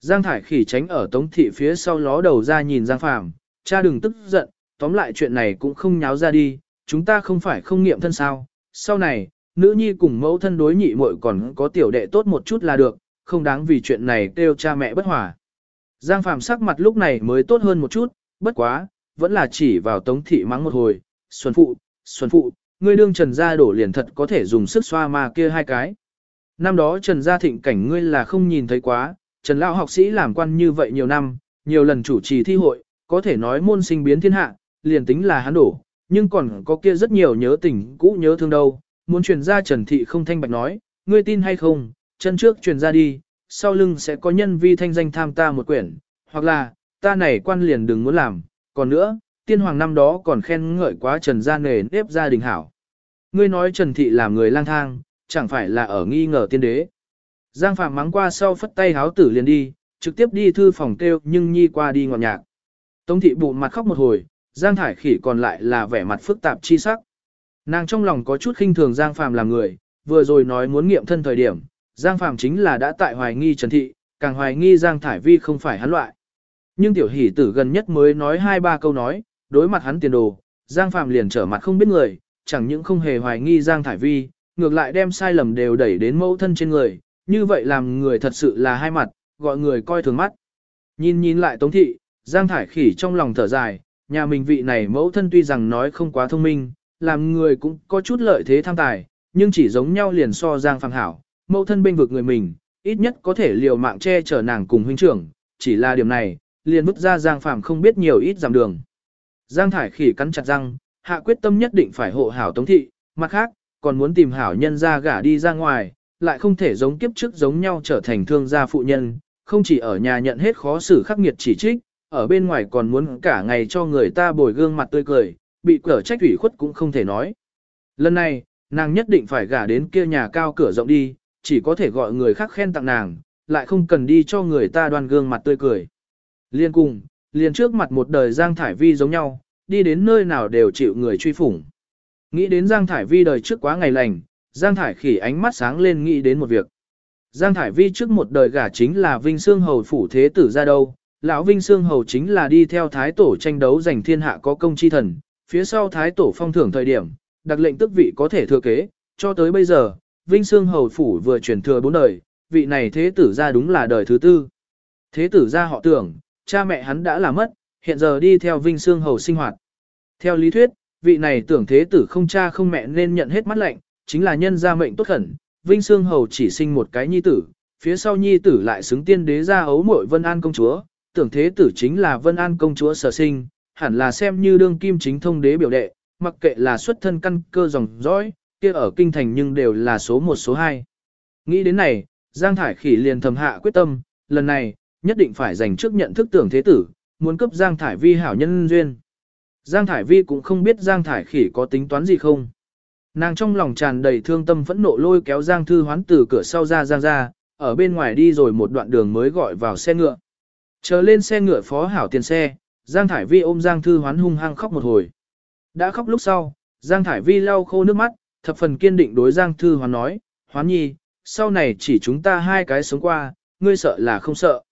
Giang Thải khỉ tránh ở Tống Thị phía sau ló đầu ra nhìn Giang Phàm, cha đừng tức giận, tóm lại chuyện này cũng không nháo ra đi, chúng ta không phải không nghiệm thân sao, sau này, nữ nhi cùng mẫu thân đối nhị muội còn có tiểu đệ tốt một chút là được, không đáng vì chuyện này kêu cha mẹ bất hòa. Giang Phàm sắc mặt lúc này mới tốt hơn một chút, bất quá, vẫn là chỉ vào Tống Thị mắng một hồi, Xuân Phụ, Xuân Phụ, ngươi đương Trần Gia đổ liền thật có thể dùng sức xoa ma kia hai cái. Năm đó Trần Gia thịnh cảnh ngươi là không nhìn thấy quá, Trần Lão học sĩ làm quan như vậy nhiều năm, nhiều lần chủ trì thi hội, có thể nói môn sinh biến thiên hạ, liền tính là hắn đổ, nhưng còn có kia rất nhiều nhớ tình cũ nhớ thương đâu. Muốn truyền ra Trần Thị không thanh bạch nói, ngươi tin hay không, chân trước truyền ra đi, sau lưng sẽ có nhân vi thanh danh tham ta một quyển, hoặc là, ta này quan liền đừng muốn làm, còn nữa, tiên hoàng năm đó còn khen ngợi quá Trần gia nề nếp gia đình hảo. Ngươi nói Trần Thị làm người lang thang, chẳng phải là ở nghi ngờ tiên đế. Giang Phạm mắng qua sau phất tay háo tử liền đi, trực tiếp đi thư phòng kêu nhưng nhi qua đi ngọt nhạc. Tống thị bụng mặt khóc một hồi, Giang Thải Khỉ còn lại là vẻ mặt phức tạp chi sắc. Nàng trong lòng có chút khinh thường Giang Phạm làm người, vừa rồi nói muốn nghiệm thân thời điểm, Giang Phạm chính là đã tại hoài nghi Trần Thị, càng hoài nghi Giang Thải Vi không phải hắn loại. Nhưng tiểu hỷ tử gần nhất mới nói hai ba câu nói, đối mặt hắn tiền đồ, Giang Phạm liền trở mặt không biết người, chẳng những không hề hoài nghi Giang Thải Vi, ngược lại đem sai lầm đều đẩy đến mẫu thân trên người, như vậy làm người thật sự là hai mặt, gọi người coi thường mắt. Nhìn nhìn lại Tống Thị, Giang Thải Khỉ trong lòng thở dài, nhà mình vị này mẫu thân tuy rằng nói không quá thông minh, làm người cũng có chút lợi thế tham tài, nhưng chỉ giống nhau liền so Giang Phàng Hảo, mẫu thân bên vực người mình, ít nhất có thể liều mạng che chở nàng cùng huynh trưởng, chỉ là điểm này, liền vứt ra Giang Phàm không biết nhiều ít giảm đường. Giang Thải Khỉ cắn chặt răng, hạ quyết tâm nhất định phải hộ hảo Tống Thị, mặt khác, còn muốn tìm hảo nhân ra gả đi ra ngoài, lại không thể giống kiếp trước giống nhau trở thành thương gia phụ nhân, không chỉ ở nhà nhận hết khó xử khắc nghiệt chỉ trích, ở bên ngoài còn muốn cả ngày cho người ta bồi gương mặt tươi cười, bị cở trách ủy khuất cũng không thể nói. Lần này, nàng nhất định phải gả đến kia nhà cao cửa rộng đi, chỉ có thể gọi người khác khen tặng nàng, lại không cần đi cho người ta đoan gương mặt tươi cười. Liên cùng, liền trước mặt một đời Giang Thải Vi giống nhau, đi đến nơi nào đều chịu người truy phủng. Nghĩ đến Giang Thải Vi đời trước quá ngày lành, Giang Thải khỉ ánh mắt sáng lên nghĩ đến một việc. Giang Thải Vi trước một đời gả chính là Vinh Sương Hầu phủ thế tử ra đâu, lão Vinh Sương Hầu chính là đi theo Thái Tổ tranh đấu giành thiên hạ có công chi thần, phía sau Thái Tổ phong thưởng thời điểm, đặc lệnh tức vị có thể thừa kế, cho tới bây giờ, Vinh Sương Hầu phủ vừa truyền thừa bốn đời, vị này thế tử ra đúng là đời thứ tư. Thế tử ra họ tưởng, cha mẹ hắn đã là mất, hiện giờ đi theo Vinh Sương Hầu sinh hoạt. Theo lý thuyết, vị này tưởng thế tử không cha không mẹ nên nhận hết mắt lạnh, chính là nhân gia mệnh tốt khẩn, Vinh Sương Hầu chỉ sinh một cái nhi tử, phía sau nhi tử lại xứng tiên đế ra ấu muội Vân An công chúa, tưởng thế tử chính là Vân An công chúa sở sinh, hẳn là xem như đương kim chính thông đế biểu đệ, mặc kệ là xuất thân căn cơ dòng dõi, kia ở kinh thành nhưng đều là số một số hai. Nghĩ đến này, Giang Thải Khỉ liền thầm hạ quyết tâm, lần này, nhất định phải giành trước nhận thức tưởng thế tử, muốn cấp Giang Thải Vi hảo nhân duyên. Giang Thải Vi cũng không biết Giang Thải Khỉ có tính toán gì không. Nàng trong lòng tràn đầy thương tâm phẫn nộ lôi kéo Giang Thư Hoán từ cửa sau ra Giang ra, ở bên ngoài đi rồi một đoạn đường mới gọi vào xe ngựa. Chờ lên xe ngựa phó hảo tiền xe, Giang Thải Vi ôm Giang Thư Hoán hung hăng khóc một hồi. Đã khóc lúc sau, Giang Thải Vi lau khô nước mắt, thập phần kiên định đối Giang Thư Hoán nói, Hoán nhi, sau này chỉ chúng ta hai cái sống qua, ngươi sợ là không sợ.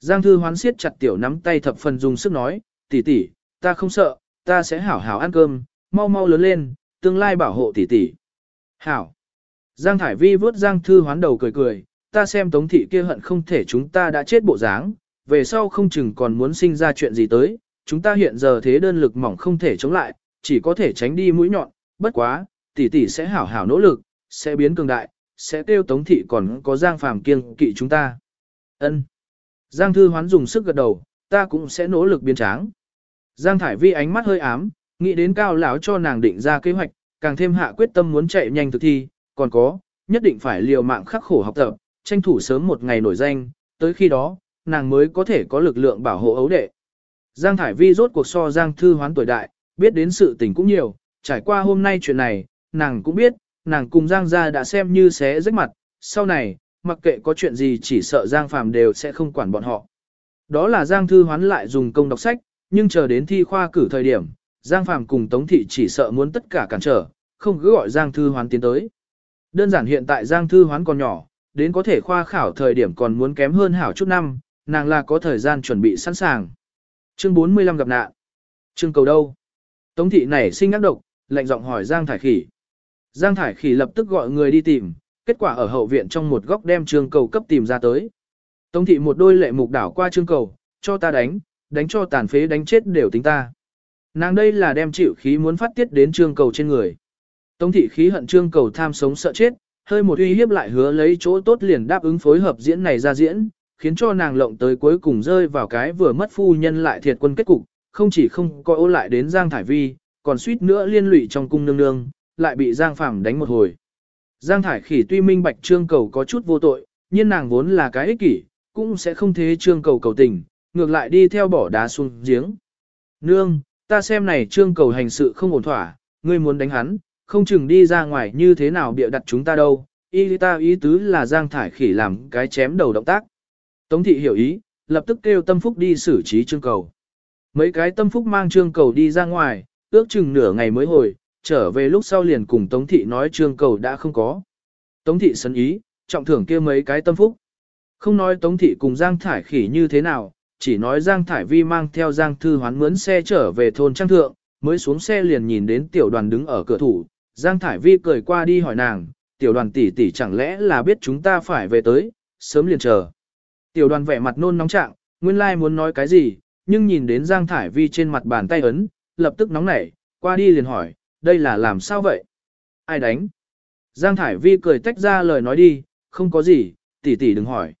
Giang Thư Hoán siết chặt tiểu nắm tay thập phần dùng sức nói, tỷ tỷ, ta không sợ, ta sẽ hảo hảo ăn cơm, mau mau lớn lên, tương lai bảo hộ tỷ tỷ. Hảo. Giang Thải Vi vớt Giang Thư hoán đầu cười cười, ta xem tống thị kia hận không thể chúng ta đã chết bộ dáng, về sau không chừng còn muốn sinh ra chuyện gì tới, chúng ta hiện giờ thế đơn lực mỏng không thể chống lại, chỉ có thể tránh đi mũi nhọn, bất quá, tỷ tỷ sẽ hảo hảo nỗ lực, sẽ biến cường đại, sẽ tiêu tống thị còn có Giang Phàm kiêng kỵ chúng ta. Ân. Giang Thư hoán dùng sức gật đầu, ta cũng sẽ nỗ lực biến tráng. Giang Thải Vi ánh mắt hơi ám, nghĩ đến cao lão cho nàng định ra kế hoạch, càng thêm hạ quyết tâm muốn chạy nhanh thực thi, còn có, nhất định phải liều mạng khắc khổ học tập, tranh thủ sớm một ngày nổi danh, tới khi đó, nàng mới có thể có lực lượng bảo hộ ấu đệ. Giang Thải Vi rốt cuộc so Giang Thư hoán tuổi đại, biết đến sự tình cũng nhiều, trải qua hôm nay chuyện này, nàng cũng biết, nàng cùng Giang gia đã xem như xé rách mặt, sau này, mặc kệ có chuyện gì chỉ sợ Giang Phàm đều sẽ không quản bọn họ. Đó là Giang Thư hoán lại dùng công đọc sách, nhưng chờ đến thi khoa cử thời điểm, Giang Phàm cùng Tống Thị chỉ sợ muốn tất cả cản trở, không cứ gọi Giang Thư Hoán tiến tới. Đơn giản hiện tại Giang Thư Hoán còn nhỏ, đến có thể khoa khảo thời điểm còn muốn kém hơn hảo chút năm, nàng là có thời gian chuẩn bị sẵn sàng. Chương 45 gặp nạn. Chương cầu đâu? Tống thị nảy sinh ác độc, lạnh giọng hỏi Giang Thải Khỉ. Giang Thải Khỉ lập tức gọi người đi tìm, kết quả ở hậu viện trong một góc đem trương cầu cấp tìm ra tới. Tống thị một đôi lệ mục đảo qua trương cầu, cho ta đánh, đánh cho tàn phế đánh chết đều tính ta. Nàng đây là đem chịu khí muốn phát tiết đến trương cầu trên người. Tống thị khí hận trương cầu tham sống sợ chết, hơi một uy hiếp lại hứa lấy chỗ tốt liền đáp ứng phối hợp diễn này ra diễn, khiến cho nàng lộng tới cuối cùng rơi vào cái vừa mất phu nhân lại thiệt quân kết cục, không chỉ không coi ô lại đến Giang Thải Vi, còn suýt nữa liên lụy trong cung nương nương, lại bị Giang Phàm đánh một hồi. Giang Thải Khỉ tuy minh bạch trương cầu có chút vô tội, nhưng nàng vốn là cái ích kỷ, cũng sẽ không thế trương cầu cầu tình, ngược lại đi theo bỏ đá xuống giếng. Nương, ta xem này trương cầu hành sự không ổn thỏa, ngươi muốn đánh hắn, không chừng đi ra ngoài như thế nào bịa đặt chúng ta đâu. Ý ta ý tứ là Giang Thải Khỉ làm cái chém đầu động tác. Tống thị hiểu ý, lập tức kêu tâm phúc đi xử trí trương cầu. Mấy cái tâm phúc mang trương cầu đi ra ngoài, ước chừng nửa ngày mới hồi, trở về lúc sau liền cùng Tống thị nói trương cầu đã không có. Tống thị sấn ý, trọng thưởng kia mấy cái tâm phúc. Không nói Tống thị cùng Giang Thải Khỉ như thế nào, chỉ nói Giang Thải Vi mang theo Giang Thư Hoán mướn xe trở về thôn Trang Thượng, mới xuống xe liền nhìn đến tiểu đoàn đứng ở cửa thủ. Giang Thải Vi cười qua đi hỏi nàng, tiểu đoàn tỷ tỷ chẳng lẽ là biết chúng ta phải về tới, sớm liền chờ. Tiểu đoàn vẻ mặt nôn nóng trạng, nguyên lai muốn nói cái gì, nhưng nhìn đến Giang Thải Vi trên mặt bàn tay ấn, lập tức nóng nảy, qua đi liền hỏi, đây là làm sao vậy? Ai đánh? Giang Thải Vi cười tách ra lời nói đi, không có gì, tỷ tỷ đừng hỏi.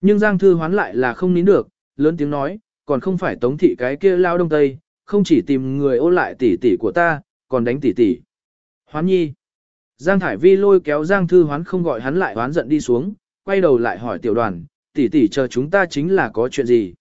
Nhưng Giang Thư hoán lại là không nín được, lớn tiếng nói, còn không phải tống thị cái kia lao đông tây, không chỉ tìm người ô lại tỷ tỷ của ta, còn đánh tỷ tỷ. Hoán nhi. Giang Thải Vi lôi kéo Giang Thư hoán không gọi hắn lại hoán giận đi xuống, quay đầu lại hỏi tiểu đoàn, tỷ tỷ chờ chúng ta chính là có chuyện gì.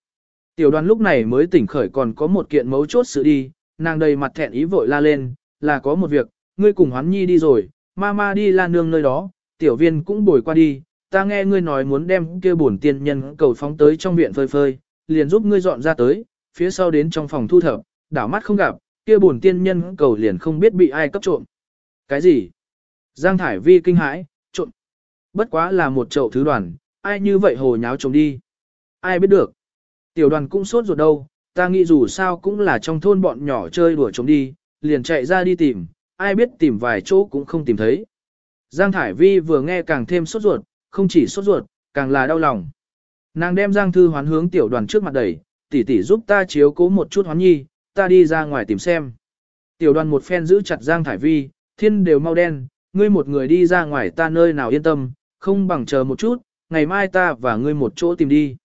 Tiểu đoàn lúc này mới tỉnh khởi còn có một kiện mấu chốt sự đi, nàng đầy mặt thẹn ý vội la lên, là có một việc, ngươi cùng hoán nhi đi rồi, ma ma đi la nương nơi đó, tiểu viên cũng bồi qua đi, ta nghe ngươi nói muốn đem kia bổn tiên nhân cầu phóng tới trong viện phơi phơi, liền giúp ngươi dọn ra tới, phía sau đến trong phòng thu thập, đảo mắt không gặp, kia bổn tiên nhân cầu liền không biết bị ai cấp trộm. Cái gì? Giang Thải Vi kinh hãi, trộm. Bất quá là một chậu thứ đoàn, ai như vậy hồ nháo trộm đi. Ai biết được. Tiểu đoàn cũng sốt ruột đâu, ta nghĩ dù sao cũng là trong thôn bọn nhỏ chơi đùa trộm đi, liền chạy ra đi tìm, ai biết tìm vài chỗ cũng không tìm thấy. Giang Thải Vi vừa nghe càng thêm sốt ruột, không chỉ sốt ruột, càng là đau lòng. Nàng đem Giang Thư hoán hướng tiểu đoàn trước mặt đẩy, tỷ tỷ giúp ta chiếu cố một chút hoán nhi, ta đi ra ngoài tìm xem. Tiểu đoàn một phen giữ chặt Giang Thải Vi, thiên đều mau đen, ngươi một người đi ra ngoài ta nơi nào yên tâm, không bằng chờ một chút, ngày mai ta và ngươi một chỗ tìm đi.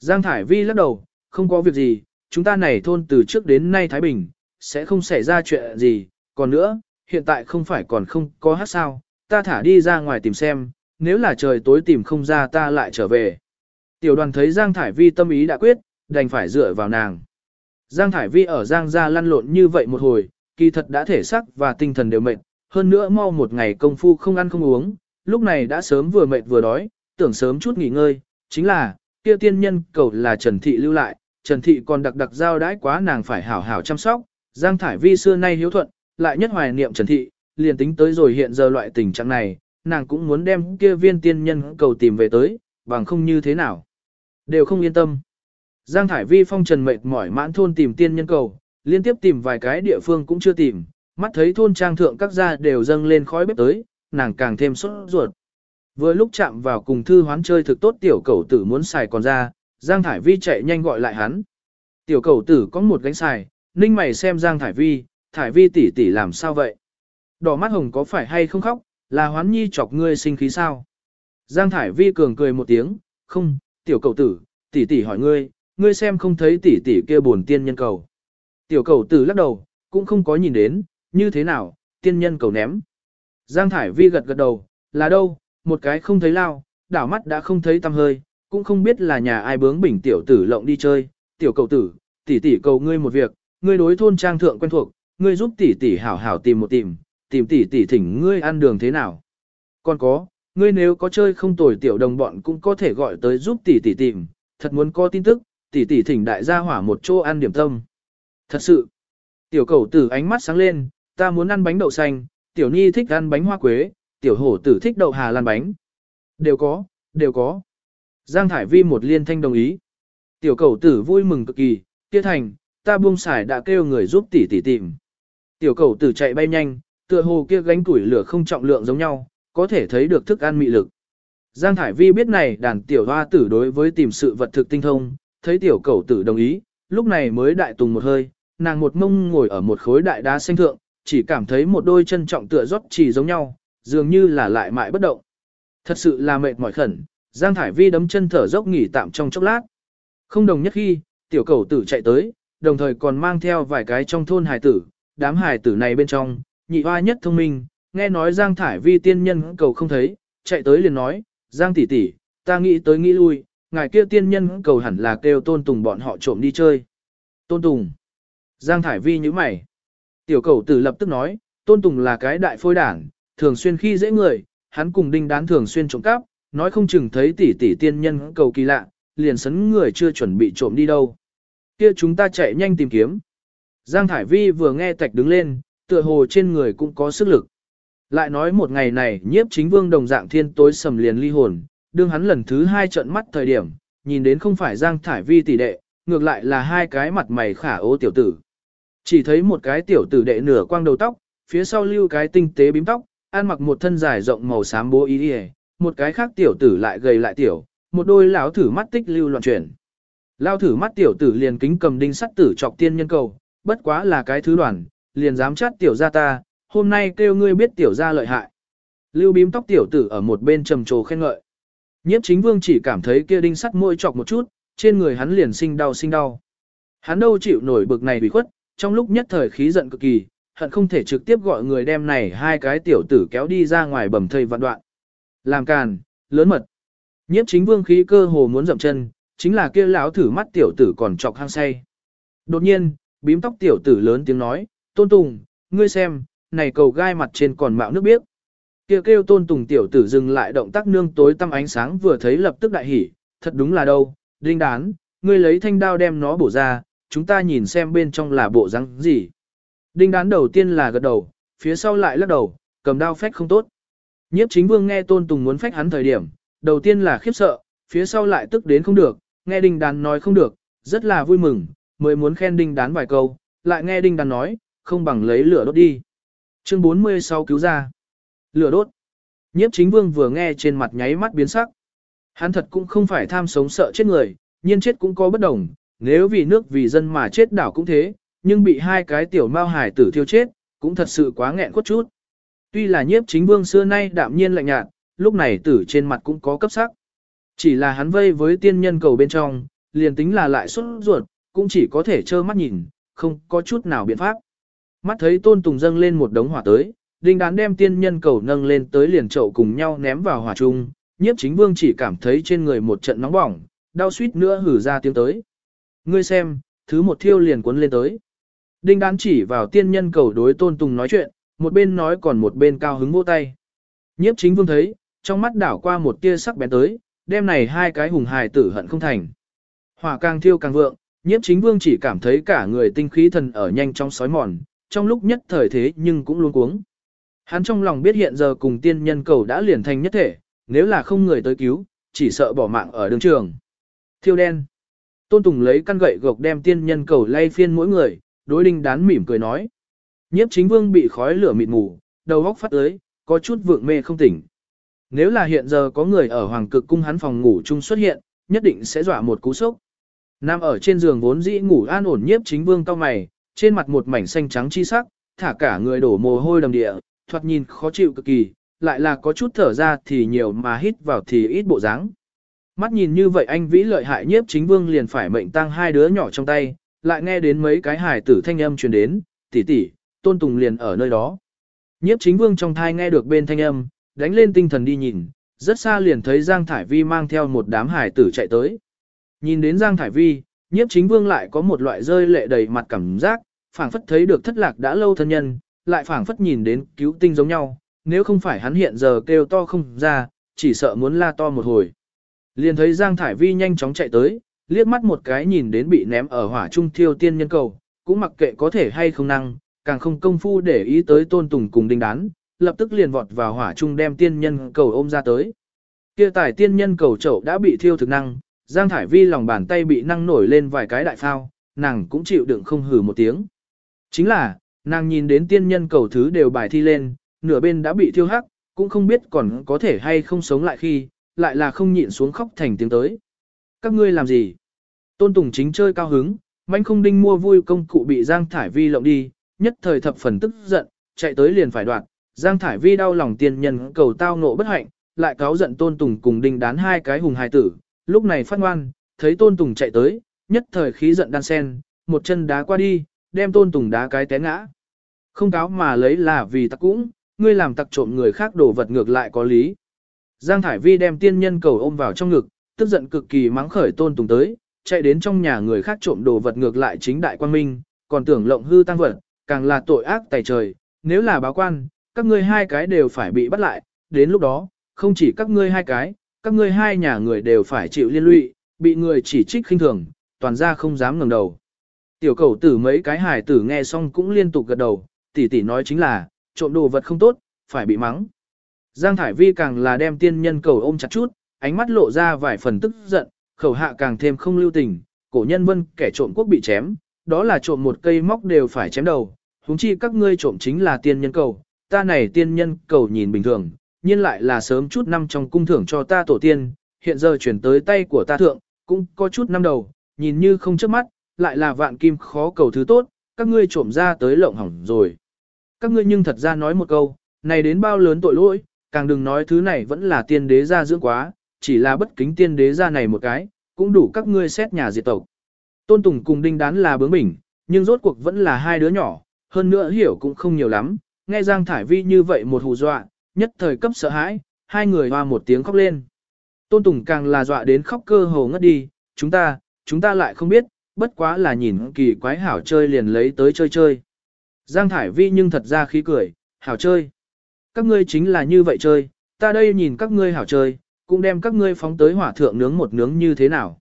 Giang Thải Vi lắc đầu, không có việc gì, chúng ta này thôn từ trước đến nay Thái Bình, sẽ không xảy ra chuyện gì, còn nữa, hiện tại không phải còn không có hát sao, ta thả đi ra ngoài tìm xem, nếu là trời tối tìm không ra ta lại trở về. Tiểu đoàn thấy Giang Thải Vi tâm ý đã quyết, đành phải dựa vào nàng. Giang Thải Vi ở Giang gia lăn lộn như vậy một hồi, kỳ thật đã thể sắc và tinh thần đều mệt, hơn nữa mau một ngày công phu không ăn không uống, lúc này đã sớm vừa mệt vừa đói, tưởng sớm chút nghỉ ngơi, chính là, kia tiên nhân cầu là Trần Thị lưu lại, Trần Thị còn đặc đặc giao đãi quá nàng phải hảo hảo chăm sóc, Giang Thải Vi xưa nay hiếu thuận, lại nhất hoài niệm Trần Thị, liền tính tới rồi hiện giờ loại tình trạng này, nàng cũng muốn đem kia viên tiên nhân cầu tìm về tới, bằng không như thế nào. Đều không yên tâm. Giang Thải Vi phong trần mệt mỏi mãn thôn tìm tiên nhân cầu, liên tiếp tìm vài cái địa phương cũng chưa tìm, mắt thấy thôn trang thượng các gia đều dâng lên khói bếp tới, nàng càng thêm sốt ruột. Vừa lúc chạm vào cùng thư hoán chơi thực tốt tiểu cầu tử muốn xài còn ra, Giang Thải Vi chạy nhanh gọi lại hắn. Tiểu cầu tử có một gánh xài, ninh mày xem Giang Thải Vi, Thải Vi tỷ tỷ làm sao vậy? Đỏ mắt hồng có phải hay không khóc, là hoán nhi chọc ngươi sinh khí sao? Giang Thải Vi cường cười một tiếng, không, tiểu cầu tử, tỷ tỷ hỏi ngươi, ngươi xem không thấy tỷ tỷ kia buồn tiên nhân cầu. Tiểu cầu tử lắc đầu, cũng không có nhìn đến, như thế nào, tiên nhân cầu ném. Giang Thải Vi gật gật đầu, là đâu, một cái không thấy lao, đảo mắt đã không thấy tăm hơi, cũng không biết là nhà ai bướng bỉnh tiểu tử lộng đi chơi, tiểu cầu tử, tỷ tỷ cầu ngươi một việc, ngươi đối thôn trang thượng quen thuộc, ngươi giúp tỷ tỷ hảo hảo tìm một tìm, tìm tỷ tỷ thỉnh ngươi ăn đường thế nào. Còn có, ngươi nếu có chơi không tồi tiểu đồng bọn cũng có thể gọi tới giúp tỷ tỷ tìm, thật muốn có tin tức, tỷ tỷ thỉnh đại gia hỏa một chỗ ăn điểm tâm. Thật sự, tiểu cầu tử ánh mắt sáng lên, ta muốn ăn bánh đậu xanh, tiểu nhi thích ăn bánh hoa quế, tiểu hổ tử thích đậu hà lan bánh. Đều có, đều có. Giang Thải Vi một liên thanh đồng ý. Tiểu cầu tử vui mừng cực kỳ, kia thành, ta buông xài đã kêu người giúp tỷ tỷ tìm. Tiểu cầu tử chạy bay nhanh, tựa hồ kia gánh củi lửa không trọng lượng giống nhau, có thể thấy được thức ăn mị lực. Giang Thải Vi biết này đàn tiểu hoa tử đối với tìm sự vật thực tinh thông, thấy tiểu cầu tử đồng ý, lúc này mới đại tùng một hơi, nàng một mông ngồi ở một khối đại đá xanh thượng, chỉ cảm thấy một đôi chân trọng tựa rót chỉ giống nhau, dường như là lại mãi bất động. Thật sự là mệt mỏi khẩn, Giang Thải Vi đấm chân thở dốc nghỉ tạm trong chốc lát. Không đồng nhất khi, tiểu cầu tử chạy tới, đồng thời còn mang theo vài cái trong thôn hài tử, đám hài tử này bên trong, nhị hoa nhất thông minh, nghe nói Giang Thải Vi tiên nhân cầu không thấy, chạy tới liền nói, Giang tỷ tỷ, ta nghĩ tới nghĩ lui, ngài kia tiên nhân cầu hẳn là kêu tôn tùng bọn họ trộm đi chơi. Tôn tùng. Giang Thải Vi như mày. Tiểu cầu tử lập tức nói, tôn tùng là cái đại phôi đảng, thường xuyên khi dễ người, hắn cùng đinh đán thường xuyên trộm cắp, nói không chừng thấy tỷ tỷ tiên nhân cầu kỳ lạ, liền sấn người chưa chuẩn bị trộm đi đâu. Kia chúng ta chạy nhanh tìm kiếm. Giang Thải Vi vừa nghe tạch đứng lên, tựa hồ trên người cũng có sức lực. Lại nói một ngày này nhiếp chính vương đồng dạng thiên tối sầm liền ly hồn, đương hắn lần thứ hai trận mắt thời điểm, nhìn đến không phải Giang Thải Vi tỷ đệ, ngược lại là hai cái mặt mày khả ố tiểu tử. Chỉ thấy một cái tiểu tử đệ nửa quang đầu tóc, phía sau lưu cái tinh tế bím tóc, ăn mặc một thân dài rộng màu xám bố ý đi một cái khác tiểu tử lại gầy lại tiểu, một đôi lão thử mắt tích lưu loạn chuyển. Lao thử mắt tiểu tử liền kính cầm đinh sắt tử chọc tiên nhân cầu, bất quá là cái thứ đoàn, liền dám chát tiểu ra ta, hôm nay kêu ngươi biết tiểu ra lợi hại. Lưu bím tóc tiểu tử ở một bên trầm trồ khen ngợi. Nhiếp chính vương chỉ cảm thấy kia đinh sắt môi chọc một chút, trên người hắn liền sinh đau sinh đau. Hắn đâu chịu nổi bực này bị khuất, trong lúc nhất thời khí giận cực kỳ, hận không thể trực tiếp gọi người đem này hai cái tiểu tử kéo đi ra ngoài bầm thây vạn đoạn. Làm càn, lớn mật. Nhiếp chính vương khí cơ hồ muốn dậm chân, chính là kia lão thử mắt tiểu tử còn chọc hang say. Đột nhiên, bím tóc tiểu tử lớn tiếng nói, tôn tùng, ngươi xem, này cầu gai mặt trên còn mạo nước biếc. Kia kêu tôn tùng tiểu tử dừng lại động tác nương tối tăm ánh sáng vừa thấy lập tức đại hỉ, thật đúng là đâu, đinh đán, ngươi lấy thanh đao đem nó bổ ra, chúng ta nhìn xem bên trong là bộ răng gì. Đinh đán đầu tiên là gật đầu, phía sau lại lắc đầu, cầm đao phách không tốt. Nhiếp chính vương nghe tôn tùng muốn phách hắn thời điểm, đầu tiên là khiếp sợ, phía sau lại tức đến không được, nghe đinh đán nói không được, rất là vui mừng, mới muốn khen đinh đán vài câu, lại nghe đinh đán nói, không bằng lấy lửa đốt đi. Chương 46 cứu ra. Lửa đốt. Nhiếp chính vương vừa nghe trên mặt nháy mắt biến sắc. Hắn thật cũng không phải tham sống sợ chết người, nhiên chết cũng có bất đồng, nếu vì nước vì dân mà chết đảo cũng thế, nhưng bị hai cái tiểu mao hải tử thiêu chết, cũng thật sự quá nghẹn quất chút. Tuy là nhiếp chính vương xưa nay đạm nhiên lạnh nhạt, lúc này tử trên mặt cũng có cấp sắc. Chỉ là hắn vây với tiên nhân cầu bên trong, liền tính là lại xuất ruột, cũng chỉ có thể trơ mắt nhìn, không có chút nào biện pháp. Mắt thấy tôn tùng dâng lên một đống hỏa tới, đinh đán đem tiên nhân cầu nâng lên tới liền chậu cùng nhau ném vào hỏa chung, nhiếp chính vương chỉ cảm thấy trên người một trận nóng bỏng, đau suýt nữa hử ra tiếng tới. Ngươi xem, thứ một thiêu liền cuốn lên tới. Đinh đán chỉ vào tiên nhân cầu đối tôn tùng nói chuyện, một bên nói còn một bên cao hứng vỗ tay. Nhiếp chính vương thấy, trong mắt đảo qua một tia sắc bén tới, đêm này hai cái hùng hài tử hận không thành. Hỏa càng thiêu càng vượng, nhiếp chính vương chỉ cảm thấy cả người tinh khí thần ở nhanh trong sói mòn, trong lúc nhất thời thế nhưng cũng luôn cuống. Hắn trong lòng biết hiện giờ cùng tiên nhân cầu đã liền thành nhất thể, nếu là không người tới cứu, chỉ sợ bỏ mạng ở đường trường. Thiêu đen. Tôn Tùng lấy căn gậy gộc đem tiên nhân cầu lay phiên mỗi người, đối đinh đán mỉm cười nói. Nhiếp chính vương bị khói lửa mịt mù, đầu góc phát tới, có chút vượng mê không tỉnh. Nếu là hiện giờ có người ở hoàng cực cung hắn phòng ngủ chung xuất hiện, nhất định sẽ dọa một cú sốc. Nam ở trên giường vốn dĩ ngủ an ổn nhiếp chính vương cao mày, trên mặt một mảnh xanh trắng chi sắc, thả cả người đổ mồ hôi đầm địa, thoạt nhìn khó chịu cực kỳ, lại là có chút thở ra thì nhiều mà hít vào thì ít bộ dáng. Mắt nhìn như vậy anh vĩ lợi hại nhiếp chính vương liền phải mệnh tăng hai đứa nhỏ trong tay, lại nghe đến mấy cái hài tử thanh âm truyền đến, tỷ tỷ, tôn tùng liền ở nơi đó. Nhiếp chính vương trong thai nghe được bên thanh âm, đánh lên tinh thần đi nhìn, rất xa liền thấy Giang Thải Vi mang theo một đám hài tử chạy tới. Nhìn đến Giang Thải Vi, nhiếp chính vương lại có một loại rơi lệ đầy mặt cảm giác, phảng phất thấy được thất lạc đã lâu thân nhân, lại phảng phất nhìn đến cứu tinh giống nhau, nếu không phải hắn hiện giờ kêu to không ra, chỉ sợ muốn la to một hồi. Liền thấy Giang Thải Vi nhanh chóng chạy tới, liếc mắt một cái nhìn đến bị ném ở hỏa trung thiêu tiên nhân cầu, cũng mặc kệ có thể hay không năng, càng không công phu để ý tới tôn tùng cùng đinh đán, lập tức liền vọt vào hỏa trung đem tiên nhân cầu ôm ra tới. Kia tải tiên nhân cầu chậu đã bị thiêu thực năng, Giang Thải Vi lòng bàn tay bị năng nổi lên vài cái đại phao, nàng cũng chịu đựng không hừ một tiếng. Chính là, nàng nhìn đến tiên nhân cầu thứ đều bài thi lên, nửa bên đã bị thiêu hắc, cũng không biết còn có thể hay không sống lại khi, lại là không nhịn xuống khóc thành tiếng tới. Các ngươi làm gì? Tôn Tùng chính chơi cao hứng, manh không đinh mua vui công cụ bị Giang Thải Vi lộng đi, nhất thời thập phần tức giận, chạy tới liền phải đoạt. Giang Thải Vi đau lòng tiên nhân cầu tao nộ bất hạnh, lại cáo giận Tôn Tùng cùng đinh đán hai cái hùng hài tử, lúc này phát ngoan, thấy Tôn Tùng chạy tới, nhất thời khí giận đan sen, một chân đá qua đi, đem Tôn Tùng đá cái té ngã. Không cáo mà lấy là vì tặc cũng, ngươi làm tặc trộm người khác đổ vật ngược lại có lý. Giang Thải Vi đem tiên nhân cầu ôm vào trong ngực, tức giận cực kỳ mắng khởi Tôn Tùng tới, chạy đến trong nhà người khác trộm đồ vật ngược lại chính đại quan minh, còn tưởng lộng hư tăng vật, càng là tội ác tày trời, nếu là báo quan, các ngươi hai cái đều phải bị bắt lại, đến lúc đó, không chỉ các ngươi hai cái, các ngươi hai nhà người đều phải chịu liên lụy, bị người chỉ trích khinh thường, toàn ra không dám ngẩng đầu. Tiểu cầu tử mấy cái hài tử nghe xong cũng liên tục gật đầu, tỷ tỷ nói chính là, trộm đồ vật không tốt, phải bị mắng. Giang Thải Vi càng là đem tiên nhân cầu ôm chặt chút, ánh mắt lộ ra vài phần tức giận, khẩu hạ càng thêm không lưu tình, cổ nhân vân kẻ trộm quốc bị chém, đó là trộm một cây móc đều phải chém đầu, huống chi các ngươi trộm chính là tiên nhân cầu, ta này tiên nhân cầu nhìn bình thường, nhưng lại là sớm chút năm trong cung thưởng cho ta tổ tiên, hiện giờ chuyển tới tay của ta thượng, cũng có chút năm đầu, nhìn như không chớp mắt, lại là vạn kim khó cầu thứ tốt, các ngươi trộm ra tới lộng hỏng rồi. Các ngươi nhưng thật ra nói một câu, này đến bao lớn tội lỗi, càng đừng nói thứ này vẫn là tiên đế gia dưỡng quá, chỉ là bất kính tiên đế gia này một cái, cũng đủ các ngươi xét nhà diệt tộc. Tôn Tùng cùng đinh đán là bướng bỉnh, nhưng rốt cuộc vẫn là hai đứa nhỏ, hơn nữa hiểu cũng không nhiều lắm, nghe Giang Thải Vi như vậy một hù dọa, nhất thời cấp sợ hãi, hai người hoa một tiếng khóc lên. Tôn Tùng càng là dọa đến khóc cơ hồ ngất đi, chúng ta, chúng ta lại không biết, bất quá là nhìn kỳ quái hảo chơi liền lấy tới chơi chơi. Giang Thải Vi nhưng thật ra khí cười, hảo chơi. Các ngươi chính là như vậy chơi, ta đây nhìn các ngươi hảo chơi, cũng đem các ngươi phóng tới hỏa thượng nướng một nướng như thế nào.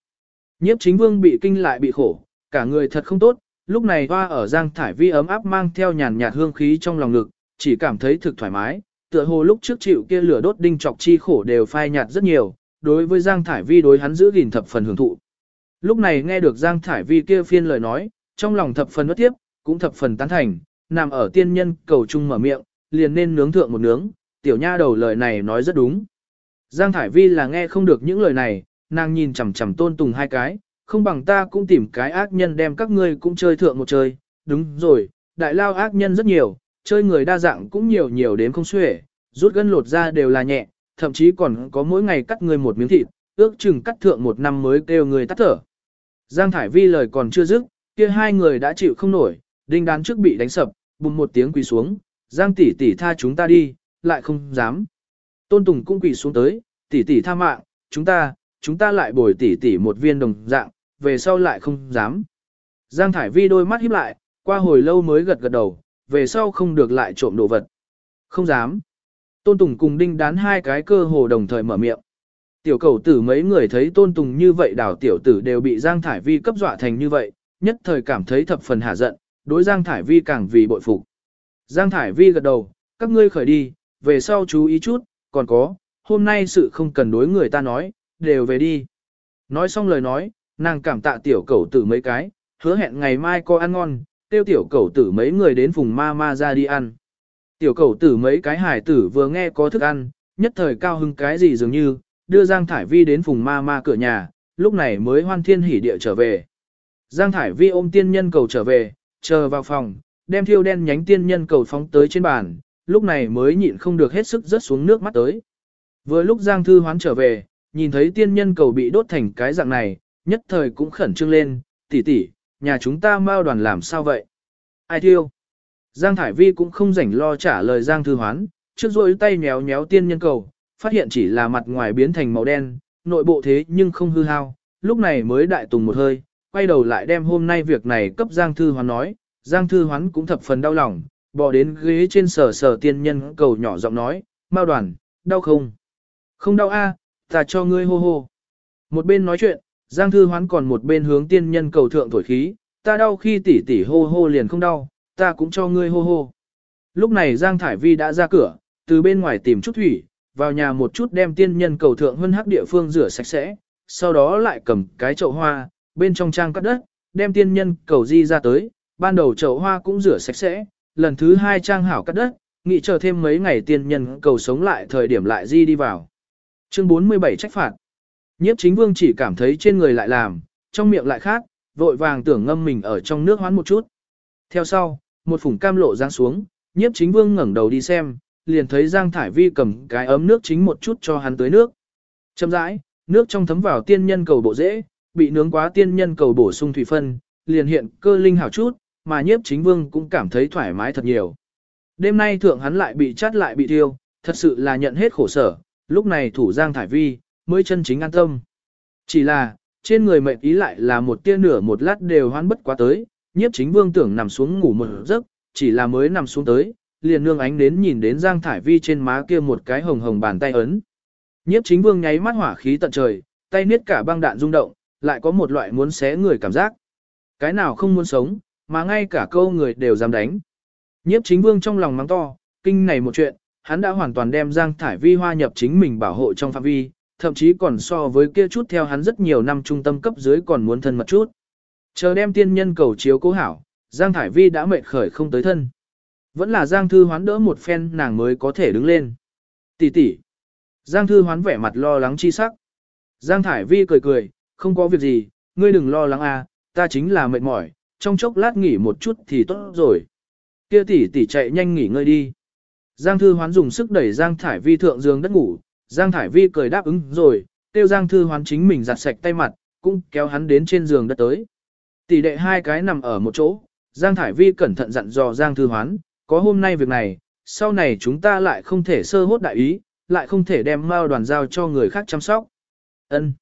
Nhiếp chính vương bị kinh lại bị khổ, cả người thật không tốt, lúc này hoa ở Giang Thải Vi ấm áp mang theo nhàn nhạt hương khí trong lòng ngực, chỉ cảm thấy thực thoải mái, tựa hồ lúc trước chịu kia lửa đốt đinh chọc chi khổ đều phai nhạt rất nhiều, đối với Giang Thải Vi đối hắn giữ gìn thập phần hưởng thụ. Lúc này nghe được Giang Thải Vi kia phiên lời nói, trong lòng thập phần bất tiếp, cũng thập phần tán thành, nằm ở tiên nhân cầu chung mở miệng, liền nên nướng thượng một nướng, tiểu nha đầu lời này nói rất đúng. Giang Thải Vi là nghe không được những lời này, nàng nhìn chằm chằm tôn tùng hai cái, không bằng ta cũng tìm cái ác nhân đem các ngươi cũng chơi thượng một chơi, đúng rồi, đại lao ác nhân rất nhiều, chơi người đa dạng cũng nhiều nhiều đến không xuể, rút gân lột ra đều là nhẹ, thậm chí còn có mỗi ngày cắt người một miếng thịt, ước chừng cắt thượng một năm mới kêu người tắt thở. Giang Thải Vi lời còn chưa dứt, kia hai người đã chịu không nổi, đinh đán trước bị đánh sập, bùng một tiếng quỳ xuống, Giang tỷ tỷ tha chúng ta đi, lại không dám. Tôn Tùng cũng quỳ xuống tới, tỷ tỷ tha mạng, chúng ta, chúng ta lại bồi tỷ tỷ một viên đồng dạng, về sau lại không dám. Giang Thải Vi đôi mắt híp lại, qua hồi lâu mới gật gật đầu, về sau không được lại trộm đồ vật. Không dám. Tôn Tùng cùng đinh đán hai cái cơ hồ đồng thời mở miệng. Tiểu cầu tử mấy người thấy Tôn Tùng như vậy đảo tiểu tử đều bị Giang Thải Vi cấp dọa thành như vậy, nhất thời cảm thấy thập phần hả giận, đối Giang Thải Vi càng vì bội phục. Giang Thải Vi gật đầu, các ngươi khởi đi, về sau chú ý chút, còn có, hôm nay sự không cần đối người ta nói, đều về đi. Nói xong lời nói, nàng cảm tạ tiểu cầu tử mấy cái, hứa hẹn ngày mai có ăn ngon, tiêu tiểu cầu tử mấy người đến vùng ma ma ra đi ăn. Tiểu cầu tử mấy cái hải tử vừa nghe có thức ăn, nhất thời cao hưng cái gì dường như, đưa Giang Thải Vi đến vùng ma ma cửa nhà, lúc này mới hoan thiên hỉ địa trở về. Giang Thải Vi ôm tiên nhân cầu trở về, chờ vào phòng, đem thiêu đen nhánh tiên nhân cầu phóng tới trên bàn, lúc này mới nhịn không được hết sức rớt xuống nước mắt tới. Vừa lúc Giang Thư Hoán trở về, nhìn thấy tiên nhân cầu bị đốt thành cái dạng này, nhất thời cũng khẩn trương lên, tỷ tỷ, nhà chúng ta mao đoàn làm sao vậy? Ai thiêu? Giang Thải Vi cũng không rảnh lo trả lời Giang Thư Hoán, trước rồi tay nhéo nhéo tiên nhân cầu, phát hiện chỉ là mặt ngoài biến thành màu đen, nội bộ thế nhưng không hư hao, lúc này mới đại tùng một hơi, quay đầu lại đem hôm nay việc này cấp Giang Thư Hoán nói, Giang Thư Hoán cũng thập phần đau lòng, bỏ đến ghế trên sở sở tiên nhân cầu nhỏ giọng nói, Mao đoàn, đau không? Không đau a, ta cho ngươi hô hô. Một bên nói chuyện, Giang Thư Hoán còn một bên hướng tiên nhân cầu thượng thổi khí, ta đau khi tỉ tỉ hô hô liền không đau, ta cũng cho ngươi hô hô. Lúc này Giang Thải Vi đã ra cửa, từ bên ngoài tìm chút thủy, vào nhà một chút đem tiên nhân cầu thượng hân hắc địa phương rửa sạch sẽ, sau đó lại cầm cái chậu hoa, bên trong trang cắt đất, đem tiên nhân cầu di ra tới, ban đầu chậu hoa cũng rửa sạch sẽ, lần thứ hai trang hảo cắt đất, nghĩ chờ thêm mấy ngày tiên nhân cầu sống lại thời điểm lại di đi vào. Chương 47 trách phạt. Nhiếp chính vương chỉ cảm thấy trên người lại làm, trong miệng lại khác, vội vàng tưởng ngâm mình ở trong nước hoán một chút. Theo sau, một phủng cam lộ giáng xuống, nhiếp chính vương ngẩng đầu đi xem, liền thấy Giang Thải Vi cầm cái ấm nước chính một chút cho hắn tới nước. Chậm rãi, nước trong thấm vào tiên nhân cầu bộ dễ, bị nướng quá tiên nhân cầu bổ sung thủy phân, liền hiện cơ linh hảo chút, mà nhiếp chính vương cũng cảm thấy thoải mái thật nhiều. Đêm nay thượng hắn lại bị chát lại bị thiêu, thật sự là nhận hết khổ sở, lúc này thủ Giang Thải Vi, mới chân chính an tâm. Chỉ là, trên người mệnh ý lại là một tia nửa một lát đều hoan bất quá tới, nhiếp chính vương tưởng nằm xuống ngủ một giấc, chỉ là mới nằm xuống tới, liền nương ánh đến nhìn đến Giang Thải Vi trên má kia một cái hồng hồng bàn tay ấn. Nhiếp chính vương nháy mắt hỏa khí tận trời, tay niết cả băng đạn rung động, lại có một loại muốn xé người cảm giác. Cái nào không muốn sống, mà ngay cả câu người đều dám đánh. Nhiếp chính vương trong lòng mắng to, kinh này một chuyện, hắn đã hoàn toàn đem Giang Thải Vi hoa nhập chính mình bảo hộ trong phạm vi, thậm chí còn so với kia chút theo hắn rất nhiều năm trung tâm cấp dưới còn muốn thân mật chút. Chờ đem tiên nhân cầu chiếu cố hảo, Giang Thải Vi đã mệt khởi không tới thân. Vẫn là Giang Thư Hoán đỡ một phen nàng mới có thể đứng lên. Tỷ tỷ. Giang Thư Hoán vẻ mặt lo lắng chi sắc. Giang Thải Vi cười cười, không có việc gì, ngươi đừng lo lắng à, ta chính là mệt mỏi, trong chốc lát nghỉ một chút thì tốt rồi. Kia tỷ tỷ chạy nhanh nghỉ ngơi đi. Giang Thư Hoán dùng sức đẩy Giang Thải Vi thượng giường đất ngủ, Giang Thải Vi cười đáp ứng rồi, tiêu Giang Thư Hoán chính mình giặt sạch tay mặt, cũng kéo hắn đến trên giường đất tới. Tỷ đệ hai cái nằm ở một chỗ, Giang Thải Vi cẩn thận dặn dò Giang Thư Hoán, có hôm nay việc này, sau này chúng ta lại không thể sơ hốt đại ý, lại không thể đem mao đoàn giao cho người khác chăm sóc. Ân.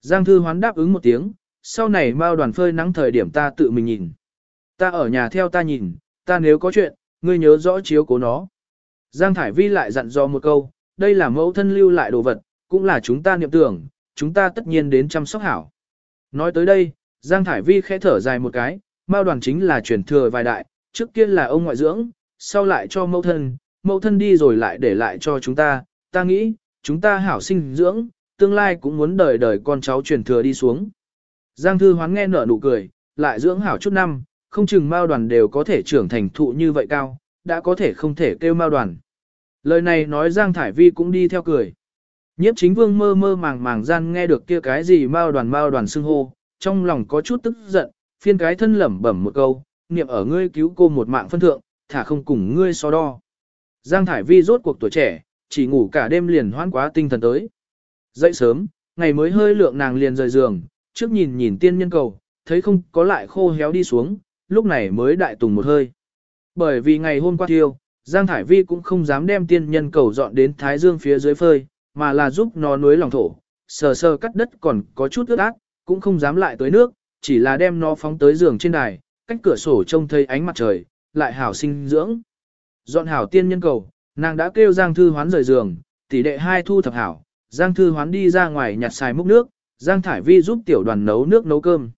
Giang Thư Hoán đáp ứng một tiếng, sau này mao đoàn phơi nắng thời điểm ta tự mình nhìn. Ta ở nhà theo ta nhìn, ta nếu có chuyện, ngươi nhớ rõ chiếu cố nó. Giang Thải Vi lại dặn dò một câu, đây là mẫu thân lưu lại đồ vật, cũng là chúng ta niệm tưởng, chúng ta tất nhiên đến chăm sóc hảo. Nói tới đây, Giang Thải Vi khẽ thở dài một cái, mao đoàn chính là truyền thừa vài đại, trước kia là ông ngoại dưỡng, sau lại cho mẫu thân, mẫu thân đi rồi lại để lại cho chúng ta, ta nghĩ, chúng ta hảo sinh dưỡng, tương lai cũng muốn đời đời con cháu truyền thừa đi xuống. Giang Thư Hoán nghe nở nụ cười, lại dưỡng hảo chút năm, không chừng mao đoàn đều có thể trưởng thành thụ như vậy cao, đã có thể không thể kêu mao đoàn. Lời này nói Giang Thải Vi cũng đi theo cười. Nhiếp chính vương mơ mơ màng màng gian nghe được kia cái gì mao đoàn mao đoàn xưng hô, trong lòng có chút tức giận, phiên cái thân lẩm bẩm một câu, niệm ở ngươi cứu cô một mạng phân thượng, thả không cùng ngươi so đo. Giang Thải Vi rốt cuộc tuổi trẻ, chỉ ngủ cả đêm liền hoan quá tinh thần tới. Dậy sớm, ngày mới hơi lượng nàng liền rời giường, trước nhìn nhìn tiên nhân cầu, thấy không có lại khô héo đi xuống, lúc này mới đại tùng một hơi. Bởi vì ngày hôm qua thiêu, Giang Thải Vi cũng không dám đem tiên nhân cầu dọn đến Thái Dương phía dưới phơi, mà là giúp nó nuối lòng thổ, sờ sờ cắt đất còn có chút ướt át, cũng không dám lại tới nước, chỉ là đem nó phóng tới giường trên đài, cách cửa sổ trông thấy ánh mặt trời, lại hảo sinh dưỡng. Dọn hảo tiên nhân cầu, nàng đã kêu Giang Thư Hoán rời giường, tỷ đệ hai thu thập hảo, Giang Thư Hoán đi ra ngoài nhặt xài múc nước, Giang Thải Vi giúp tiểu đoàn nấu nước nấu cơm.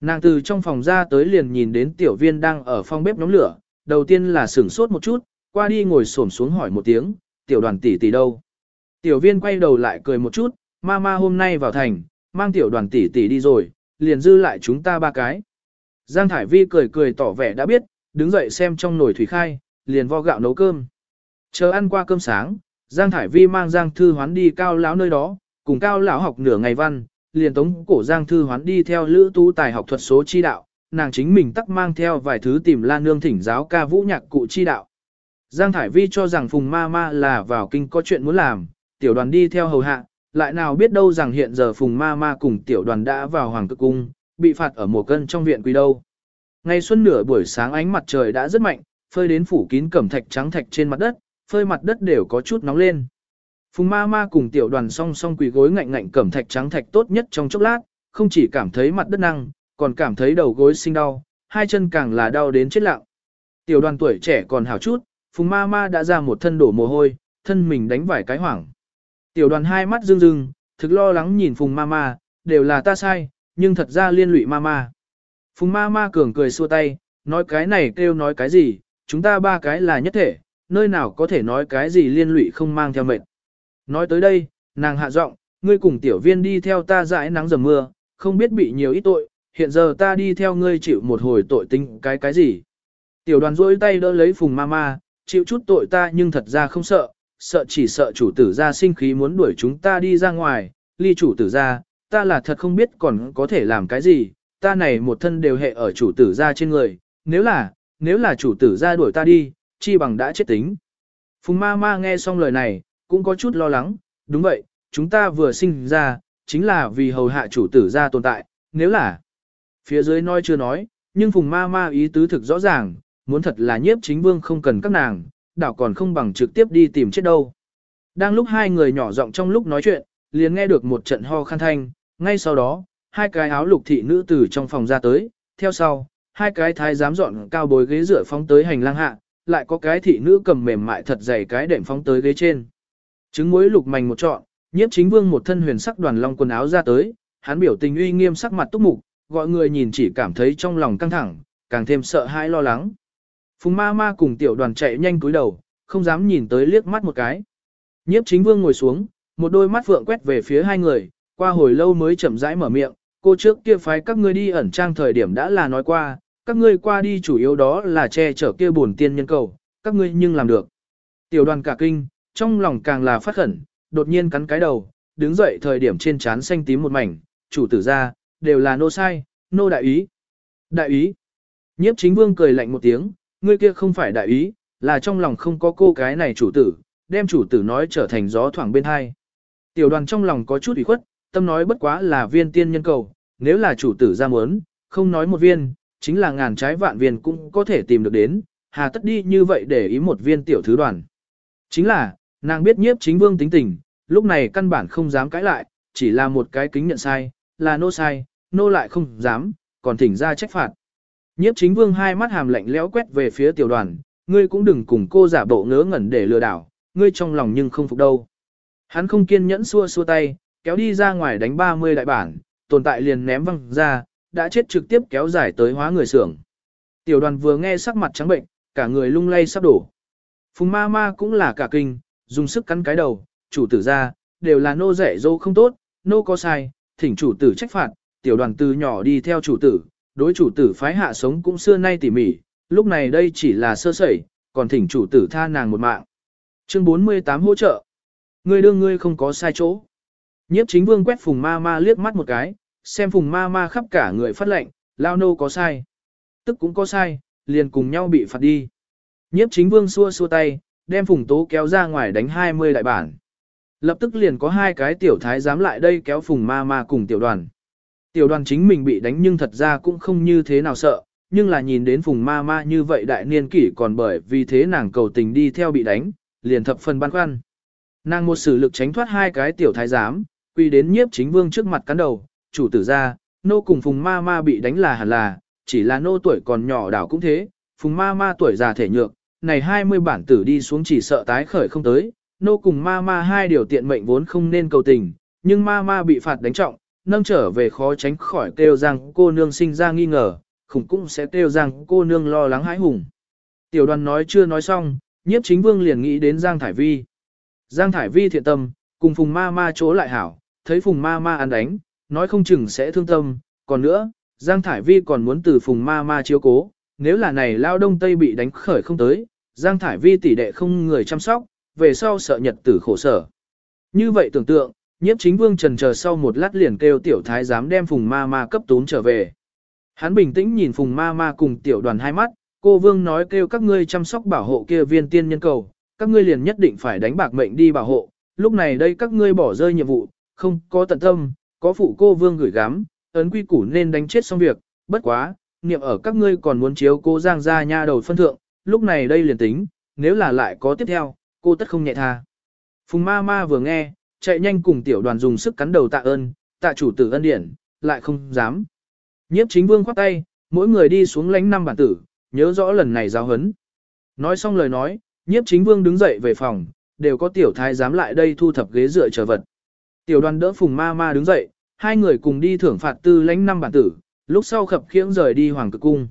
Nàng từ trong phòng ra tới liền nhìn đến tiểu viên đang ở phòng bếp nhóm lửa, đầu tiên là sửng sốt một chút, qua đi ngồi xổm xuống hỏi một tiếng, tiểu đoàn tỷ tỷ đâu. Tiểu viên quay đầu lại cười một chút, mama hôm nay vào thành, mang tiểu đoàn tỷ tỷ đi rồi, liền dư lại chúng ta ba cái. Giang Thải Vi cười cười tỏ vẻ đã biết, đứng dậy xem trong nồi thủy khai, liền vo gạo nấu cơm. Chờ ăn qua cơm sáng, Giang Thải Vi mang Giang Thư Hoán đi cao lão nơi đó, cùng cao lão học nửa ngày văn, liền tống cổ Giang Thư Hoán đi theo Lữ tu Tài học thuật số chi đạo, nàng chính mình tắc mang theo vài thứ tìm Lan Nương thỉnh giáo ca vũ nhạc cụ chi đạo. Giang Thải Vi cho rằng Phùng Ma Ma là vào kinh có chuyện muốn làm, tiểu đoàn đi theo hầu hạ, lại nào biết đâu rằng hiện giờ Phùng Ma Ma cùng tiểu đoàn đã vào Hoàng Cực Cung, bị phạt ở mùa cân trong viện quý đâu. Ngày xuân nửa buổi sáng ánh mặt trời đã rất mạnh, phơi đến phủ kín cẩm thạch trắng thạch trên mặt đất, phơi mặt đất đều có chút nóng lên. Phùng ma ma cùng tiểu đoàn song song quỳ gối ngạnh ngạnh cẩm thạch trắng thạch tốt nhất trong chốc lát, không chỉ cảm thấy mặt đất năng, còn cảm thấy đầu gối sinh đau, hai chân càng là đau đến chết lặng. Tiểu đoàn tuổi trẻ còn hảo chút, phùng ma ma đã ra một thân đổ mồ hôi, thân mình đánh vải cái hoảng. Tiểu đoàn hai mắt rưng rưng, thực lo lắng nhìn phùng ma ma, đều là ta sai, nhưng thật ra liên lụy ma ma. Phùng ma ma cường cười xua tay, nói cái này kêu nói cái gì, chúng ta ba cái là nhất thể, nơi nào có thể nói cái gì liên lụy không mang theo mệnh. Nói tới đây, nàng hạ giọng, ngươi cùng tiểu viên đi theo ta dãi nắng dầm mưa, không biết bị nhiều ít tội, hiện giờ ta đi theo ngươi chịu một hồi tội tính cái cái gì. Tiểu đoàn rỗi tay đỡ lấy phùng ma ma, chịu chút tội ta nhưng thật ra không sợ, sợ chỉ sợ chủ tử ra sinh khí muốn đuổi chúng ta đi ra ngoài, ly chủ tử ra, ta là thật không biết còn có thể làm cái gì, ta này một thân đều hệ ở chủ tử ra trên người, nếu là, nếu là chủ tử ra đuổi ta đi, chi bằng đã chết tính. Phùng ma ma nghe xong lời này, cũng có chút lo lắng, đúng vậy, chúng ta vừa sinh ra, chính là vì hầu hạ chủ tử ra tồn tại, nếu là, phía dưới nói chưa nói, nhưng phùng ma ma ý tứ thực rõ ràng, muốn thật là nhiếp chính vương không cần các nàng, đảo còn không bằng trực tiếp đi tìm chết đâu. Đang lúc hai người nhỏ giọng trong lúc nói chuyện, liền nghe được một trận ho khăn thanh, ngay sau đó, hai cái áo lục thị nữ từ trong phòng ra tới, theo sau, hai cái thái giám dọn cao bồi ghế rửa phóng tới hành lang hạ, lại có cái thị nữ cầm mềm mại thật dày cái đệm phóng tới ghế trên. Trứng muối lục mành một trọn, nhiếp chính vương một thân huyền sắc đoàn long quần áo ra tới, hắn biểu tình uy nghiêm sắc mặt túc mục, gọi người nhìn chỉ cảm thấy trong lòng căng thẳng, càng thêm sợ hãi lo lắng. Phùng ma ma cùng tiểu đoàn chạy nhanh cúi đầu, không dám nhìn tới liếc mắt một cái. Nhiếp chính vương ngồi xuống, một đôi mắt vượng quét về phía hai người, qua hồi lâu mới chậm rãi mở miệng, cô trước kia phái các ngươi đi ẩn trang thời điểm đã là nói qua, các ngươi qua đi chủ yếu đó là che chở kia bổn tiên nhân cầu, các ngươi nhưng làm được. Tiểu đoàn cả kinh, trong lòng càng là phát khẩn, đột nhiên cắn cái đầu, đứng dậy thời điểm trên trán xanh tím một mảnh, chủ tử ra, đều là nô sai, nô đại ý. Đại ý. Nhiếp chính vương cười lạnh một tiếng, ngươi kia không phải đại ý, là trong lòng không có cô cái này chủ tử, đem chủ tử nói trở thành gió thoảng bên hai. Tiểu đoàn trong lòng có chút ủy khuất, tâm nói bất quá là viên tiên nhân cầu, nếu là chủ tử ra muốn, không nói một viên, chính là ngàn trái vạn viên cũng có thể tìm được đến, hà tất đi như vậy để ý một viên tiểu thứ đoàn. Chính là, nàng biết nhiếp chính vương tính tình, lúc này căn bản không dám cãi lại, chỉ là một cái kính nhận sai, là nô sai, nô lại không dám, còn thỉnh ra trách phạt. Nhiếp chính vương hai mắt hàm lạnh lẽo quét về phía tiểu đoàn, ngươi cũng đừng cùng cô giả bộ ngớ ngẩn để lừa đảo, ngươi trong lòng nhưng không phục đâu. Hắn không kiên nhẫn xua xua tay, kéo đi ra ngoài đánh 30 đại bản, tồn tại liền ném văng ra, đã chết trực tiếp kéo dài tới hóa người xưởng. Tiểu đoàn vừa nghe sắc mặt trắng bệnh, cả người lung lay sắp đổ. Phùng ma ma cũng là cả kinh, dùng sức cắn cái đầu, chủ tử ra, đều là nô rẻ dâu không tốt, nô có sai, thỉnh chủ tử trách phạt, tiểu đoàn từ nhỏ đi theo chủ tử, đối chủ tử phái hạ sống cũng xưa nay tỉ mỉ, lúc này đây chỉ là sơ sẩy, còn thỉnh chủ tử tha nàng một mạng. Chương 48 hỗ trợ. Ngươi đương ngươi không có sai chỗ. Nhiếp chính vương quét phùng ma ma liếc mắt một cái, xem phùng ma ma khắp cả người phát lệnh, lao nô có sai. Tức cũng có sai, liền cùng nhau bị phạt đi. Nhiếp chính vương xua xua tay, đem phùng tố kéo ra ngoài đánh 20 đại bản. Lập tức liền có hai cái tiểu thái dám lại đây kéo phùng ma ma cùng tiểu đoàn. Tiểu đoàn chính mình bị đánh nhưng thật ra cũng không như thế nào sợ, nhưng là nhìn đến phùng ma ma như vậy đại niên kỷ còn bởi vì thế nàng cầu tình đi theo bị đánh, liền thập phần băn khoăn. Nàng một sử lực tránh thoát hai cái tiểu thái giám, quy đến nhiếp chính vương trước mặt cắn đầu, chủ tử ra, nô cùng phùng ma ma bị đánh là hẳn là, chỉ là nô tuổi còn nhỏ đảo cũng thế, phùng ma ma tuổi già thể nhược, này 20 bản tử đi xuống chỉ sợ tái khởi không tới, nô cùng ma ma hai điều tiện mệnh vốn không nên cầu tình, nhưng ma ma bị phạt đánh trọng, nâng trở về khó tránh khỏi kêu rằng cô nương sinh ra nghi ngờ, khủng cũng sẽ kêu rằng cô nương lo lắng hãi hùng. Tiểu đoàn nói chưa nói xong, nhiếp chính vương liền nghĩ đến Giang Thải Vi. Giang Thải Vi thiện tâm, cùng Phùng Ma Ma chỗ lại hảo, thấy Phùng Ma Ma ăn đánh, nói không chừng sẽ thương tâm, còn nữa, Giang Thải Vi còn muốn từ Phùng Ma Ma chiếu cố, nếu là này lao đông tây bị đánh khởi không tới, Giang Thải Vi tỷ đệ không người chăm sóc, về sau sợ nhật tử khổ sở. Như vậy tưởng tượng, nhiếp chính vương trần chờ sau một lát liền kêu tiểu thái dám đem Phùng Ma Ma cấp tún trở về. Hắn bình tĩnh nhìn Phùng Ma Ma cùng tiểu đoàn hai mắt, cô vương nói kêu các ngươi chăm sóc bảo hộ kia viên tiên nhân cầu, các ngươi liền nhất định phải đánh bạc mệnh đi bảo hộ, lúc này đây các ngươi bỏ rơi nhiệm vụ, không có tận tâm, có phụ cô vương gửi gắm, ấn quy củ nên đánh chết xong việc, bất quá, niệm ở các ngươi còn muốn chiếu cô giang ra nha đầu phân thượng, lúc này đây liền tính, nếu là lại có tiếp theo, cô tất không nhẹ tha. Phùng ma ma vừa nghe, chạy nhanh cùng tiểu đoàn dùng sức cắn đầu tạ ơn, tạ chủ tử ân điển, lại không dám. Nhiếp chính vương khoát tay, mỗi người đi xuống lánh năm bản tử, nhớ rõ lần này giáo hấn. Nói xong lời nói, nhiếp chính vương đứng dậy về phòng, đều có tiểu thái dám lại đây thu thập ghế dựa chờ vật. Tiểu đoàn đỡ phùng ma ma đứng dậy, hai người cùng đi thưởng phạt tư lãnh năm bản tử, lúc sau khập khiễng rời đi hoàng cực cung.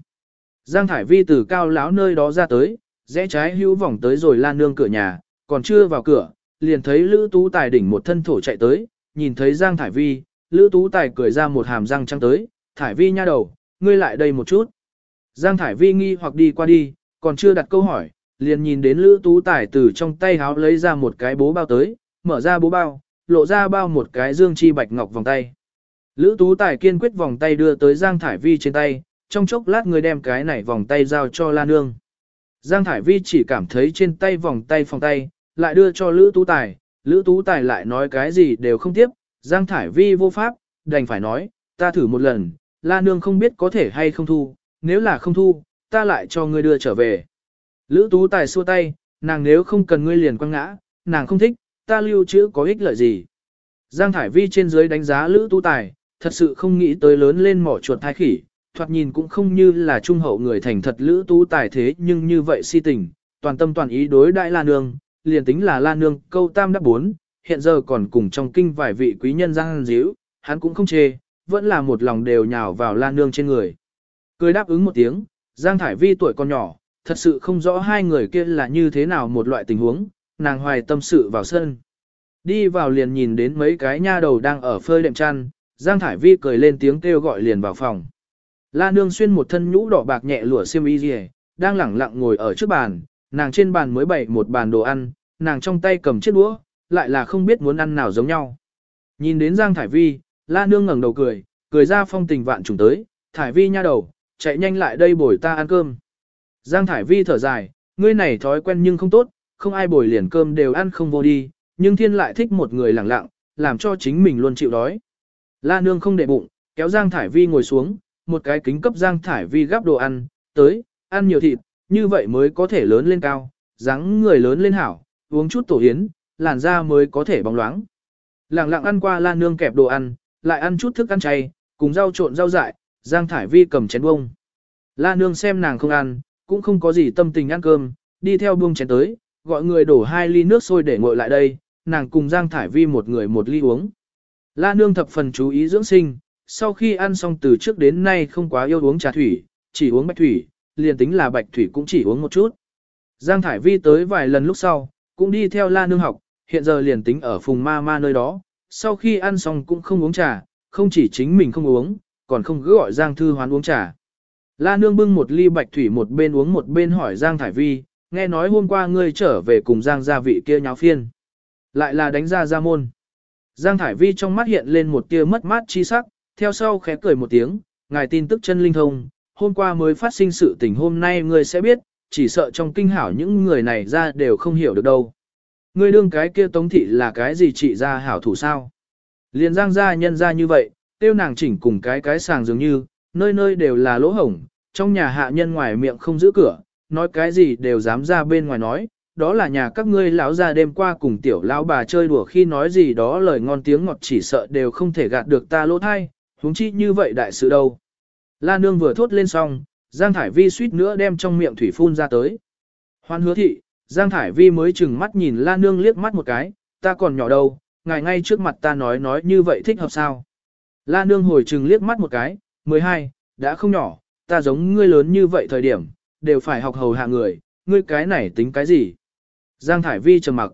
Giang Thải Vi từ cao lão nơi đó ra tới, rẽ trái hữu vòng tới rồi lan nương cửa nhà, còn chưa vào cửa, liền thấy Lữ Tú Tài đỉnh một thân thổ chạy tới, nhìn thấy Giang Thải Vi, Lữ Tú Tài cười ra một hàm răng trắng tới, Thải Vi nha đầu, ngươi lại đây một chút. Giang Thải Vi nghi hoặc đi qua đi, còn chưa đặt câu hỏi, liền nhìn đến Lữ Tú Tài từ trong tay háo lấy ra một cái bố bao tới, mở ra bố bao, lộ ra bao một cái dương chi bạch ngọc vòng tay. Lữ Tú Tài kiên quyết vòng tay đưa tới Giang Thải Vi trên tay, trong chốc lát người đem cái này vòng tay giao cho La Nương. Giang Thải Vi chỉ cảm thấy trên tay vòng tay phòng tay, lại đưa cho Lữ Tú Tài, Lữ Tú Tài lại nói cái gì đều không tiếp, Giang Thải Vi vô pháp, đành phải nói, ta thử một lần, La Nương không biết có thể hay không thu, nếu là không thu, ta lại cho ngươi đưa trở về. Lữ Tú Tài xua tay, nàng nếu không cần ngươi liền quăng ngã, nàng không thích, ta lưu trữ có ích lợi gì. Giang Thải Vi trên dưới đánh giá Lữ Tú Tài, thật sự không nghĩ tới lớn lên mỏ chuột thai khỉ, thoạt nhìn cũng không như là trung hậu người thành thật Lữ Tú Tài thế nhưng như vậy si tình, toàn tâm toàn ý đối đại La Nương, liền tính là La Nương câu tam đáp bốn, hiện giờ còn cùng trong kinh vài vị quý nhân Giang Díu, hắn cũng không chê, vẫn là một lòng đều nhào vào La Nương trên người. Cười đáp ứng một tiếng, Giang Thải Vi tuổi còn nhỏ, thật sự không rõ hai người kia là như thế nào một loại tình huống, nàng hoài tâm sự vào sân. Đi vào liền nhìn đến mấy cái nha đầu đang ở phơi đệm chăn, Giang Thải Vi cười lên tiếng kêu gọi liền vào phòng. La Nương xuyên một thân nhũ đỏ bạc nhẹ lụa xiêm y rìa, đang lẳng lặng ngồi ở trước bàn, nàng trên bàn mới bày một bàn đồ ăn, nàng trong tay cầm chiếc đũa, lại là không biết muốn ăn nào giống nhau. Nhìn đến Giang Thải Vi, La Nương ngẩng đầu cười, cười ra phong tình vạn trùng tới, Thải Vi nha đầu, chạy nhanh lại đây bồi ta ăn cơm. Giang Thải Vi thở dài, ngươi này thói quen nhưng không tốt, không ai bồi liền cơm đều ăn không vô đi, nhưng thiên lại thích một người lẳng lặng, làm cho chính mình luôn chịu đói. La Nương không để bụng, kéo Giang Thải Vi ngồi xuống, một cái kính cấp Giang Thải Vi gắp đồ ăn, tới, ăn nhiều thịt, như vậy mới có thể lớn lên cao, dáng người lớn lên hảo, uống chút tổ yến, làn da mới có thể bóng loáng. Lặng lặng ăn qua La Nương kẹp đồ ăn, lại ăn chút thức ăn chay, cùng rau trộn rau dại, Giang Thải Vi cầm chén bông. La Nương xem nàng không ăn, cũng không có gì tâm tình ăn cơm, đi theo buông chén tới, gọi người đổ hai ly nước sôi để ngồi lại đây, nàng cùng Giang Thải Vi một người một ly uống. La Nương thập phần chú ý dưỡng sinh, sau khi ăn xong từ trước đến nay không quá yêu uống trà thủy, chỉ uống bạch thủy, liền tính là bạch thủy cũng chỉ uống một chút. Giang Thải Vi tới vài lần lúc sau, cũng đi theo La Nương học, hiện giờ liền tính ở phùng ma ma nơi đó, sau khi ăn xong cũng không uống trà, không chỉ chính mình không uống, còn không cứ gọi Giang Thư Hoán uống trà. La Nương bưng một ly bạch thủy một bên uống một bên hỏi Giang Thải Vi, nghe nói hôm qua ngươi trở về cùng Giang gia vị kia nháo phiên. Lại là đánh ra gia môn. Giang Thải Vi trong mắt hiện lên một tia mất mát chi sắc, theo sau khẽ cười một tiếng, ngài tin tức chân linh thông, hôm qua mới phát sinh sự tình hôm nay ngươi sẽ biết, chỉ sợ trong kinh hảo những người này ra đều không hiểu được đâu. Ngươi đương cái kia tống thị là cái gì trị ra hảo thủ sao? Liền giang gia nhân ra như vậy, tiêu nàng chỉnh cùng cái cái sàng dường như, nơi nơi đều là lỗ hổng, trong nhà hạ nhân ngoài miệng không giữ cửa, nói cái gì đều dám ra bên ngoài nói, đó là nhà các ngươi lão ra đêm qua cùng tiểu lão bà chơi đùa khi nói gì đó lời ngon tiếng ngọt chỉ sợ đều không thể gạt được ta lỗ thai, huống chi như vậy đại sự đâu. La nương vừa thốt lên xong, Giang Thải Vi suýt nữa đem trong miệng thủy phun ra tới. Hoan hứa thị, Giang Thải Vi mới chừng mắt nhìn La nương liếc mắt một cái, ta còn nhỏ đâu, ngài ngay trước mặt ta nói nói như vậy thích hợp sao. La nương hồi chừng liếc mắt một cái, 12, đã không nhỏ, ta giống ngươi lớn như vậy thời điểm, đều phải học hầu hạ người, ngươi cái này tính cái gì? Giang Thải Vi trầm mặc.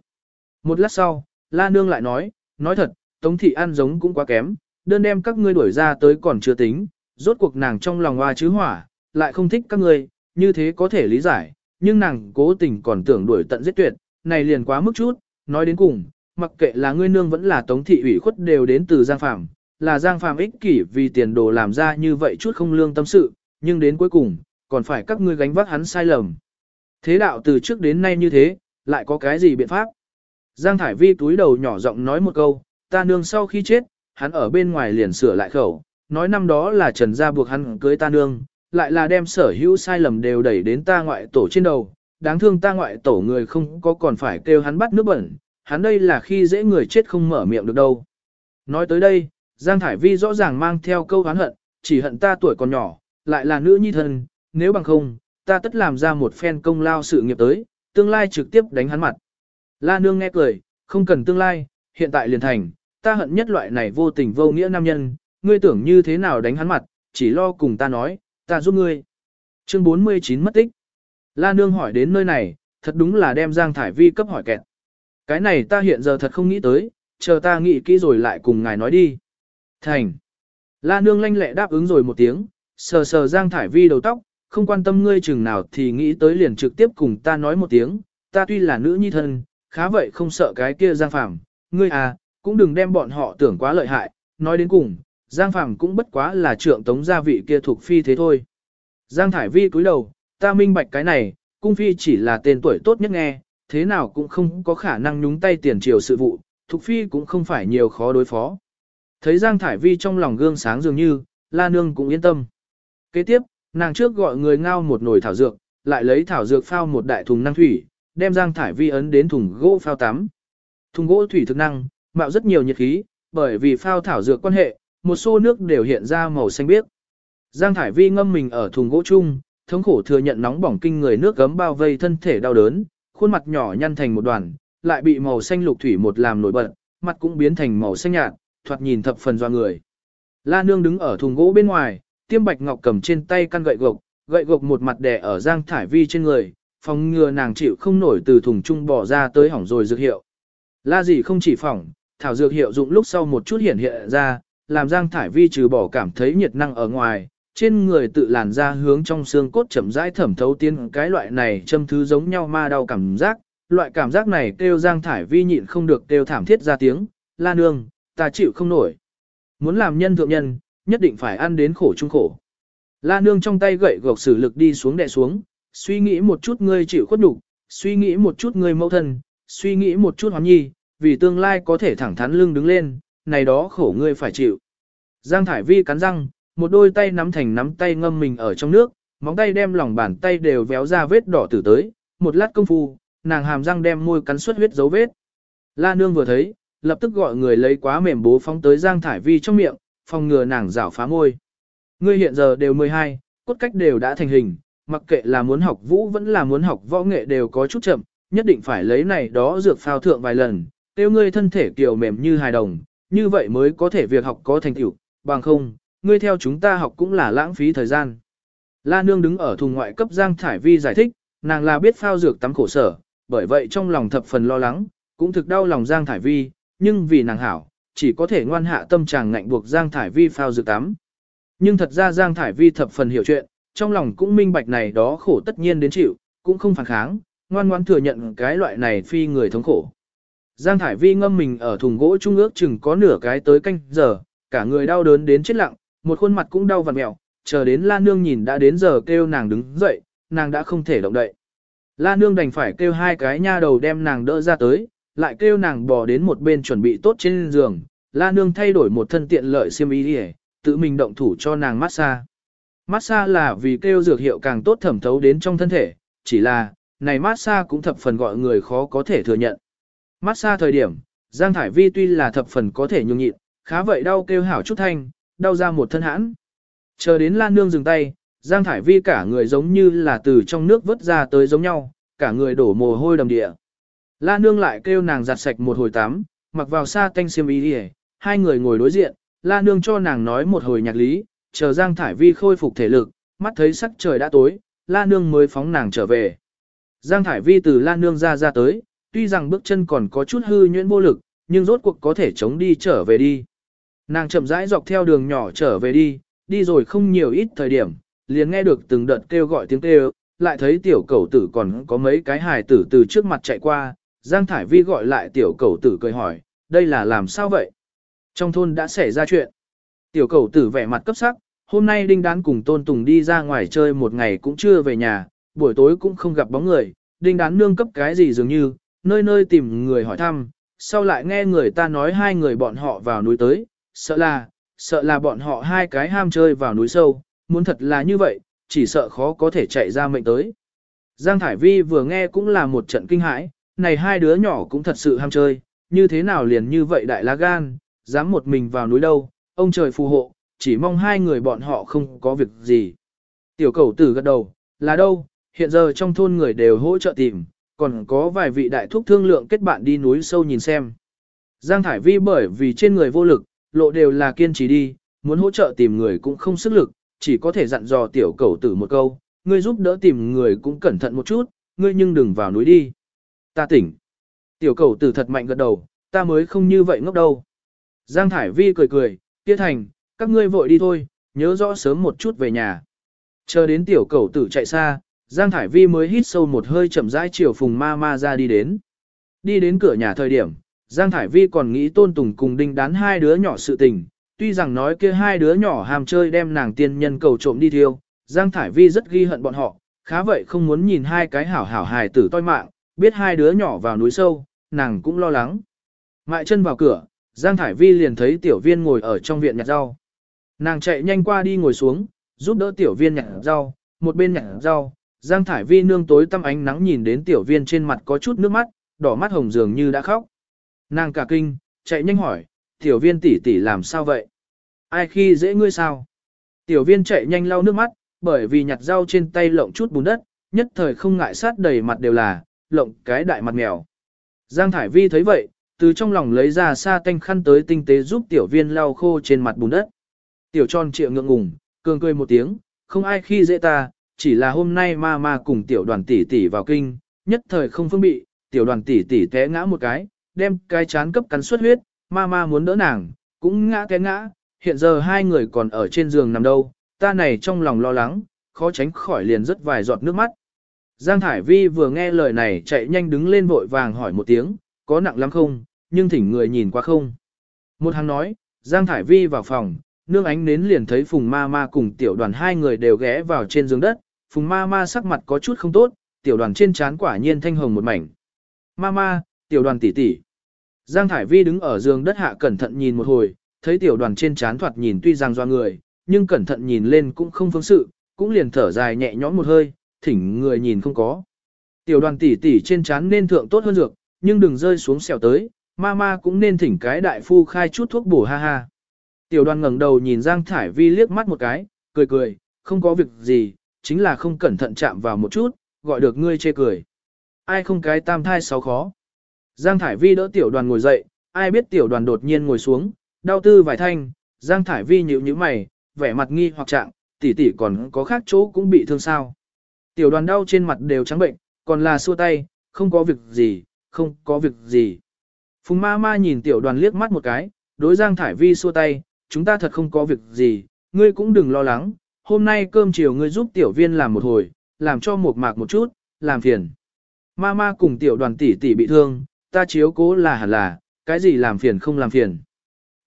Một lát sau, La Nương lại nói, nói thật, Tống Thị ăn giống cũng quá kém, đơn đem các ngươi đuổi ra tới còn chưa tính, rốt cuộc nàng trong lòng hoa chứ hỏa, lại không thích các ngươi, như thế có thể lý giải, nhưng nàng cố tình còn tưởng đuổi tận giết tuyệt, này liền quá mức chút, nói đến cùng, mặc kệ là ngươi nương vẫn là Tống Thị ủy khuất đều đến từ Giang Phạm, là Giang Phạm ích kỷ vì tiền đồ làm ra như vậy chút không lương tâm sự, nhưng đến cuối cùng, còn phải các ngươi gánh vác hắn sai lầm. Thế đạo từ trước đến nay như thế, lại có cái gì biện pháp? Giang Thải Vi túi đầu nhỏ giọng nói một câu, ta nương sau khi chết, hắn ở bên ngoài liền sửa lại khẩu, nói năm đó là Trần Gia buộc hắn cưới ta nương, lại là đem sở hữu sai lầm đều đẩy đến ta ngoại tổ trên đầu, đáng thương ta ngoại tổ người không có còn phải kêu hắn bắt nước bẩn, hắn đây là khi dễ người chết không mở miệng được đâu. Nói tới đây, Giang Thải Vi rõ ràng mang theo câu hán hận, chỉ hận ta tuổi còn nhỏ, lại là nữ nhi thân, nếu bằng không, ta tất làm ra một phen công lao sự nghiệp tới, tương lai trực tiếp đánh hắn mặt. La nương nghe cười, không cần tương lai, hiện tại liền thành, ta hận nhất loại này vô tình vô nghĩa nam nhân, ngươi tưởng như thế nào đánh hắn mặt, chỉ lo cùng ta nói, ta giúp ngươi. Chương 49 mất tích. La nương hỏi đến nơi này, thật đúng là đem Giang Thải Vi cấp hỏi kẹt. Cái này ta hiện giờ thật không nghĩ tới, chờ ta nghĩ kỹ rồi lại cùng ngài nói đi. Thành. La nương lanh lẹ đáp ứng rồi một tiếng, sờ sờ Giang Thải Vi đầu tóc, không quan tâm ngươi chừng nào thì nghĩ tới liền trực tiếp cùng ta nói một tiếng, ta tuy là nữ nhi thân, khá vậy không sợ cái kia Giang Phàm, ngươi à, cũng đừng đem bọn họ tưởng quá lợi hại, nói đến cùng, Giang Phàm cũng bất quá là trượng tống gia vị kia thuộc phi thế thôi. Giang Thải Vi cúi đầu, ta minh bạch cái này, cung phi chỉ là tên tuổi tốt nhất nghe, thế nào cũng không có khả năng nhúng tay tiền triều sự vụ, thuộc phi cũng không phải nhiều khó đối phó. Thấy Giang Thải Vi trong lòng gương sáng dường như, La Nương cũng yên tâm. Kế tiếp, nàng trước gọi người ngao một nồi thảo dược, lại lấy thảo dược phao một đại thùng năng thủy, đem Giang Thải Vi ấn đến thùng gỗ phao tắm. Thùng gỗ thủy thực năng, mạo rất nhiều nhiệt khí, bởi vì phao thảo dược quan hệ, một xô nước đều hiện ra màu xanh biếc. Giang Thải Vi ngâm mình ở thùng gỗ chung, thống khổ thừa nhận nóng bỏng kinh người nước gấm bao vây thân thể đau đớn, khuôn mặt nhỏ nhăn thành một đoàn, lại bị màu xanh lục thủy một làm nổi bật, mặt cũng biến thành màu xanh nhạt, thoạt nhìn thập phần doa người. La Nương đứng ở thùng gỗ bên ngoài, tiêm bạch ngọc cầm trên tay căn gậy gộc, gậy gộc một mặt đè ở Giang Thải Vi trên người, phòng ngừa nàng chịu không nổi từ thùng chung bỏ ra tới hỏng rồi dược hiệu. La gì không chỉ phỏng, thảo dược hiệu dụng lúc sau một chút hiện hiện ra, làm Giang Thải Vi trừ bỏ cảm thấy nhiệt năng ở ngoài, trên người tự làn ra hướng trong xương cốt chậm rãi thẩm thấu tiến cái loại này châm thứ giống nhau ma đau cảm giác, loại cảm giác này kêu Giang Thải Vi nhịn không được kêu thảm thiết ra tiếng, la nương, ta chịu không nổi. Muốn làm nhân thượng nhân, nhất định phải ăn đến khổ chung khổ. La nương trong tay gậy gộc sử lực đi xuống đè xuống, suy nghĩ một chút ngươi chịu khuất nhục, suy nghĩ một chút ngươi mẫu thân, suy nghĩ một chút hoán nhi, vì tương lai có thể thẳng thắn lưng đứng lên, này đó khổ ngươi phải chịu. Giang Thải Vi cắn răng, một đôi tay nắm thành nắm tay ngâm mình ở trong nước, móng tay đem lòng bàn tay đều véo ra vết đỏ tử tới, một lát công phu, nàng hàm răng đem môi cắn xuất huyết dấu vết. La nương vừa thấy, lập tức gọi người lấy quá mềm bố phóng tới Giang Thải Vi trong miệng, phòng ngừa nàng rảo phá môi. Ngươi hiện giờ đều 12, cốt cách đều đã thành hình, mặc kệ là muốn học vũ vẫn là muốn học võ nghệ đều có chút chậm, nhất định phải lấy này đó dược phao thượng vài lần, tiêu ngươi thân thể kiểu mềm như hài đồng, như vậy mới có thể việc học có thành tựu, bằng không, ngươi theo chúng ta học cũng là lãng phí thời gian. La Nương đứng ở thùng ngoại cấp Giang Thải Vi giải thích, nàng là biết phao dược tắm khổ sở, bởi vậy trong lòng thập phần lo lắng, cũng thực đau lòng Giang Thải Vi, nhưng vì nàng hảo, chỉ có thể ngoan hạ tâm trạng ngạnh buộc Giang Thải Vi phao dược tắm. Nhưng thật ra Giang Thải Vi thập phần hiểu chuyện, trong lòng cũng minh bạch này đó khổ tất nhiên đến chịu, cũng không phản kháng, ngoan ngoãn thừa nhận cái loại này phi người thống khổ. Giang Thải Vi ngâm mình ở thùng gỗ trung ước chừng có nửa cái tới canh giờ, cả người đau đớn đến chết lặng, một khuôn mặt cũng đau vằn mẹo, chờ đến La Nương nhìn đã đến giờ kêu nàng đứng dậy, nàng đã không thể động đậy. La Nương đành phải kêu hai cái nha đầu đem nàng đỡ ra tới, lại kêu nàng bò đến một bên chuẩn bị tốt trên giường. La Nương thay đổi một thân tiện lợi xiêm y đi tự mình động thủ cho nàng massage. Massage là vì kêu dược hiệu càng tốt thẩm thấu đến trong thân thể, chỉ là, này massage cũng thập phần gọi người khó có thể thừa nhận. Massage thời điểm, Giang Thải Vi tuy là thập phần có thể nhung nhịn, khá vậy đau kêu hảo chút thanh, đau ra một thân hãn. Chờ đến Lan Nương dừng tay, Giang Thải Vi cả người giống như là từ trong nước vớt ra tới giống nhau, cả người đổ mồ hôi đầm địa. Lan Nương lại kêu nàng giặt sạch một hồi tắm, mặc vào sa tanh xiêm y đi hai người ngồi đối diện, Lan Nương cho nàng nói một hồi nhạc lý, chờ Giang Thải Vi khôi phục thể lực, mắt thấy sắc trời đã tối, Lan Nương mới phóng nàng trở về. Giang Thải Vi từ Lan Nương ra ra tới, tuy rằng bước chân còn có chút hư nhuyễn vô lực, nhưng rốt cuộc có thể chống đi trở về đi. Nàng chậm rãi dọc theo đường nhỏ trở về đi, đi rồi không nhiều ít thời điểm, liền nghe được từng đợt kêu gọi tiếng kêu, lại thấy tiểu cầu tử còn có mấy cái hài tử từ trước mặt chạy qua, Giang Thải Vi gọi lại tiểu cầu tử cười hỏi, đây là làm sao vậy? Trong thôn đã xảy ra chuyện. Tiểu cầu tử vẻ mặt cấp sắc, hôm nay Đinh Đán cùng Tôn Tùng đi ra ngoài chơi một ngày cũng chưa về nhà, buổi tối cũng không gặp bóng người, Đinh Đán nương cấp cái gì dường như, nơi nơi tìm người hỏi thăm, sau lại nghe người ta nói hai người bọn họ vào núi tới, sợ là, sợ là bọn họ hai cái ham chơi vào núi sâu, muốn thật là như vậy, chỉ sợ khó có thể chạy ra mệnh tới. Giang Thải Vi vừa nghe cũng là một trận kinh hãi, này hai đứa nhỏ cũng thật sự ham chơi, như thế nào liền như vậy đại lá gan, dám một mình vào núi đâu, ông trời phù hộ, chỉ mong hai người bọn họ không có việc gì. Tiểu cầu tử gật đầu, là đâu, hiện giờ trong thôn người đều hỗ trợ tìm, còn có vài vị đại thúc thương lượng kết bạn đi núi sâu nhìn xem. Giang Thải Vi bởi vì trên người vô lực, lộ đều là kiên trì đi, muốn hỗ trợ tìm người cũng không sức lực, chỉ có thể dặn dò tiểu cầu tử một câu, ngươi giúp đỡ tìm người cũng cẩn thận một chút, ngươi nhưng đừng vào núi đi. Ta tỉnh. Tiểu cầu tử thật mạnh gật đầu, ta mới không như vậy ngốc đâu. Giang Thải Vi cười cười, Tiết thành, các ngươi vội đi thôi, nhớ rõ sớm một chút về nhà. Chờ đến tiểu cầu tử chạy xa, Giang Thải Vi mới hít sâu một hơi chậm rãi chiều phùng ma ma ra đi đến. Đi đến cửa nhà thời điểm, Giang Thải Vi còn nghĩ tôn tùng cùng đinh đán hai đứa nhỏ sự tình, tuy rằng nói kia hai đứa nhỏ hàm chơi đem nàng tiên nhân cầu trộm đi thiêu, Giang Thải Vi rất ghi hận bọn họ, khá vậy không muốn nhìn hai cái hảo hảo hài tử toi mạng, biết hai đứa nhỏ vào núi sâu, nàng cũng lo lắng. Mại chân vào cửa, Giang Thải Vi liền thấy tiểu viên ngồi ở trong viện nhặt rau. Nàng chạy nhanh qua đi ngồi xuống, giúp đỡ tiểu viên nhặt rau, một bên nhặt rau, Giang Thải Vi nương tối tăm ánh nắng nhìn đến tiểu viên trên mặt có chút nước mắt, đỏ mắt hồng dường như đã khóc. Nàng cả kinh, chạy nhanh hỏi, tiểu viên tỷ tỷ làm sao vậy? Ai khi dễ ngươi sao? Tiểu viên chạy nhanh lau nước mắt, bởi vì nhặt rau trên tay lộng chút bùn đất, nhất thời không ngại sát đầy mặt đều là, lộng cái đại mặt mèo. Giang Thải Vi thấy vậy, từ trong lòng lấy ra sa tanh khăn tới tinh tế giúp tiểu viên lau khô trên mặt bùn đất. Tiểu tròn trịa ngượng ngùng, cường cười một tiếng, không ai khi dễ ta, chỉ là hôm nay ma ma cùng tiểu đoàn tỷ tỷ vào kinh, nhất thời không phương bị, tiểu đoàn tỷ tỷ té ngã một cái, đem cái chán cấp cắn xuất huyết, ma ma muốn đỡ nàng, cũng ngã té ngã, hiện giờ hai người còn ở trên giường nằm đâu, ta này trong lòng lo lắng, khó tránh khỏi liền rất vài giọt nước mắt. Giang Thải Vi vừa nghe lời này chạy nhanh đứng lên vội vàng hỏi một tiếng, có nặng lắm không, nhưng thỉnh người nhìn qua không. Một hàng nói, Giang Thải Vi vào phòng, nương ánh nến liền thấy Phùng Ma Ma cùng tiểu đoàn hai người đều ghé vào trên giường đất, Phùng Ma Ma sắc mặt có chút không tốt, tiểu đoàn trên trán quả nhiên thanh hồng một mảnh. Ma Ma, tiểu đoàn tỷ tỷ. Giang Thải Vi đứng ở giường đất hạ cẩn thận nhìn một hồi, thấy tiểu đoàn trên trán thoạt nhìn tuy rằng do người, nhưng cẩn thận nhìn lên cũng không phương sự, cũng liền thở dài nhẹ nhõm một hơi, thỉnh người nhìn không có. Tiểu đoàn tỷ tỷ trên trán nên thượng tốt hơn dược, nhưng đừng rơi xuống xẻo tới, ma ma cũng nên thỉnh cái đại phu khai chút thuốc bổ ha ha. Tiểu đoàn ngẩng đầu nhìn Giang Thải Vi liếc mắt một cái, cười cười, không có việc gì, chính là không cẩn thận chạm vào một chút, gọi được ngươi chê cười. Ai không cái tam thai sáu khó. Giang Thải Vi đỡ tiểu đoàn ngồi dậy, ai biết tiểu đoàn đột nhiên ngồi xuống, đau tư vài thanh, Giang Thải Vi nhíu nhíu mày, vẻ mặt nghi hoặc trạng, tỷ tỷ còn có khác chỗ cũng bị thương sao. Tiểu đoàn đau trên mặt đều trắng bệnh, còn là xua tay, không có việc gì, không có việc gì. Phùng ma ma nhìn tiểu đoàn liếc mắt một cái, đối Giang Thải Vi xua tay, chúng ta thật không có việc gì, ngươi cũng đừng lo lắng, hôm nay cơm chiều ngươi giúp tiểu viên làm một hồi, làm cho một mạc một chút, làm phiền. Mama cùng tiểu đoàn tỷ tỷ bị thương, ta chiếu cố là hẳn là, cái gì làm phiền không làm phiền.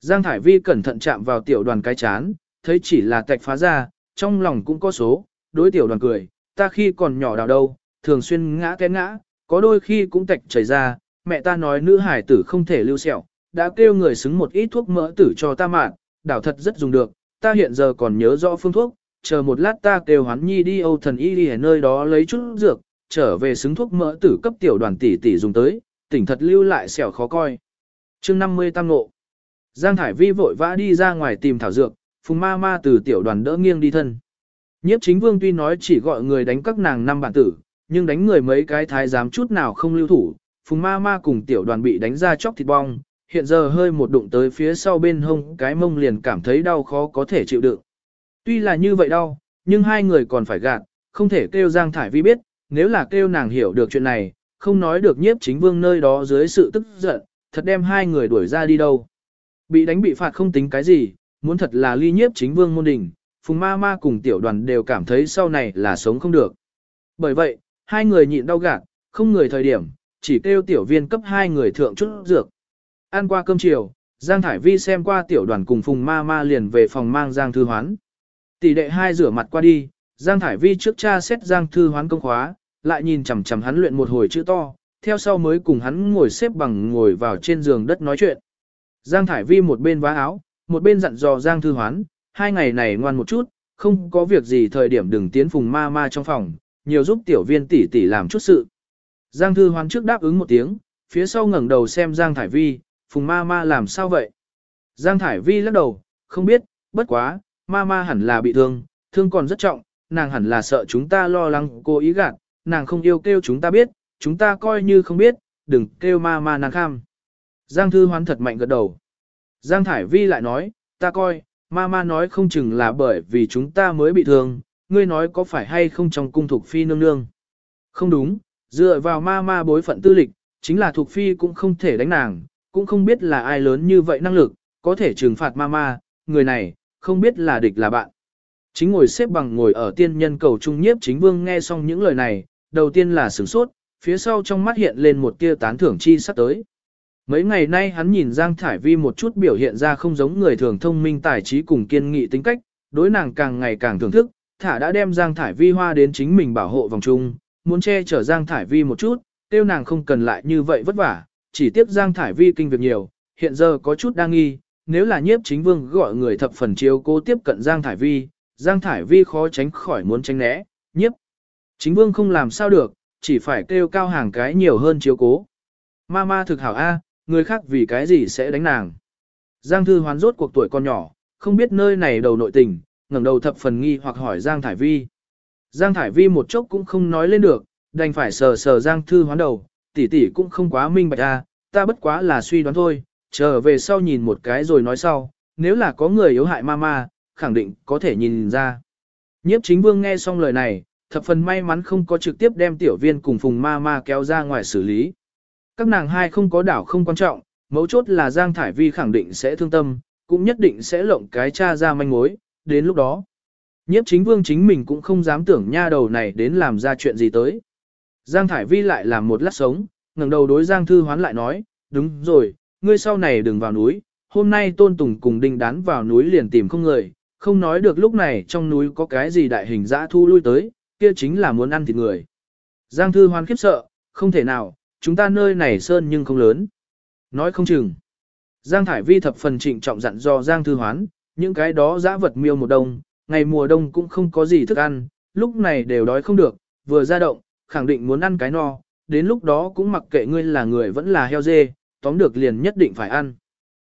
Giang Thải Vi cẩn thận chạm vào tiểu đoàn cái chán, thấy chỉ là tạch phá ra, trong lòng cũng có số, đối tiểu đoàn cười, ta khi còn nhỏ đào đâu, thường xuyên ngã té ngã, có đôi khi cũng tạch chảy ra, mẹ ta nói nữ hải tử không thể lưu sẹo, đã kêu người xứng một ít thuốc mỡ tử cho ta mạn, đảo thật rất dùng được, ta hiện giờ còn nhớ rõ phương thuốc, chờ một lát ta kêu hoán nhi đi Âu thần y đi ở nơi đó lấy chút dược, trở về xứng thuốc mỡ tử cấp tiểu đoàn tỷ tỷ dùng tới, tỉnh thật lưu lại sẹo khó coi. chương 50 tam ngộ. Giang Thải Vi vội vã đi ra ngoài tìm thảo dược, phùng ma ma từ tiểu đoàn đỡ nghiêng đi thân. Nhiếp chính vương tuy nói chỉ gọi người đánh các nàng năm bản tử, nhưng đánh người mấy cái thái giám chút nào không lưu thủ, phùng ma ma cùng tiểu đoàn bị đánh ra chóc thịt bong, hiện giờ hơi một đụng tới phía sau bên hông cái mông liền cảm thấy đau khó có thể chịu đựng. Tuy là như vậy đau, nhưng hai người còn phải gạt, không thể kêu Giang Thải Vi biết, nếu là kêu nàng hiểu được chuyện này, không nói được nhiếp chính vương nơi đó dưới sự tức giận, thật đem hai người đuổi ra đi đâu. Bị đánh bị phạt không tính cái gì, muốn thật là ly nhiếp chính vương môn đình, phùng ma ma cùng tiểu đoàn đều cảm thấy sau này là sống không được. Bởi vậy, hai người nhịn đau gạt, không người thời điểm, chỉ kêu tiểu viên cấp hai người thượng chút dược. Ăn qua cơm chiều, Giang Thải Vi xem qua tiểu đoàn cùng Phùng Ma Ma liền về phòng mang Giang Thư Hoán. Tỷ đệ hai rửa mặt qua đi, Giang Thải Vi trước cha xét Giang Thư Hoán công khóa, lại nhìn chằm chằm hắn luyện một hồi chữ to, theo sau mới cùng hắn ngồi xếp bằng ngồi vào trên giường đất nói chuyện. Giang Thải Vi một bên vá áo, một bên dặn dò Giang Thư Hoán, hai ngày này ngoan một chút, không có việc gì thời điểm đừng tiến Phùng Ma Ma trong phòng, nhiều giúp tiểu viên tỷ tỷ làm chút sự. Giang Thư Hoán trước đáp ứng một tiếng, phía sau ngẩng đầu xem Giang Thải Vi, Phùng Ma Ma làm sao vậy? Giang Thải Vi lắc đầu, không biết, bất quá, Ma Ma hẳn là bị thương, thương còn rất trọng, nàng hẳn là sợ chúng ta lo lắng cô ý gạt, nàng không yêu kêu chúng ta biết, chúng ta coi như không biết, đừng kêu Ma Ma nàng kham. Giang Thư Hoán thật mạnh gật đầu. Giang Thải Vi lại nói, ta coi, Ma Ma nói không chừng là bởi vì chúng ta mới bị thương, ngươi nói có phải hay không trong cung thuộc phi nương nương. Không đúng, dựa vào Ma Ma bối phận tư lịch, chính là thuộc phi cũng không thể đánh nàng, cũng không biết là ai lớn như vậy năng lực, có thể trừng phạt mama, người này, không biết là địch là bạn. Chính ngồi xếp bằng ngồi ở tiên nhân cầu trung nhiếp chính vương nghe xong những lời này, đầu tiên là sửng sốt, phía sau trong mắt hiện lên một tia tán thưởng chi sắp tới. Mấy ngày nay hắn nhìn Giang Thải Vi một chút biểu hiện ra không giống người thường thông minh tài trí cùng kiên nghị tính cách, đối nàng càng ngày càng thưởng thức, thả đã đem Giang Thải Vi hoa đến chính mình bảo hộ vòng trung, muốn che chở Giang Thải Vi một chút, tiêu nàng không cần lại như vậy vất vả, chỉ tiếp Giang Thải Vi kinh việc nhiều, hiện giờ có chút đang nghi, nếu là nhiếp chính vương gọi người thập phần chiếu cố tiếp cận Giang Thải Vi, Giang Thải Vi khó tránh khỏi muốn tránh né, nhiếp. Chính vương không làm sao được, chỉ phải kêu cao hàng cái nhiều hơn chiếu cố. Ma ma thực hảo A, người khác vì cái gì sẽ đánh nàng. Giang Thư hoán rốt cuộc tuổi con nhỏ, không biết nơi này đầu nội tình, ngẩng đầu thập phần nghi hoặc hỏi Giang Thải Vi. Giang Thải Vi một chốc cũng không nói lên được, đành phải sờ sờ Giang Thư hoán đầu, tỷ tỷ cũng không quá minh bạch a, ta bất quá là suy đoán thôi, trở về sau nhìn một cái rồi nói sau, nếu là có người yếu hại mama, khẳng định có thể nhìn ra. Nhiếp chính vương nghe xong lời này, thập phần may mắn không có trực tiếp đem tiểu viên cùng phùng Mama kéo ra ngoài xử lý. Các nàng hai không có đảo không quan trọng, mấu chốt là Giang Thải Vi khẳng định sẽ thương tâm, cũng nhất định sẽ lộng cái cha ra manh mối, đến lúc đó. Nhiếp chính vương chính mình cũng không dám tưởng nha đầu này đến làm ra chuyện gì tới. Giang Thải Vi lại làm một lát sống, ngẩng đầu đối Giang Thư Hoán lại nói, đúng rồi, ngươi sau này đừng vào núi, hôm nay Tôn Tùng cùng Đinh Đán vào núi liền tìm không người, không nói được lúc này trong núi có cái gì đại hình dã thu lui tới, kia chính là muốn ăn thịt người. Giang Thư hoan khiếp sợ, không thể nào, chúng ta nơi này sơn nhưng không lớn. Nói không chừng. Giang Thải Vi thập phần trịnh trọng dặn do Giang Thư Hoán, những cái đó dã vật miêu một đông, ngày mùa đông cũng không có gì thức ăn, lúc này đều đói không được, vừa ra động, khẳng định muốn ăn cái no, đến lúc đó cũng mặc kệ ngươi là người vẫn là heo dê, tóm được liền nhất định phải ăn.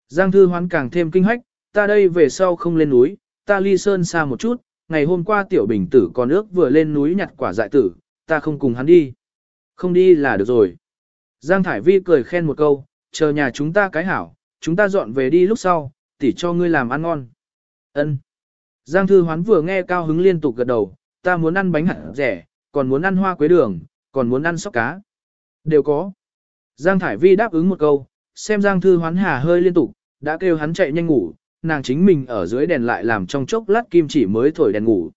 Giang Thư Hoán càng thêm kinh hách, ta đây về sau không lên núi, ta ly sơn xa một chút, ngày hôm qua tiểu bình tử còn ước vừa lên núi nhặt quả dại tử, ta không cùng hắn đi. Không đi là được rồi. Giang Thải Vi cười khen một câu, chờ nhà chúng ta cái hảo, chúng ta dọn về đi lúc sau, tỉ cho ngươi làm ăn ngon. Ân. Giang Thư Hoán vừa nghe cao hứng liên tục gật đầu, ta muốn ăn bánh hạt rẻ, còn muốn ăn hoa quế đường, còn muốn ăn sóc cá. Đều có. Giang Thải Vi đáp ứng một câu, xem Giang Thư Hoán hà hơi liên tục, đã kêu hắn chạy nhanh ngủ, nàng chính mình ở dưới đèn lại làm trong chốc lát kim chỉ mới thổi đèn ngủ.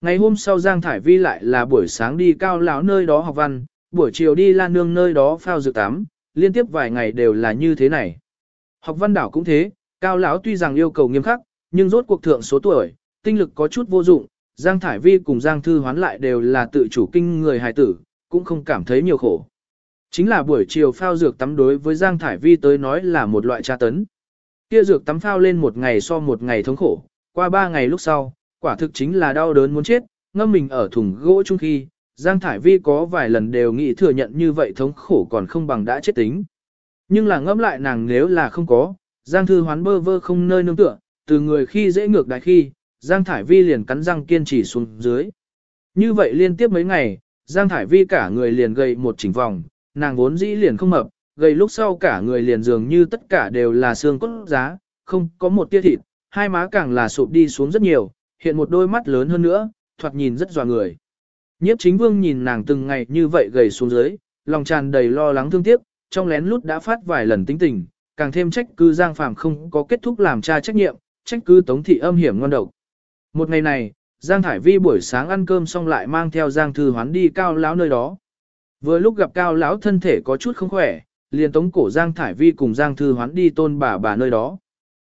Ngày hôm sau Giang Thải Vi lại là buổi sáng đi cao lão nơi đó học văn, buổi chiều đi lan nương nơi đó phao dược tắm, liên tiếp vài ngày đều là như thế này. Học văn đảo cũng thế, cao lão tuy rằng yêu cầu nghiêm khắc, nhưng rốt cuộc thượng số tuổi, tinh lực có chút vô dụng, Giang Thải Vi cùng Giang Thư hoán lại đều là tự chủ kinh người hài tử, cũng không cảm thấy nhiều khổ. Chính là buổi chiều phao dược tắm đối với Giang Thải Vi tới nói là một loại tra tấn. Kia dược tắm phao lên một ngày so một ngày thống khổ, qua ba ngày lúc sau, quả thực chính là đau đớn muốn chết, ngâm mình ở thùng gỗ chung khi, Giang Thải Vi có vài lần đều nghĩ thừa nhận như vậy thống khổ còn không bằng đã chết tính. Nhưng là ngẫm lại nàng nếu là không có, Giang Thư hoán bơ vơ không nơi nương tựa, từ người khi dễ ngược đại khi, Giang Thải Vi liền cắn răng kiên trì xuống dưới. Như vậy liên tiếp mấy ngày, Giang Thải Vi cả người liền gầy một chỉnh vòng, nàng vốn dĩ liền không mập, gầy lúc sau cả người liền dường như tất cả đều là xương cốt giá, không có một tia thịt, hai má càng là sụp đi xuống rất nhiều, hiện một đôi mắt lớn hơn nữa, thoạt nhìn rất dọa người. Nhiếp chính vương nhìn nàng từng ngày như vậy gầy xuống dưới, lòng tràn đầy lo lắng thương tiếc, trong lén lút đã phát vài lần tính tình, càng thêm trách cứ Giang Phàm không có kết thúc làm cha trách nhiệm, trách cứ Tống thị âm hiểm ngon độc. Một ngày này, Giang Thải Vi buổi sáng ăn cơm xong lại mang theo Giang Thư Hoán đi cao lão nơi đó. Vừa lúc gặp cao lão thân thể có chút không khỏe, liền tống cổ Giang Thải Vi cùng Giang Thư Hoán đi tôn bà bà nơi đó.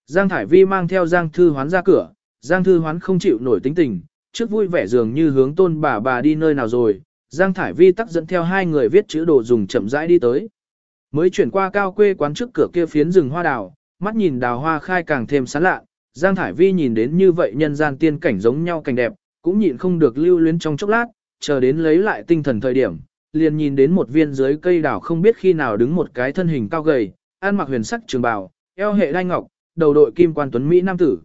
Giang Thải Vi mang theo Giang Thư Hoán ra cửa, Giang Thư Hoán không chịu nổi tính tình, trước vui vẻ dường như hướng tôn bà bà đi nơi nào rồi, Giang Thải Vi tắc dẫn theo hai người viết chữ đồ dùng chậm rãi đi tới. Mới chuyển qua cao quê quán trước cửa kia phiến rừng hoa đào, mắt nhìn đào hoa khai càng thêm sán lạ, Giang Thải Vi nhìn đến như vậy nhân gian tiên cảnh giống nhau cảnh đẹp, cũng nhịn không được lưu luyến trong chốc lát, chờ đến lấy lại tinh thần thời điểm, liền nhìn đến một viên dưới cây đào không biết khi nào đứng một cái thân hình cao gầy, ăn mặc huyền sắc trường bào, eo hệ đai ngọc, đầu đội kim quan tuấn Mỹ nam tử.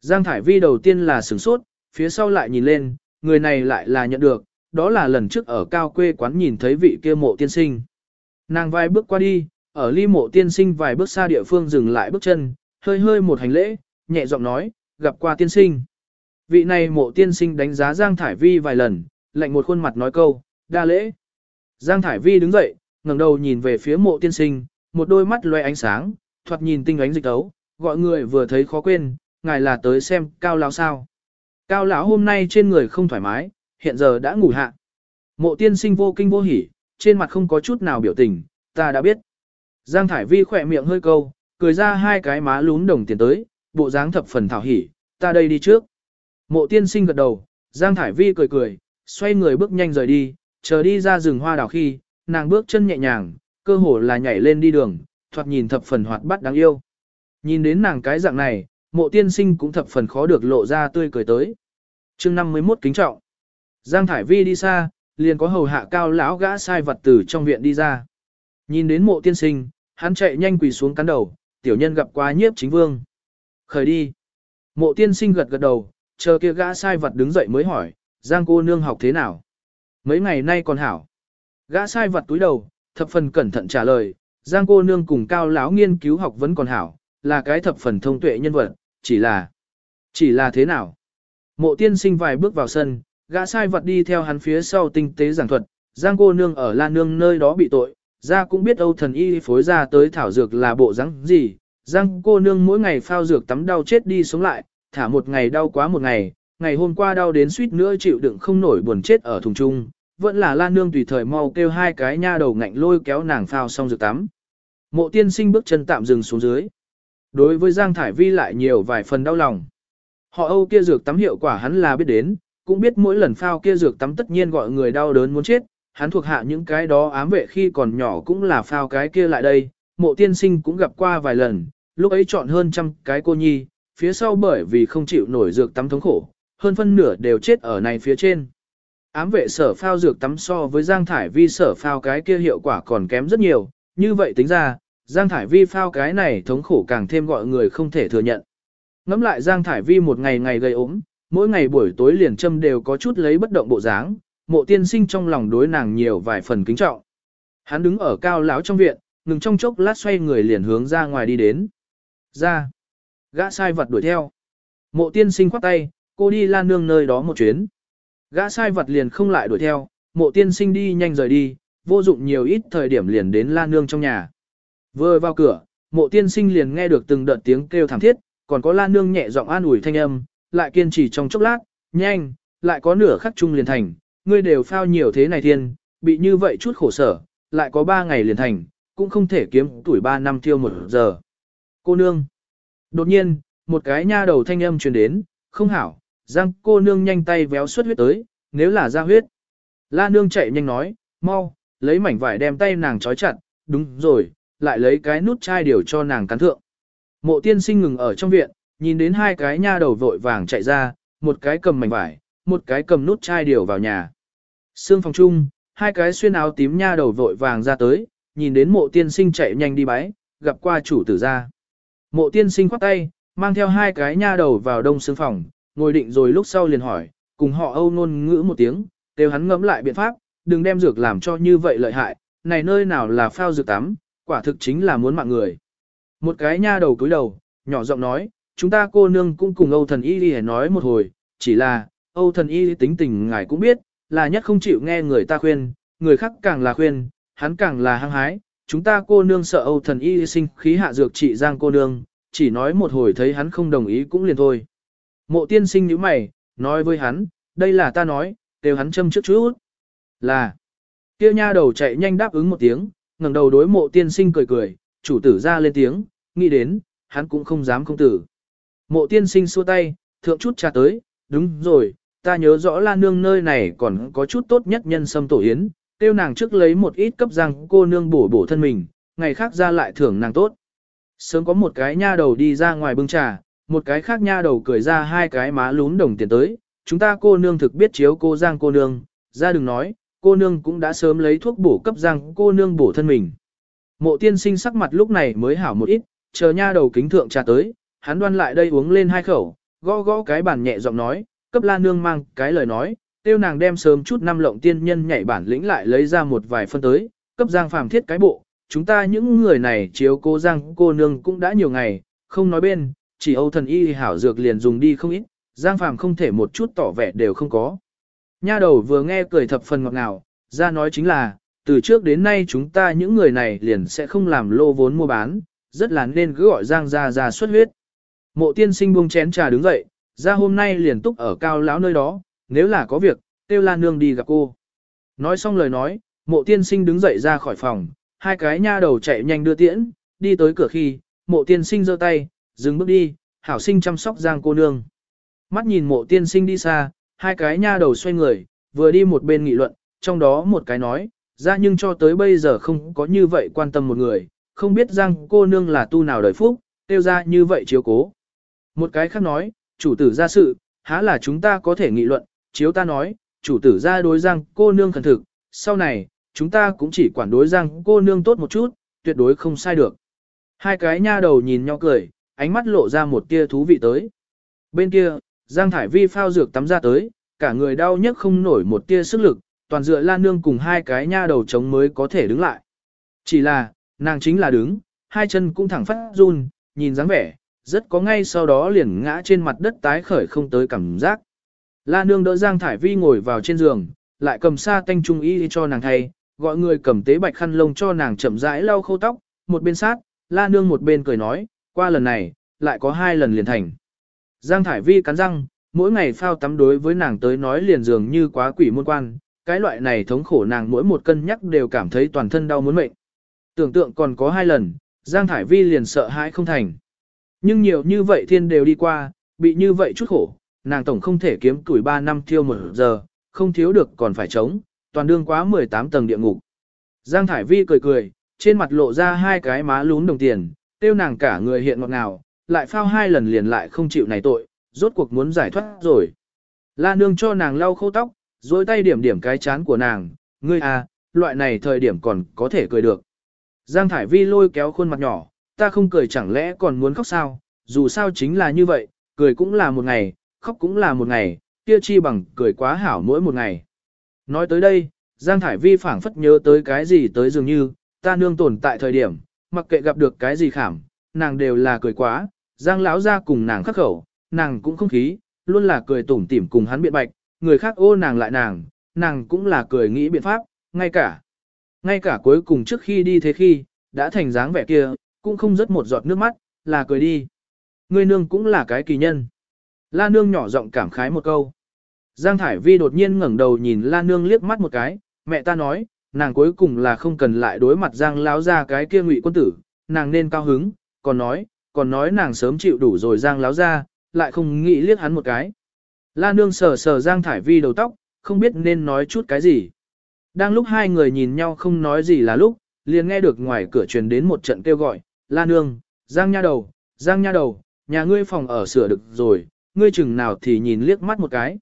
Giang Thải Vi đầu tiên là sửng sốt, phía sau lại nhìn lên, người này lại là nhận được, đó là lần trước ở cao quê quán nhìn thấy vị kia mộ tiên sinh. Nàng vai bước qua đi, ở ly mộ tiên sinh vài bước xa địa phương dừng lại bước chân, hơi hơi một hành lễ, nhẹ giọng nói, gặp qua tiên sinh. Vị này mộ tiên sinh đánh giá Giang Thải Vi vài lần, lạnh một khuôn mặt nói câu, đa lễ. Giang Thải Vi đứng dậy, ngẩng đầu nhìn về phía mộ tiên sinh, một đôi mắt loe ánh sáng, thoạt nhìn tinh ánh dịch tấu, gọi người vừa thấy khó quên, ngài là tới xem cao lão sao. Cao lão hôm nay trên người không thoải mái, hiện giờ đã ngủ hạ. Mộ tiên sinh vô kinh vô hỉ, trên mặt không có chút nào biểu tình, ta đã biết. Giang Thải Vi khỏe miệng hơi câu, cười ra hai cái má lún đồng tiền tới, bộ dáng thập phần thảo hỉ, ta đây đi trước. Mộ tiên sinh gật đầu, Giang Thải Vi cười cười, xoay người bước nhanh rời đi, chờ đi ra rừng hoa đào khi, nàng bước chân nhẹ nhàng, cơ hồ là nhảy lên đi đường, thoạt nhìn thập phần hoạt bát đáng yêu. Nhìn đến nàng cái dạng này, mộ tiên sinh cũng thập phần khó được lộ ra tươi cười tới. chương 51 kính trọng. Giang Thải Vi đi xa, liền có hầu hạ cao lão gã sai vật tử trong viện đi ra. Nhìn đến mộ tiên sinh, hắn chạy nhanh quỳ xuống cắn đầu, tiểu nhân gặp qua nhiếp chính vương. Khởi đi. Mộ tiên sinh gật gật đầu, chờ kia gã sai vật đứng dậy mới hỏi, Giang cô nương học thế nào? Mấy ngày nay còn hảo. Gã sai vật túi đầu, thập phần cẩn thận trả lời, Giang cô nương cùng cao lão nghiên cứu học vẫn còn hảo, là cái thập phần thông tuệ nhân vật, chỉ là... Chỉ là thế nào? Mộ tiên sinh vài bước vào sân, gã sai vật đi theo hắn phía sau tinh tế giảng thuật, Giang cô nương ở Lan Nương nơi đó bị tội, ra cũng biết Âu thần y phối ra tới thảo dược là bộ rắn gì, Giang cô nương mỗi ngày phao dược tắm đau chết đi sống lại, thả một ngày đau quá một ngày, ngày hôm qua đau đến suýt nữa chịu đựng không nổi buồn chết ở thùng trung, vẫn là Lan Nương tùy thời mau kêu hai cái nha đầu ngạnh lôi kéo nàng phao xong dược tắm. Mộ tiên sinh bước chân tạm dừng xuống dưới. Đối với Giang Thải Vi lại nhiều vài phần đau lòng. Họ Âu kia dược tắm hiệu quả hắn là biết đến, cũng biết mỗi lần phao kia dược tắm tất nhiên gọi người đau đớn muốn chết, hắn thuộc hạ những cái đó ám vệ khi còn nhỏ cũng là phao cái kia lại đây, mộ tiên sinh cũng gặp qua vài lần, lúc ấy chọn hơn trăm cái cô nhi, phía sau bởi vì không chịu nổi dược tắm thống khổ, hơn phân nửa đều chết ở này phía trên. Ám vệ sở phao dược tắm so với Giang Thải Vi sở phao cái kia hiệu quả còn kém rất nhiều, như vậy tính ra, Giang Thải Vi phao cái này thống khổ càng thêm gọi người không thể thừa nhận. Ngắm lại Giang Thải Vi một ngày ngày gây ốm, mỗi ngày buổi tối liền châm đều có chút lấy bất động bộ dáng, mộ tiên sinh trong lòng đối nàng nhiều vài phần kính trọng. Hắn đứng ở cao lão trong viện, ngừng trong chốc lát xoay người liền hướng ra ngoài đi đến. Ra. Gã sai vật đuổi theo. Mộ tiên sinh khoát tay, cô đi lan nương nơi đó một chuyến. Gã sai vật liền không lại đuổi theo, mộ tiên sinh đi nhanh rời đi, vô dụng nhiều ít thời điểm liền đến lan nương trong nhà. Vừa vào cửa, mộ tiên sinh liền nghe được từng đợt tiếng kêu thảm thiết, còn có lan nương nhẹ giọng an ủi thanh âm, lại kiên trì trong chốc lát, nhanh, lại có nửa khắc chung liền thành, ngươi đều phao nhiều thế này thiên, bị như vậy chút khổ sở, lại có ba ngày liền thành, cũng không thể kiếm tuổi ba năm tiêu một giờ. Cô nương. Đột nhiên, một cái nha đầu thanh âm truyền đến, không hảo, giang cô nương nhanh tay véo xuất huyết tới, nếu là ra huyết. La nương chạy nhanh nói, mau, lấy mảnh vải đem tay nàng trói chặt, đúng rồi, lại lấy cái nút chai điều cho nàng cắn thượng. Mộ tiên sinh ngừng ở trong viện, nhìn đến hai cái nha đầu vội vàng chạy ra, một cái cầm mảnh vải, một cái cầm nút chai điều vào nhà. Sương phòng chung, hai cái xuyên áo tím nha đầu vội vàng ra tới, nhìn đến mộ tiên sinh chạy nhanh đi bái, gặp qua chủ tử ra. Mộ tiên sinh khoát tay, mang theo hai cái nha đầu vào đông sương phòng, ngồi định rồi lúc sau liền hỏi, cùng họ âu nôn ngữ một tiếng, kêu hắn ngẫm lại biện pháp, đừng đem dược làm cho như vậy lợi hại, này nơi nào là phao dược tắm, quả thực chính là muốn mạng người. Một cái nha đầu cúi đầu, nhỏ giọng nói, chúng ta cô nương cũng cùng Âu thần y đi nói một hồi, chỉ là, Âu thần y tính tình ngài cũng biết, là nhất không chịu nghe người ta khuyên, người khác càng là khuyên, hắn càng là hăng hái, chúng ta cô nương sợ Âu thần y sinh khí hạ dược trị giang cô nương, chỉ nói một hồi thấy hắn không đồng ý cũng liền thôi. Mộ tiên sinh nhíu mày, nói với hắn, đây là ta nói, đều hắn châm trước chút. Là, kia nha đầu chạy nhanh đáp ứng một tiếng, ngẩng đầu đối mộ tiên sinh cười cười, chủ tử ra lên tiếng, nghĩ đến, hắn cũng không dám không tử. Mộ tiên sinh xua tay, thượng chút trà tới, đúng rồi, ta nhớ rõ la nương nơi này còn có chút tốt nhất nhân sâm tổ yến, tiêu nàng trước lấy một ít cấp răng cô nương bổ bổ thân mình, ngày khác ra lại thưởng nàng tốt. Sớm có một cái nha đầu đi ra ngoài bưng trà, một cái khác nha đầu cười ra hai cái má lún đồng tiền tới, chúng ta cô nương thực biết chiếu cô giang cô nương, ra đừng nói, cô nương cũng đã sớm lấy thuốc bổ cấp giang cô nương bổ thân mình. Mộ tiên sinh sắc mặt lúc này mới hảo một ít, chờ nha đầu kính thượng trà tới, hắn đoan lại đây uống lên hai khẩu, gõ gõ cái bàn nhẹ giọng nói, cấp la nương mang cái lời nói, tiêu nàng đem sớm chút năm lộng tiên nhân nhảy bản lĩnh lại lấy ra một vài phân tới, cấp giang phàm thiết cái bộ, chúng ta những người này chiếu cô giang cô nương cũng đã nhiều ngày, không nói bên, chỉ âu thần y hảo dược liền dùng đi không ít, giang phàm không thể một chút tỏ vẻ đều không có. Nha đầu vừa nghe cười thập phần ngọt ngào, ra nói chính là, từ trước đến nay chúng ta những người này liền sẽ không làm lô vốn mua bán, rất là nên cứ gọi Giang ra ra xuất huyết. Mộ tiên sinh buông chén trà đứng dậy, ra hôm nay liền túc ở cao lão nơi đó, nếu là có việc, tiêu la nương đi gặp cô. Nói xong lời nói, mộ tiên sinh đứng dậy ra khỏi phòng, hai cái nha đầu chạy nhanh đưa tiễn, đi tới cửa khi, mộ tiên sinh giơ tay, dừng bước đi, hảo sinh chăm sóc giang cô nương. Mắt nhìn mộ tiên sinh đi xa, hai cái nha đầu xoay người, vừa đi một bên nghị luận, trong đó một cái nói, ra nhưng cho tới bây giờ không có như vậy quan tâm một người, không biết giang cô nương là tu nào đời phúc, tiêu ra như vậy chiếu cố. Một cái khác nói, chủ tử ra sự, há là chúng ta có thể nghị luận, chiếu ta nói, chủ tử ra đối giang cô nương khẩn thực, sau này, chúng ta cũng chỉ quản đối giang cô nương tốt một chút, tuyệt đối không sai được. Hai cái nha đầu nhìn nhau cười, ánh mắt lộ ra một tia thú vị tới. Bên kia, Giang Thải Vi phao dược tắm ra tới, cả người đau nhức không nổi một tia sức lực, toàn dựa Lan Nương cùng hai cái nha đầu chống mới có thể đứng lại. Chỉ là, nàng chính là đứng, hai chân cũng thẳng phát run, nhìn dáng vẻ, rất có ngay sau đó liền ngã trên mặt đất tái khởi không tới cảm giác. La Nương đỡ Giang Thải Vi ngồi vào trên giường, lại cầm sa tanh trung y cho nàng thay, gọi người cầm tế bạch khăn lông cho nàng chậm rãi lau khô tóc, một bên sát, La Nương một bên cười nói, qua lần này, lại có hai lần liền thành. Giang Thải Vi cắn răng, mỗi ngày phao tắm đối với nàng tới nói liền dường như quá quỷ môn quan, cái loại này thống khổ nàng mỗi một cân nhắc đều cảm thấy toàn thân đau muốn mệnh. Tưởng tượng còn có hai lần, Giang Thải Vi liền sợ hãi không thành. Nhưng nhiều như vậy thiên đều đi qua, bị như vậy chút khổ, nàng tổng không thể kiếm tuổi 3 năm thiêu một giờ, không thiếu được còn phải chống, toàn đương quá 18 tầng địa ngục. Giang Thải Vi cười cười, trên mặt lộ ra hai cái má lún đồng tiền, tiêu nàng cả người hiện ngọt ngào, lại phao hai lần liền lại không chịu này tội, rốt cuộc muốn giải thoát rồi. La nương cho nàng lau khô tóc, rồi tay điểm điểm cái chán của nàng, ngươi à, loại này thời điểm còn có thể cười được. Giang Thải Vi lôi kéo khuôn mặt nhỏ, ta không cười chẳng lẽ còn muốn khóc sao, dù sao chính là như vậy, cười cũng là một ngày, khóc cũng là một ngày, kia chi bằng cười quá hảo mỗi một ngày. Nói tới đây, Giang Thải Vi phảng phất nhớ tới cái gì tới dường như, ta nương tồn tại thời điểm, mặc kệ gặp được cái gì khảm, nàng đều là cười quá, Giang lão ra cùng nàng khắc khẩu, nàng cũng không khí, luôn là cười tủm tỉm cùng hắn biện bạch, người khác ô nàng lại nàng, nàng cũng là cười nghĩ biện pháp, ngay cả. Ngay cả cuối cùng trước khi đi thế khi, đã thành dáng vẻ kia, cũng không rớt một giọt nước mắt, là cười đi. Người nương cũng là cái kỳ nhân. La nương nhỏ giọng cảm khái một câu. Giang Thải Vi đột nhiên ngẩng đầu nhìn La nương liếc mắt một cái, mẹ ta nói, nàng cuối cùng là không cần lại đối mặt Giang lão ra cái kia ngụy quân tử, nàng nên cao hứng, còn nói, còn nói nàng sớm chịu đủ rồi Giang láo ra, lại không nghĩ liếc hắn một cái. La nương sờ sờ Giang Thải Vi đầu tóc, không biết nên nói chút cái gì. Đang lúc hai người nhìn nhau không nói gì là lúc, liền nghe được ngoài cửa truyền đến một trận kêu gọi, La nương, Giang nha đầu, Giang nha đầu, nhà ngươi phòng ở sửa được rồi, ngươi chừng nào thì nhìn liếc mắt một cái.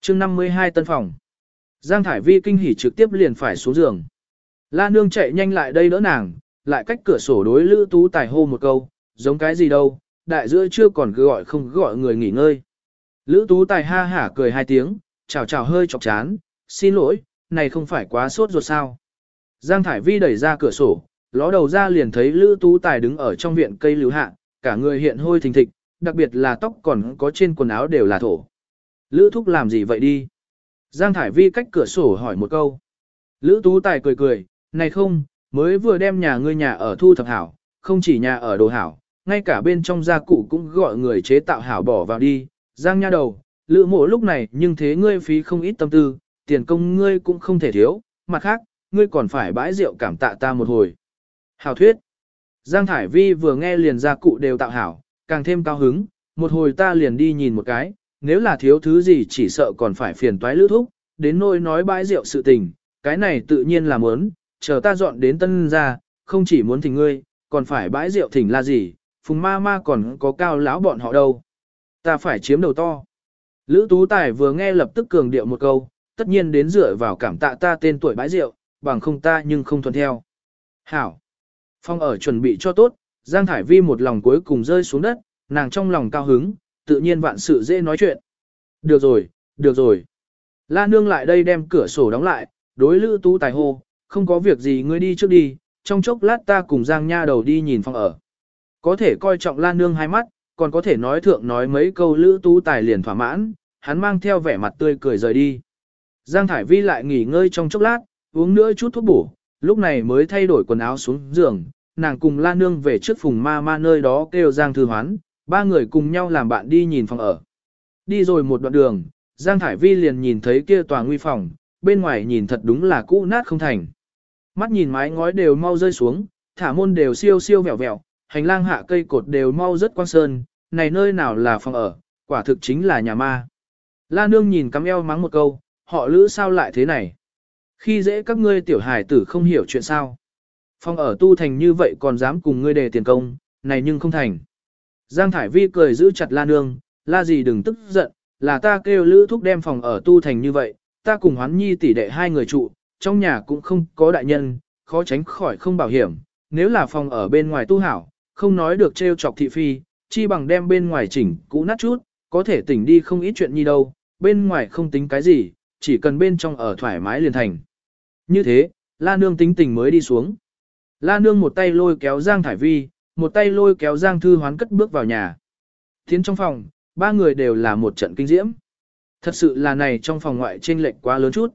chương 52 tân phòng. Giang Thải Vi kinh hỉ trực tiếp liền phải xuống giường. La nương chạy nhanh lại đây đỡ nàng, lại cách cửa sổ đối Lữ Tú Tài hô một câu, giống cái gì đâu, đại giữa chưa còn cứ gọi không gọi người nghỉ ngơi. Lữ Tú Tài ha hả cười hai tiếng, chào chào hơi chọc chán, xin lỗi, này không phải quá sốt ruột sao. Giang Thải Vi đẩy ra cửa sổ, ló đầu ra liền thấy Lữ Tú Tài đứng ở trong viện cây lưu hạ, cả người hiện hôi thình thịch, đặc biệt là tóc còn có trên quần áo đều là thổ. Lữ Thúc làm gì vậy đi? Giang Thải Vi cách cửa sổ hỏi một câu. Lữ Tú Tài cười cười, này không, mới vừa đem nhà ngươi nhà ở thu thập hảo, không chỉ nhà ở đồ hảo, ngay cả bên trong gia cụ cũng gọi người chế tạo hảo bỏ vào đi, giang nha đầu, lữ mộ lúc này nhưng thế ngươi phí không ít tâm tư, tiền công ngươi cũng không thể thiếu, mặt khác, ngươi còn phải bãi rượu cảm tạ ta một hồi. Hảo thuyết, Giang Thải Vi vừa nghe liền gia cụ đều tạo hảo, càng thêm cao hứng, một hồi ta liền đi nhìn một cái, nếu là thiếu thứ gì chỉ sợ còn phải phiền toái lữ thúc, đến nỗi nói bãi rượu sự tình, cái này tự nhiên là muốn, chờ ta dọn đến tân ra, không chỉ muốn thỉnh ngươi, còn phải bãi rượu thỉnh là gì, phùng ma ma còn có cao lão bọn họ đâu. Ta phải chiếm đầu to. Lữ Tú Tài vừa nghe lập tức cường điệu một câu, tất nhiên đến dựa vào cảm tạ ta tên tuổi bãi rượu, bằng không ta nhưng không thuận theo. Hảo. Phong ở chuẩn bị cho tốt, Giang Thải Vi một lòng cuối cùng rơi xuống đất, nàng trong lòng cao hứng, tự nhiên vạn sự dễ nói chuyện. Được rồi, được rồi. La Nương lại đây đem cửa sổ đóng lại, đối Lữ Tú Tài hô, không có việc gì ngươi đi trước đi, trong chốc lát ta cùng Giang Nha đầu đi nhìn phòng ở. Có thể coi trọng Lan Nương hai mắt, còn có thể nói thượng nói mấy câu lữ tú tài liền thỏa mãn, hắn mang theo vẻ mặt tươi cười rời đi. Giang Thải Vi lại nghỉ ngơi trong chốc lát, uống nữa chút thuốc bổ, lúc này mới thay đổi quần áo xuống giường, nàng cùng La Nương về trước phùng ma ma nơi đó kêu Giang Thư Hoán, ba người cùng nhau làm bạn đi nhìn phòng ở. Đi rồi một đoạn đường, Giang Thải Vi liền nhìn thấy kia tòa nguy phòng, bên ngoài nhìn thật đúng là cũ nát không thành. Mắt nhìn mái ngói đều mau rơi xuống, thả môn đều siêu siêu vẹo vẹo, hành lang hạ cây cột đều mau rất quang sơn, này nơi nào là phòng ở, quả thực chính là nhà ma. La Nương nhìn cắm eo mắng một câu, họ lữ sao lại thế này? Khi dễ các ngươi tiểu hài tử không hiểu chuyện sao? Phòng ở tu thành như vậy còn dám cùng ngươi đề tiền công, này nhưng không thành. Giang Thải Vi cười giữ chặt La Nương, La gì đừng tức giận, là ta kêu lữ thúc đem phòng ở tu thành như vậy, ta cùng hoán nhi tỷ đệ hai người trụ, trong nhà cũng không có đại nhân, khó tránh khỏi không bảo hiểm, nếu là phòng ở bên ngoài tu hảo, không nói được trêu chọc thị phi, chi bằng đem bên ngoài chỉnh cũ nát chút, có thể tỉnh đi không ít chuyện nhi đâu, bên ngoài không tính cái gì, chỉ cần bên trong ở thoải mái liền thành. Như thế, La Nương tính tình mới đi xuống. La Nương một tay lôi kéo Giang Thải Vi, một tay lôi kéo Giang Thư Hoán cất bước vào nhà. Tiến trong phòng, ba người đều là một trận kinh diễm. Thật sự là này trong phòng ngoại trên lệch quá lớn chút.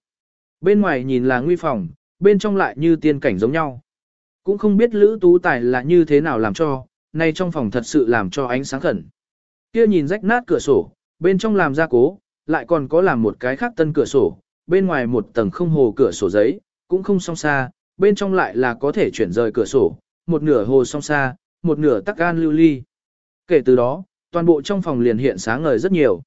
Bên ngoài nhìn là nguy phòng, bên trong lại như tiên cảnh giống nhau. Cũng không biết Lữ Tú Tài là như thế nào làm cho, này trong phòng thật sự làm cho ánh sáng khẩn. Kia nhìn rách nát cửa sổ, bên trong làm gia cố, lại còn có làm một cái khác tân cửa sổ, bên ngoài một tầng không hồ cửa sổ giấy, cũng không song xa, bên trong lại là có thể chuyển rời cửa sổ, một nửa hồ song xa, một nửa tắc gan lưu ly. Kể từ đó, toàn bộ trong phòng liền hiện sáng ngời rất nhiều.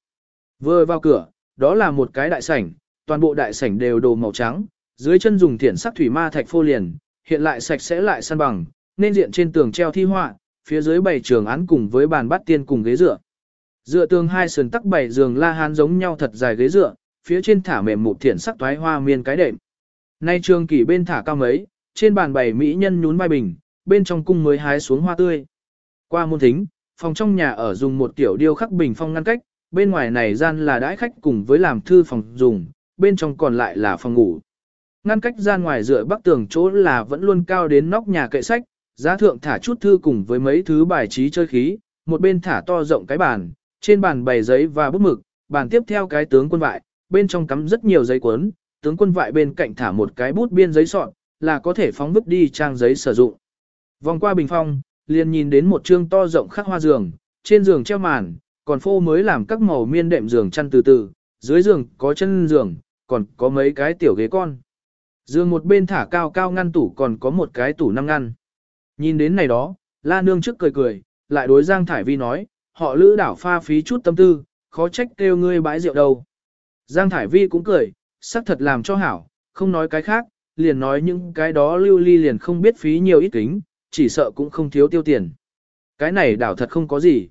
Vừa vào cửa, đó là một cái đại sảnh, toàn bộ đại sảnh đều đồ màu trắng, dưới chân dùng thiển sắc thủy ma thạch phô liền, hiện lại sạch sẽ lại săn bằng, nên diện trên tường treo thi họa, phía dưới bày trường án cùng với bàn bát tiên cùng ghế dựa. Dựa tường hai sườn tắc bảy giường la hán giống nhau thật dài ghế dựa, phía trên thả mềm một thiển sắc toái hoa miên cái đệm. Nay trường kỷ bên thả cao mấy, trên bàn bày mỹ nhân nhún vai bình, bên trong cung mới hái xuống hoa tươi. Qua môn thính, phòng trong nhà ở dùng một tiểu điêu khắc bình phong ngăn cách, bên ngoài này gian là đãi khách cùng với làm thư phòng dùng, bên trong còn lại là phòng ngủ. Ngăn cách gian ngoài dựa bắc tường chỗ là vẫn luôn cao đến nóc nhà kệ sách, giá thượng thả chút thư cùng với mấy thứ bài trí chơi khí, một bên thả to rộng cái bàn, trên bàn bày giấy và bút mực, bàn tiếp theo cái tướng quân vại, bên trong cắm rất nhiều giấy cuốn, tướng quân vại bên cạnh thả một cái bút biên giấy sọn, là có thể phóng bức đi trang giấy sử dụng. Vòng qua bình phong, liền nhìn đến một trương to rộng khắc hoa giường, trên giường treo màn, còn phô mới làm các màu miên đệm giường chăn từ từ, dưới giường có chân giường, còn có mấy cái tiểu ghế con. Giường một bên thả cao cao ngăn tủ còn có một cái tủ năm ngăn. Nhìn đến này đó, la nương trước cười cười, lại đối Giang Thải Vi nói, họ lữ đảo pha phí chút tâm tư, khó trách kêu ngươi bãi rượu đâu. Giang Thải Vi cũng cười, sắc thật làm cho hảo, không nói cái khác, liền nói những cái đó lưu ly liền không biết phí nhiều ít kính, chỉ sợ cũng không thiếu tiêu tiền. Cái này đảo thật không có gì.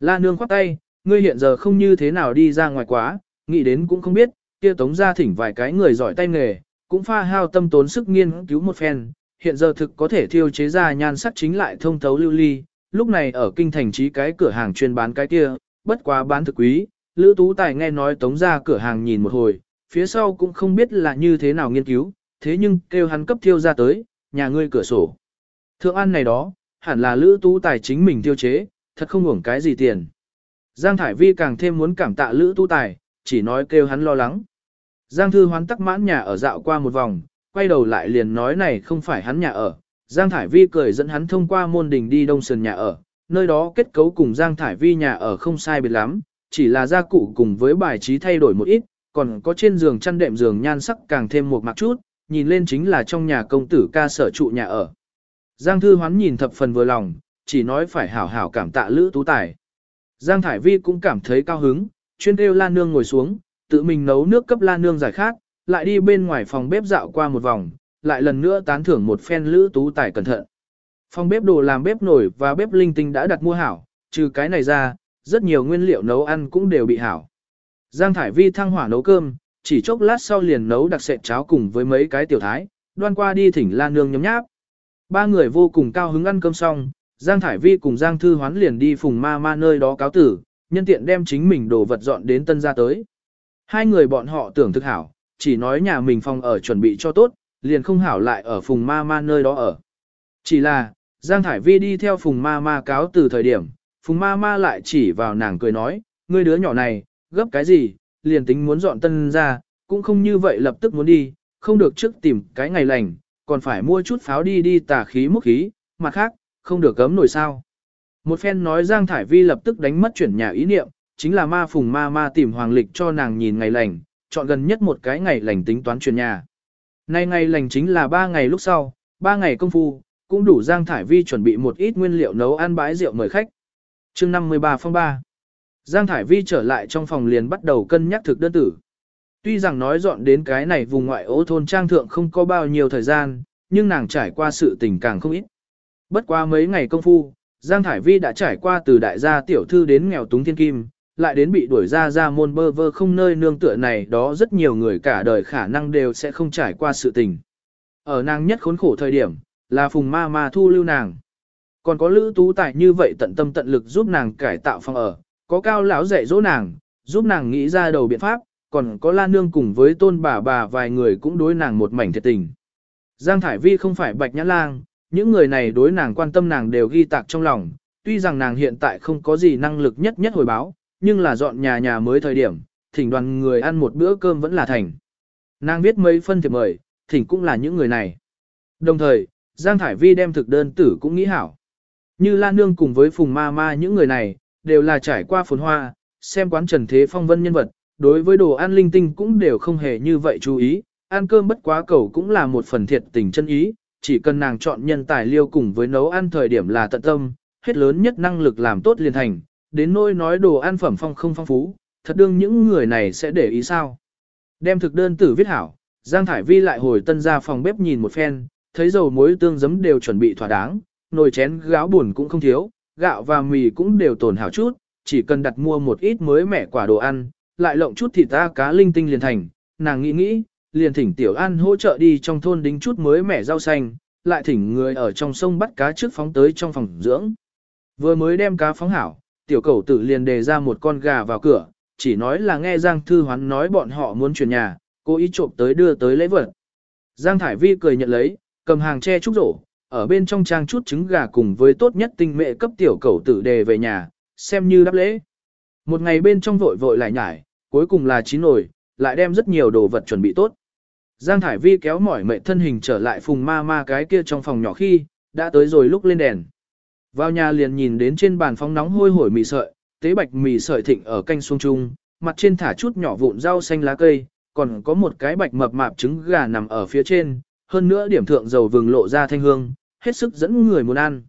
La nương khoát tay, ngươi hiện giờ không như thế nào đi ra ngoài quá, nghĩ đến cũng không biết, kia tống ra thỉnh vài cái người giỏi tay nghề, cũng pha hao tâm tốn sức nghiên cứu một phen, hiện giờ thực có thể thiêu chế ra nhan sắc chính lại thông thấu lưu ly, lúc này ở kinh thành trí cái cửa hàng chuyên bán cái kia, bất quá bán thực quý, Lữ Tú Tài nghe nói tống ra cửa hàng nhìn một hồi, phía sau cũng không biết là như thế nào nghiên cứu, thế nhưng kêu hắn cấp thiêu ra tới, nhà ngươi cửa sổ. Thượng ăn này đó, hẳn là Lữ Tú Tài chính mình tiêu chế, thật không hưởng cái gì tiền. Giang Thải Vi càng thêm muốn cảm tạ Lữ Tú Tài, chỉ nói kêu hắn lo lắng. Giang Thư Hoán tắc mãn nhà ở dạo qua một vòng, quay đầu lại liền nói này không phải hắn nhà ở. Giang Thải Vi cười dẫn hắn thông qua môn đình đi đông sườn nhà ở, nơi đó kết cấu cùng Giang Thải Vi nhà ở không sai biệt lắm, chỉ là gia cụ cùng với bài trí thay đổi một ít, còn có trên giường chăn đệm giường nhan sắc càng thêm một mặt chút, nhìn lên chính là trong nhà công tử ca sở trụ nhà ở. Giang Thư Hoán nhìn thập phần vừa lòng, chỉ nói phải hảo hảo cảm tạ Lữ Tú Tài. Giang Thải Vi cũng cảm thấy cao hứng, chuyên kêu Lan Nương ngồi xuống, tự mình nấu nước cấp Lan Nương giải khát, lại đi bên ngoài phòng bếp dạo qua một vòng, lại lần nữa tán thưởng một phen Lữ Tú Tài cẩn thận. Phòng bếp đồ làm bếp nổi và bếp linh tinh đã đặt mua hảo, trừ cái này ra, rất nhiều nguyên liệu nấu ăn cũng đều bị hảo. Giang Thải Vi thăng hỏa nấu cơm, chỉ chốc lát sau liền nấu đặc sệt cháo cùng với mấy cái tiểu thái, đoan qua đi thỉnh Lan Nương nhấm nháp. Ba người vô cùng cao hứng ăn cơm xong, Giang Thải Vi cùng Giang Thư Hoán liền đi phùng ma ma nơi đó cáo tử, nhân tiện đem chính mình đồ vật dọn đến tân gia tới. Hai người bọn họ tưởng thực hảo, chỉ nói nhà mình phòng ở chuẩn bị cho tốt, liền không hảo lại ở phùng ma ma nơi đó ở. Chỉ là, Giang Thải Vi đi theo phùng ma ma cáo từ thời điểm, phùng ma ma lại chỉ vào nàng cười nói, ngươi đứa nhỏ này, gấp cái gì, liền tính muốn dọn tân ra, cũng không như vậy lập tức muốn đi, không được trước tìm cái ngày lành, còn phải mua chút pháo đi đi tà khí múc khí, mặt khác, không được cấm nổi sao. Một phen nói Giang Thải Vi lập tức đánh mất chuyển nhà ý niệm, chính là ma phùng ma ma tìm hoàng lịch cho nàng nhìn ngày lành, chọn gần nhất một cái ngày lành tính toán chuyển nhà. Nay ngày lành chính là ba ngày lúc sau, ba ngày công phu, cũng đủ Giang Thải Vi chuẩn bị một ít nguyên liệu nấu ăn bãi rượu mời khách. chương 53 phong 3 Giang Thải Vi trở lại trong phòng liền bắt đầu cân nhắc thực đơn tử. Tuy rằng nói dọn đến cái này vùng ngoại ô thôn trang thượng không có bao nhiêu thời gian, nhưng nàng trải qua sự tình càng không ít. Bất qua mấy ngày công phu, Giang Thải Vi đã trải qua từ đại gia tiểu thư đến nghèo túng thiên kim, lại đến bị đuổi ra ra môn bơ vơ không nơi nương tựa này đó rất nhiều người cả đời khả năng đều sẽ không trải qua sự tình. Ở nàng nhất khốn khổ thời điểm, là phùng ma ma thu lưu nàng. Còn có lữ tú tài như vậy tận tâm tận lực giúp nàng cải tạo phòng ở, có cao lão dạy dỗ nàng, giúp nàng nghĩ ra đầu biện pháp, còn có la nương cùng với tôn bà bà vài người cũng đối nàng một mảnh thiệt tình. Giang Thải Vi không phải bạch nhã lang, những người này đối nàng quan tâm nàng đều ghi tạc trong lòng, tuy rằng nàng hiện tại không có gì năng lực nhất nhất hồi báo, nhưng là dọn nhà nhà mới thời điểm, thỉnh đoàn người ăn một bữa cơm vẫn là thành. Nàng biết mấy phân thiệp mời, thỉnh cũng là những người này. Đồng thời, Giang Thải Vi đem thực đơn tử cũng nghĩ hảo. Như La Nương cùng với Phùng Ma Ma những người này, đều là trải qua phồn hoa, xem quán trần thế phong vân nhân vật, đối với đồ ăn linh tinh cũng đều không hề như vậy chú ý, ăn cơm bất quá cầu cũng là một phần thiệt tình chân ý, chỉ cần nàng chọn nhân tài liêu cùng với nấu ăn thời điểm là tận tâm, hết lớn nhất năng lực làm tốt liền thành, đến nỗi nói đồ ăn phẩm phong không phong phú, thật đương những người này sẽ để ý sao. Đem thực đơn tử viết hảo, Giang Thải Vi lại hồi tân ra phòng bếp nhìn một phen, thấy dầu muối tương giấm đều chuẩn bị thỏa đáng, nồi chén gáo buồn cũng không thiếu, gạo và mì cũng đều tồn hảo chút, chỉ cần đặt mua một ít mới mẻ quả đồ ăn, lại lộng chút thịt ta cá linh tinh liền thành, nàng nghĩ nghĩ, liền thỉnh Tiểu An hỗ trợ đi trong thôn đính chút mới mẻ rau xanh, lại thỉnh người ở trong sông bắt cá trước phóng tới trong phòng dưỡng. Vừa mới đem cá phóng hảo, tiểu cầu tử liền đề ra một con gà vào cửa, chỉ nói là nghe Giang Thư Hoán nói bọn họ muốn chuyển nhà, cố ý trộm tới đưa tới lễ vật. Giang Thải Vi cười nhận lấy, cầm hàng tre trúc rổ, ở bên trong trang chút trứng gà cùng với tốt nhất tinh mệ cấp tiểu cầu tử đề về nhà, xem như đáp lễ. Một ngày bên trong vội vội lại nhải, cuối cùng là chín nồi, lại đem rất nhiều đồ vật chuẩn bị tốt. Giang Thải Vi kéo mỏi mệt thân hình trở lại phùng ma ma cái kia trong phòng nhỏ khi, đã tới rồi lúc lên đèn. Vào nhà liền nhìn đến trên bàn phóng nóng hôi hổi mì sợi, tế bạch mì sợi thịnh ở canh xuông trung, mặt trên thả chút nhỏ vụn rau xanh lá cây, còn có một cái bạch mập mạp trứng gà nằm ở phía trên, hơn nữa điểm thượng dầu vừng lộ ra thanh hương, hết sức dẫn người muốn ăn.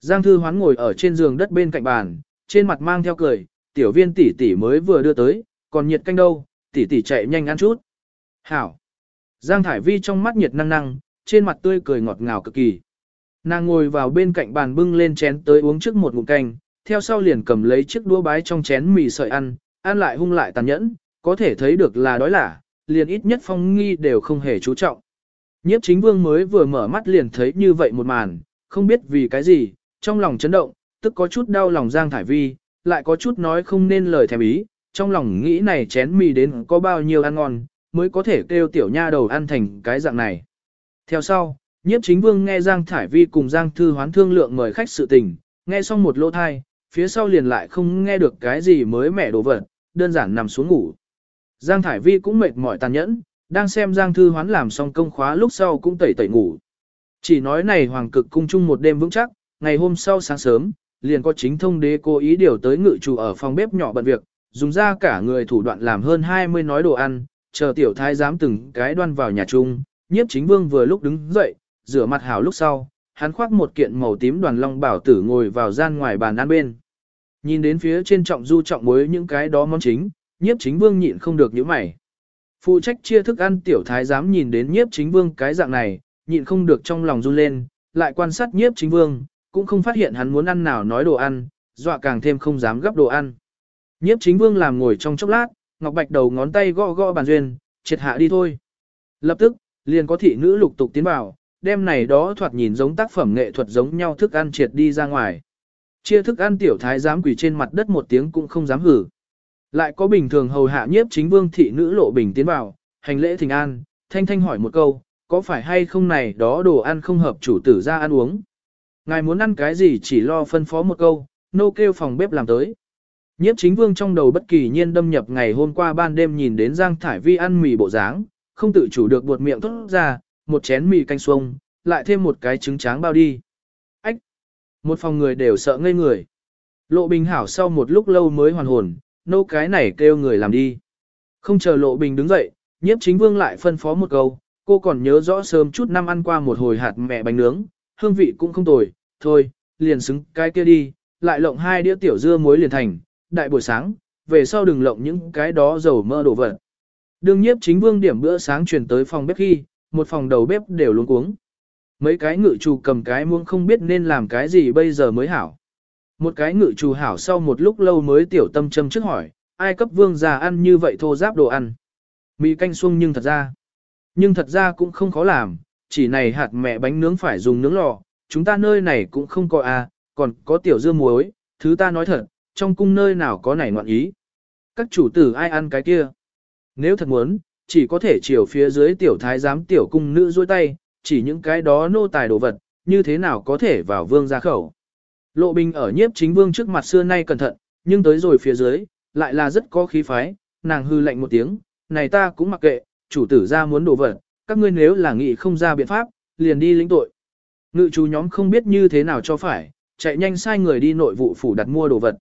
Giang Thư Hoán ngồi ở trên giường đất bên cạnh bàn, trên mặt mang theo cười, tiểu viên tỷ tỷ mới vừa đưa tới, còn nhiệt canh đâu, tỷ tỷ chạy nhanh ăn chút. Hảo. Giang Thải Vi trong mắt nhiệt năng năng, trên mặt tươi cười ngọt ngào cực kỳ. Nàng ngồi vào bên cạnh bàn bưng lên chén tới uống trước một ngụm canh, theo sau liền cầm lấy chiếc đũa bái trong chén mì sợi ăn, ăn lại hung lại tàn nhẫn, có thể thấy được là đói lả, liền ít nhất phong nghi đều không hề chú trọng. Nhiếp chính vương mới vừa mở mắt liền thấy như vậy một màn, không biết vì cái gì, trong lòng chấn động, tức có chút đau lòng Giang Thải Vi, lại có chút nói không nên lời thèm ý, trong lòng nghĩ này chén mì đến có bao nhiêu ăn ngon, mới có thể kêu tiểu nha đầu ăn thành cái dạng này. Theo sau, nhiếp chính vương nghe Giang Thải Vi cùng Giang Thư hoán thương lượng mời khách sự tình, nghe xong một lỗ thai, phía sau liền lại không nghe được cái gì mới mẻ đồ vật, đơn giản nằm xuống ngủ. Giang Thải Vi cũng mệt mỏi tàn nhẫn, đang xem Giang Thư hoán làm xong công khóa lúc sau cũng tẩy tẩy ngủ. Chỉ nói này hoàng cực cung chung một đêm vững chắc, ngày hôm sau sáng sớm, liền có chính thông đế cố ý điều tới ngự chủ ở phòng bếp nhỏ bận việc, dùng ra cả người thủ đoạn làm hơn 20 nói đồ ăn, chờ tiểu thái giám từng cái đoan vào nhà chung, nhiếp chính vương vừa lúc đứng dậy, rửa mặt hảo lúc sau, hắn khoác một kiện màu tím đoàn long bảo tử ngồi vào gian ngoài bàn ăn bên. Nhìn đến phía trên trọng du trọng muối những cái đó món chính, nhiếp chính vương nhịn không được những mày. Phụ trách chia thức ăn tiểu thái giám nhìn đến nhiếp chính vương cái dạng này, nhịn không được trong lòng run lên, lại quan sát nhiếp chính vương, cũng không phát hiện hắn muốn ăn nào nói đồ ăn, dọa càng thêm không dám gấp đồ ăn. Nhiếp chính vương làm ngồi trong chốc lát, Ngọc Bạch đầu ngón tay gõ gõ bàn duyên, triệt hạ đi thôi. Lập tức, liền có thị nữ lục tục tiến vào, đem này đó thoạt nhìn giống tác phẩm nghệ thuật giống nhau thức ăn triệt đi ra ngoài. Chia thức ăn tiểu thái dám quỳ trên mặt đất một tiếng cũng không dám hử. Lại có bình thường hầu hạ nhiếp chính vương thị nữ lộ bình tiến vào, hành lễ thỉnh an, thanh thanh hỏi một câu, có phải hay không này đó đồ ăn không hợp chủ tử ra ăn uống. Ngài muốn ăn cái gì chỉ lo phân phó một câu, nô kêu phòng bếp làm tới. Nhiếp chính vương trong đầu bất kỳ nhiên đâm nhập ngày hôm qua ban đêm nhìn đến Giang Thải Vi ăn mì bộ dáng, không tự chủ được buột miệng thốt ra, một chén mì canh xuông, lại thêm một cái trứng tráng bao đi. Ách! Một phòng người đều sợ ngây người. Lộ bình hảo sau một lúc lâu mới hoàn hồn, nô cái này kêu người làm đi. Không chờ lộ bình đứng dậy, nhiếp chính vương lại phân phó một câu, cô còn nhớ rõ sớm chút năm ăn qua một hồi hạt mẹ bánh nướng, hương vị cũng không tồi, thôi, liền xứng cái kia đi, lại lộng hai đĩa tiểu dưa muối liền thành, đại buổi sáng, về sau đừng lộng những cái đó dầu mơ đổ vật. Đương nhiếp chính vương điểm bữa sáng truyền tới phòng bếp khi, một phòng đầu bếp đều luống cuống. Mấy cái ngự trù cầm cái muông không biết nên làm cái gì bây giờ mới hảo. Một cái ngự trù hảo sau một lúc lâu mới tiểu tâm châm trước hỏi, ai cấp vương già ăn như vậy thô giáp đồ ăn. Mì canh xuông nhưng thật ra, nhưng thật ra cũng không khó làm, chỉ này hạt mẹ bánh nướng phải dùng nướng lò, chúng ta nơi này cũng không có à, còn có tiểu dưa muối, thứ ta nói thật, trong cung nơi nào có nảy ngoạn ý. Các chủ tử ai ăn cái kia? Nếu thật muốn, chỉ có thể chiều phía dưới tiểu thái giám tiểu cung nữ dôi tay, chỉ những cái đó nô tài đồ vật, như thế nào có thể vào vương ra khẩu. Lộ bình ở nhiếp chính vương trước mặt xưa nay cẩn thận, nhưng tới rồi phía dưới, lại là rất có khí phái, nàng hư lạnh một tiếng, này ta cũng mặc kệ, chủ tử ra muốn đồ vật, các ngươi nếu là nghị không ra biện pháp, liền đi lĩnh tội. Ngự chú nhóm không biết như thế nào cho phải, chạy nhanh sai người đi nội vụ phủ đặt mua đồ vật.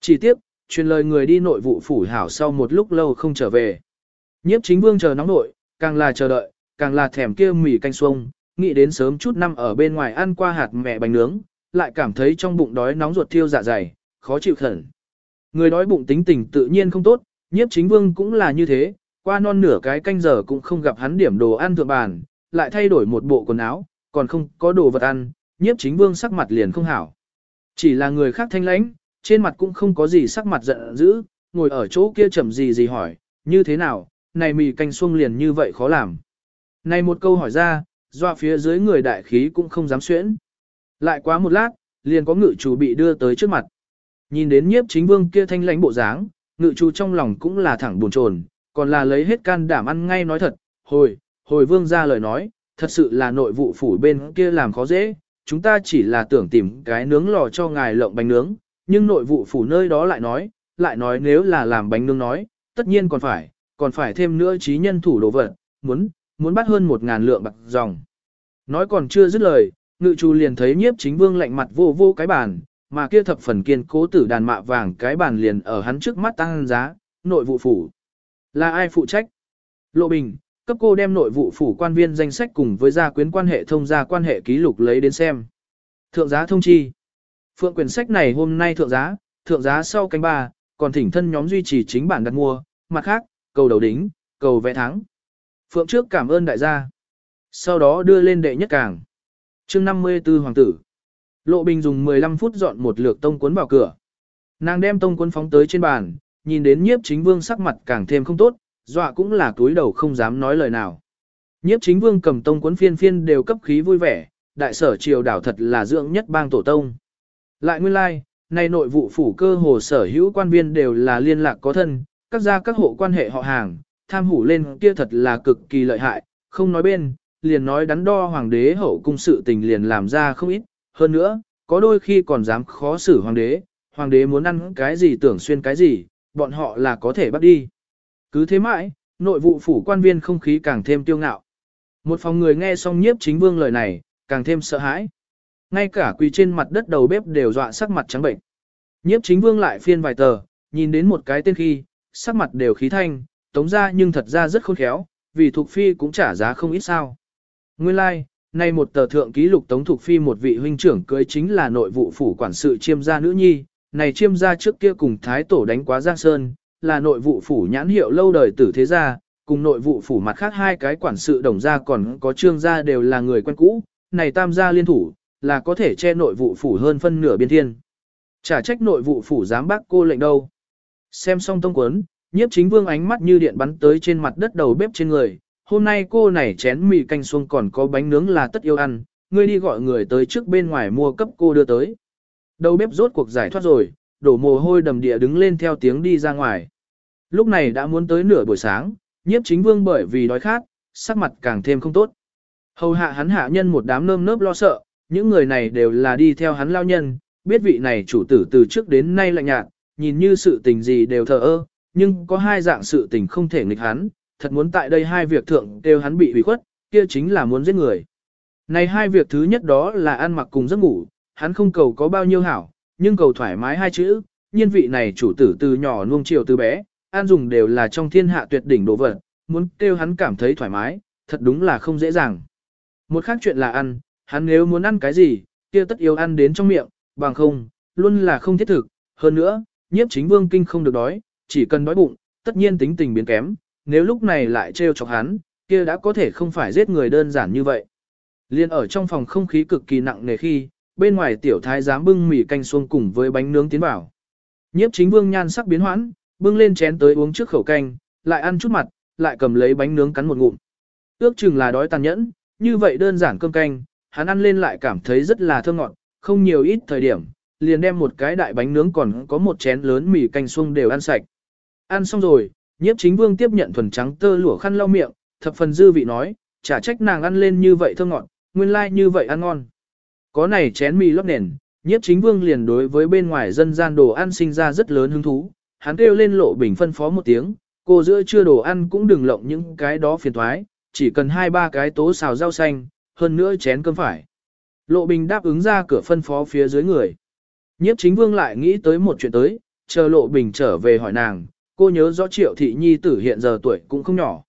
Chỉ tiếp, truyền lời người đi nội vụ phủ hảo sau một lúc lâu không trở về. Nhiếp chính vương chờ nóng nội, càng là chờ đợi, càng là thèm kia mì canh xuông, nghĩ đến sớm chút năm ở bên ngoài ăn qua hạt mẹ bánh nướng, lại cảm thấy trong bụng đói nóng ruột thiêu dạ dày, khó chịu khẩn. Người đói bụng tính tình tự nhiên không tốt, nhiếp chính vương cũng là như thế, qua non nửa cái canh giờ cũng không gặp hắn điểm đồ ăn thượng bàn, lại thay đổi một bộ quần áo, còn không có đồ vật ăn, nhiếp chính vương sắc mặt liền không hảo. Chỉ là người khác thanh lãnh, trên mặt cũng không có gì sắc mặt giận dữ, ngồi ở chỗ kia chậm gì gì hỏi, như thế nào, này mì canh xuông liền như vậy khó làm. Này một câu hỏi ra, dọa phía dưới người đại khí cũng không dám xuyễn. Lại quá một lát, liền có ngự chủ bị đưa tới trước mặt. Nhìn đến nhiếp chính vương kia thanh lãnh bộ dáng, ngự chủ trong lòng cũng là thẳng buồn chồn, còn là lấy hết can đảm ăn ngay nói thật, hồi, hồi vương ra lời nói, thật sự là nội vụ phủ bên kia làm khó dễ, chúng ta chỉ là tưởng tìm cái nướng lò cho ngài lộng bánh nướng, nhưng nội vụ phủ nơi đó lại nói, lại nói nếu là làm bánh nướng nói, tất nhiên còn phải, còn phải thêm nữa trí nhân thủ đồ vật, muốn, muốn bắt hơn một ngàn lượng bạc dòng. Nói còn chưa dứt lời, ngự chủ liền thấy nhiếp chính vương lạnh mặt vô vô cái bàn, mà kia thập phần kiên cố tử đàn mạ vàng cái bàn liền ở hắn trước mắt tăng giá, nội vụ phủ. Là ai phụ trách? Lộ Bình, cấp cô đem nội vụ phủ quan viên danh sách cùng với gia quyến quan hệ thông gia quan hệ ký lục lấy đến xem. Thượng giá thông chi. Phượng quyển sách này hôm nay thượng giá, thượng giá sau canh ba, còn thỉnh thân nhóm duy trì chính bản đặt mua, mặt khác, cầu đầu đính, cầu vẽ thắng. Phượng trước cảm ơn đại gia. Sau đó đưa lên đệ nhất càng. chương 54 Hoàng tử. Lộ Bình dùng 15 phút dọn một lược tông cuốn vào cửa. Nàng đem tông cuốn phóng tới trên bàn, nhìn đến nhiếp chính vương sắc mặt càng thêm không tốt, dọa cũng là túi đầu không dám nói lời nào. Nhiếp chính vương cầm tông cuốn phiên phiên đều cấp khí vui vẻ, đại sở triều đảo thật là dưỡng nhất bang tổ tông. Lại nguyên lai, like, nay nội vụ phủ cơ hồ sở hữu quan viên đều là liên lạc có thân, các gia các hộ quan hệ họ hàng, tham hủ lên kia thật là cực kỳ lợi hại, không nói bên, liền nói đắn đo hoàng đế hậu cung sự tình liền làm ra không ít, hơn nữa, có đôi khi còn dám khó xử hoàng đế, hoàng đế muốn ăn cái gì tưởng xuyên cái gì, bọn họ là có thể bắt đi. Cứ thế mãi, nội vụ phủ quan viên không khí càng thêm tiêu ngạo. Một phòng người nghe xong nhiếp chính vương lời này, càng thêm sợ hãi. Ngay cả quỳ trên mặt đất đầu bếp đều dọa sắc mặt trắng bệnh. Nhiếp chính vương lại phiên vài tờ, nhìn đến một cái tên khi, sắc mặt đều khí thanh, tống ra nhưng thật ra rất khôn khéo, vì thuộc phi cũng trả giá không ít sao. Nguyên lai, like, nay một tờ thượng ký lục tống thuộc phi một vị huynh trưởng cưới chính là nội vụ phủ quản sự chiêm gia nữ nhi, này chiêm gia trước kia cùng thái tổ đánh quá giang sơn, là nội vụ phủ nhãn hiệu lâu đời tử thế gia, cùng nội vụ phủ mặt khác hai cái quản sự đồng gia còn có trương gia đều là người quen cũ, này tam gia liên thủ, là có thể che nội vụ phủ hơn phân nửa biên thiên. Trả trách nội vụ phủ dám bác cô lệnh đâu. Xem xong tông quấn, nhiếp chính vương ánh mắt như điện bắn tới trên mặt đất đầu bếp trên người. Hôm nay cô này chén mì canh xuông còn có bánh nướng là tất yêu ăn, ngươi đi gọi người tới trước bên ngoài mua cấp cô đưa tới. Đầu bếp rốt cuộc giải thoát rồi, đổ mồ hôi đầm địa đứng lên theo tiếng đi ra ngoài. Lúc này đã muốn tới nửa buổi sáng, nhiếp chính vương bởi vì đói khát, sắc mặt càng thêm không tốt. Hầu hạ hắn hạ nhân một đám nơm nớp lo sợ, những người này đều là đi theo hắn lao nhân, biết vị này chủ tử từ trước đến nay lạnh nhạt, nhìn như sự tình gì đều thờ ơ, nhưng có hai dạng sự tình không thể nghịch hắn, thật muốn tại đây hai việc thượng đều hắn bị hủy khuất, kia chính là muốn giết người. Này hai việc thứ nhất đó là ăn mặc cùng giấc ngủ, hắn không cầu có bao nhiêu hảo, nhưng cầu thoải mái hai chữ, nhiên vị này chủ tử từ nhỏ nuông chiều từ bé, ăn dùng đều là trong thiên hạ tuyệt đỉnh đồ vật, muốn kêu hắn cảm thấy thoải mái, thật đúng là không dễ dàng. Một khác chuyện là ăn, hắn nếu muốn ăn cái gì, kia tất yếu ăn đến trong miệng, bằng không, luôn là không thiết thực. Hơn nữa, nhiếp chính vương kinh không được đói, chỉ cần đói bụng, tất nhiên tính tình biến kém, nếu lúc này lại trêu chọc hắn, kia đã có thể không phải giết người đơn giản như vậy. Liên ở trong phòng không khí cực kỳ nặng nề khi, bên ngoài tiểu thái giám bưng mì canh xuông cùng với bánh nướng tiến vào. Nhiếp chính vương nhan sắc biến hoãn, bưng lên chén tới uống trước khẩu canh, lại ăn chút mặt, lại cầm lấy bánh nướng cắn một ngụm. Ước chừng là đói tàn nhẫn, như vậy đơn giản cơm canh, hắn ăn lên lại cảm thấy rất là thơm ngọt, không nhiều ít thời điểm, liền đem một cái đại bánh nướng còn có một chén lớn mì canh xuông đều ăn sạch. Ăn xong rồi, nhiếp chính vương tiếp nhận thuần trắng tơ lụa khăn lau miệng, thập phần dư vị nói, chả trách nàng ăn lên như vậy thơm ngọt, nguyên lai like như vậy ăn ngon. Có này chén mì lót nền, nhiếp chính vương liền đối với bên ngoài dân gian đồ ăn sinh ra rất lớn hứng thú, hắn kêu lên lộ bình phân phó một tiếng, cô giữa chưa đồ ăn cũng đừng lộng những cái đó phiền thoái, chỉ cần hai ba cái tố xào rau xanh, hơn nữa chén cơm phải. Lộ bình đáp ứng ra cửa phân phó phía dưới người. Nhiếp chính vương lại nghĩ tới một chuyện tới, chờ lộ bình trở về hỏi nàng, cô nhớ rõ triệu thị nhi tử hiện giờ tuổi cũng không nhỏ.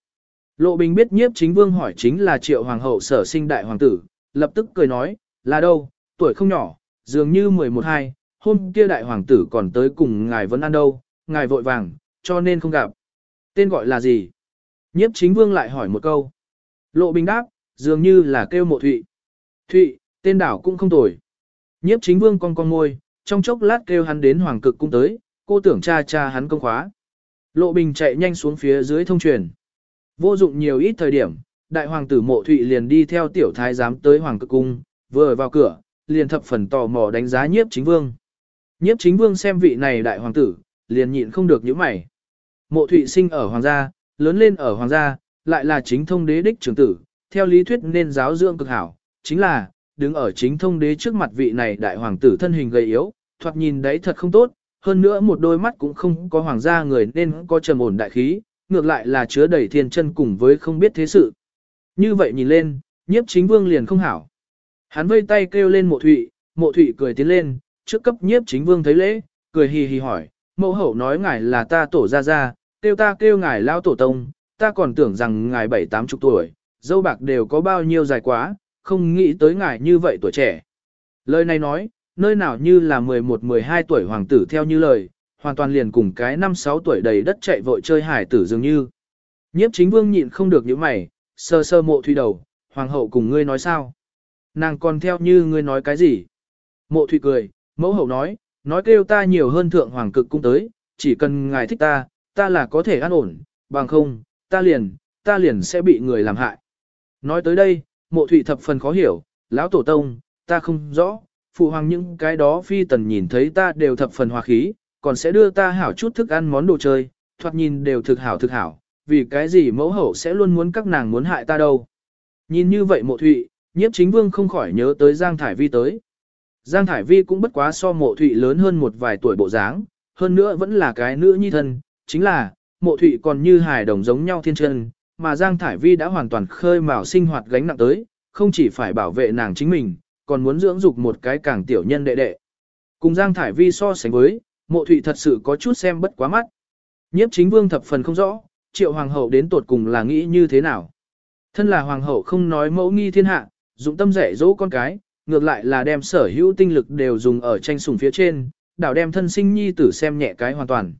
Lộ bình biết nhiếp chính vương hỏi chính là triệu hoàng hậu sở sinh đại hoàng tử, lập tức cười nói, là đâu, tuổi không nhỏ, dường như 11-2, hôm kia đại hoàng tử còn tới cùng ngài vẫn ăn đâu, ngài vội vàng, cho nên không gặp. Tên gọi là gì? Nhiếp chính vương lại hỏi một câu. Lộ bình đáp, dường như là kêu mộ thụy. Thụy, tên đảo cũng không tồi. Nhiếp chính vương con con môi, trong chốc lát kêu hắn đến hoàng cực cung tới, cô tưởng cha cha hắn công khóa. Lộ bình chạy nhanh xuống phía dưới thông truyền. Vô dụng nhiều ít thời điểm, đại hoàng tử mộ thụy liền đi theo tiểu thái giám tới hoàng cực cung, vừa vào cửa, liền thập phần tò mò đánh giá nhiếp chính vương. Nhiếp chính vương xem vị này đại hoàng tử, liền nhịn không được những mày. Mộ thụy sinh ở hoàng gia, lớn lên ở hoàng gia, lại là chính thông đế đích trưởng tử, theo lý thuyết nên giáo dưỡng cực hảo, chính là, đứng ở chính thông đế trước mặt vị này đại hoàng tử thân hình gầy yếu, thoạt nhìn đấy thật không tốt, hơn nữa một đôi mắt cũng không có hoàng gia người nên có trầm ổn đại khí, ngược lại là chứa đầy thiên chân cùng với không biết thế sự. Như vậy nhìn lên, nhiếp chính vương liền không hảo. Hắn vây tay kêu lên mộ thụy, mộ thụy cười tiến lên, trước cấp nhiếp chính vương thấy lễ, cười hì hì hỏi, mẫu hậu nói ngài là ta tổ ra ra, kêu ta kêu ngài lao tổ tông, ta còn tưởng rằng ngài bảy tám chục tuổi, dâu bạc đều có bao nhiêu dài quá, không nghĩ tới ngài như vậy tuổi trẻ. Lời này nói, nơi nào như là 11-12 tuổi hoàng tử theo như lời, hoàn toàn liền cùng cái 5-6 tuổi đầy đất chạy vội chơi hải tử dường như. Nhiếp chính vương nhịn không được những mày, sơ sơ mộ thủy đầu, hoàng hậu cùng ngươi nói sao? Nàng còn theo như ngươi nói cái gì? Mộ thủy cười, mẫu hậu nói, nói kêu ta nhiều hơn thượng hoàng cực cung tới, chỉ cần ngài thích ta, ta là có thể an ổn, bằng không, ta liền, ta liền sẽ bị người làm hại. Nói tới đây, mộ thủy thập phần khó hiểu, lão tổ tông, ta không rõ, phụ hoàng những cái đó phi tần nhìn thấy ta đều thập phần hòa khí, còn sẽ đưa ta hảo chút thức ăn món đồ chơi, thoạt nhìn đều thực hảo thực hảo, vì cái gì mẫu hậu sẽ luôn muốn các nàng muốn hại ta đâu. Nhìn như vậy mộ thụy, nhiếp chính vương không khỏi nhớ tới Giang Thải Vi tới. Giang Thải Vi cũng bất quá so mộ thụy lớn hơn một vài tuổi bộ dáng, hơn nữa vẫn là cái nữ nhi thân, chính là, mộ thụy còn như hài đồng giống nhau thiên chân, mà Giang Thải Vi đã hoàn toàn khơi mào sinh hoạt gánh nặng tới, không chỉ phải bảo vệ nàng chính mình, còn muốn dưỡng dục một cái càng tiểu nhân đệ đệ. Cùng Giang Thải Vi so sánh với, mộ thụy thật sự có chút xem bất quá mắt. Nhiếp chính vương thập phần không rõ, triệu hoàng hậu đến tột cùng là nghĩ như thế nào. Thân là hoàng hậu không nói mẫu nghi thiên hạ, dụng tâm dạy dỗ con cái, ngược lại là đem sở hữu tinh lực đều dùng ở tranh sủng phía trên, đảo đem thân sinh nhi tử xem nhẹ cái hoàn toàn.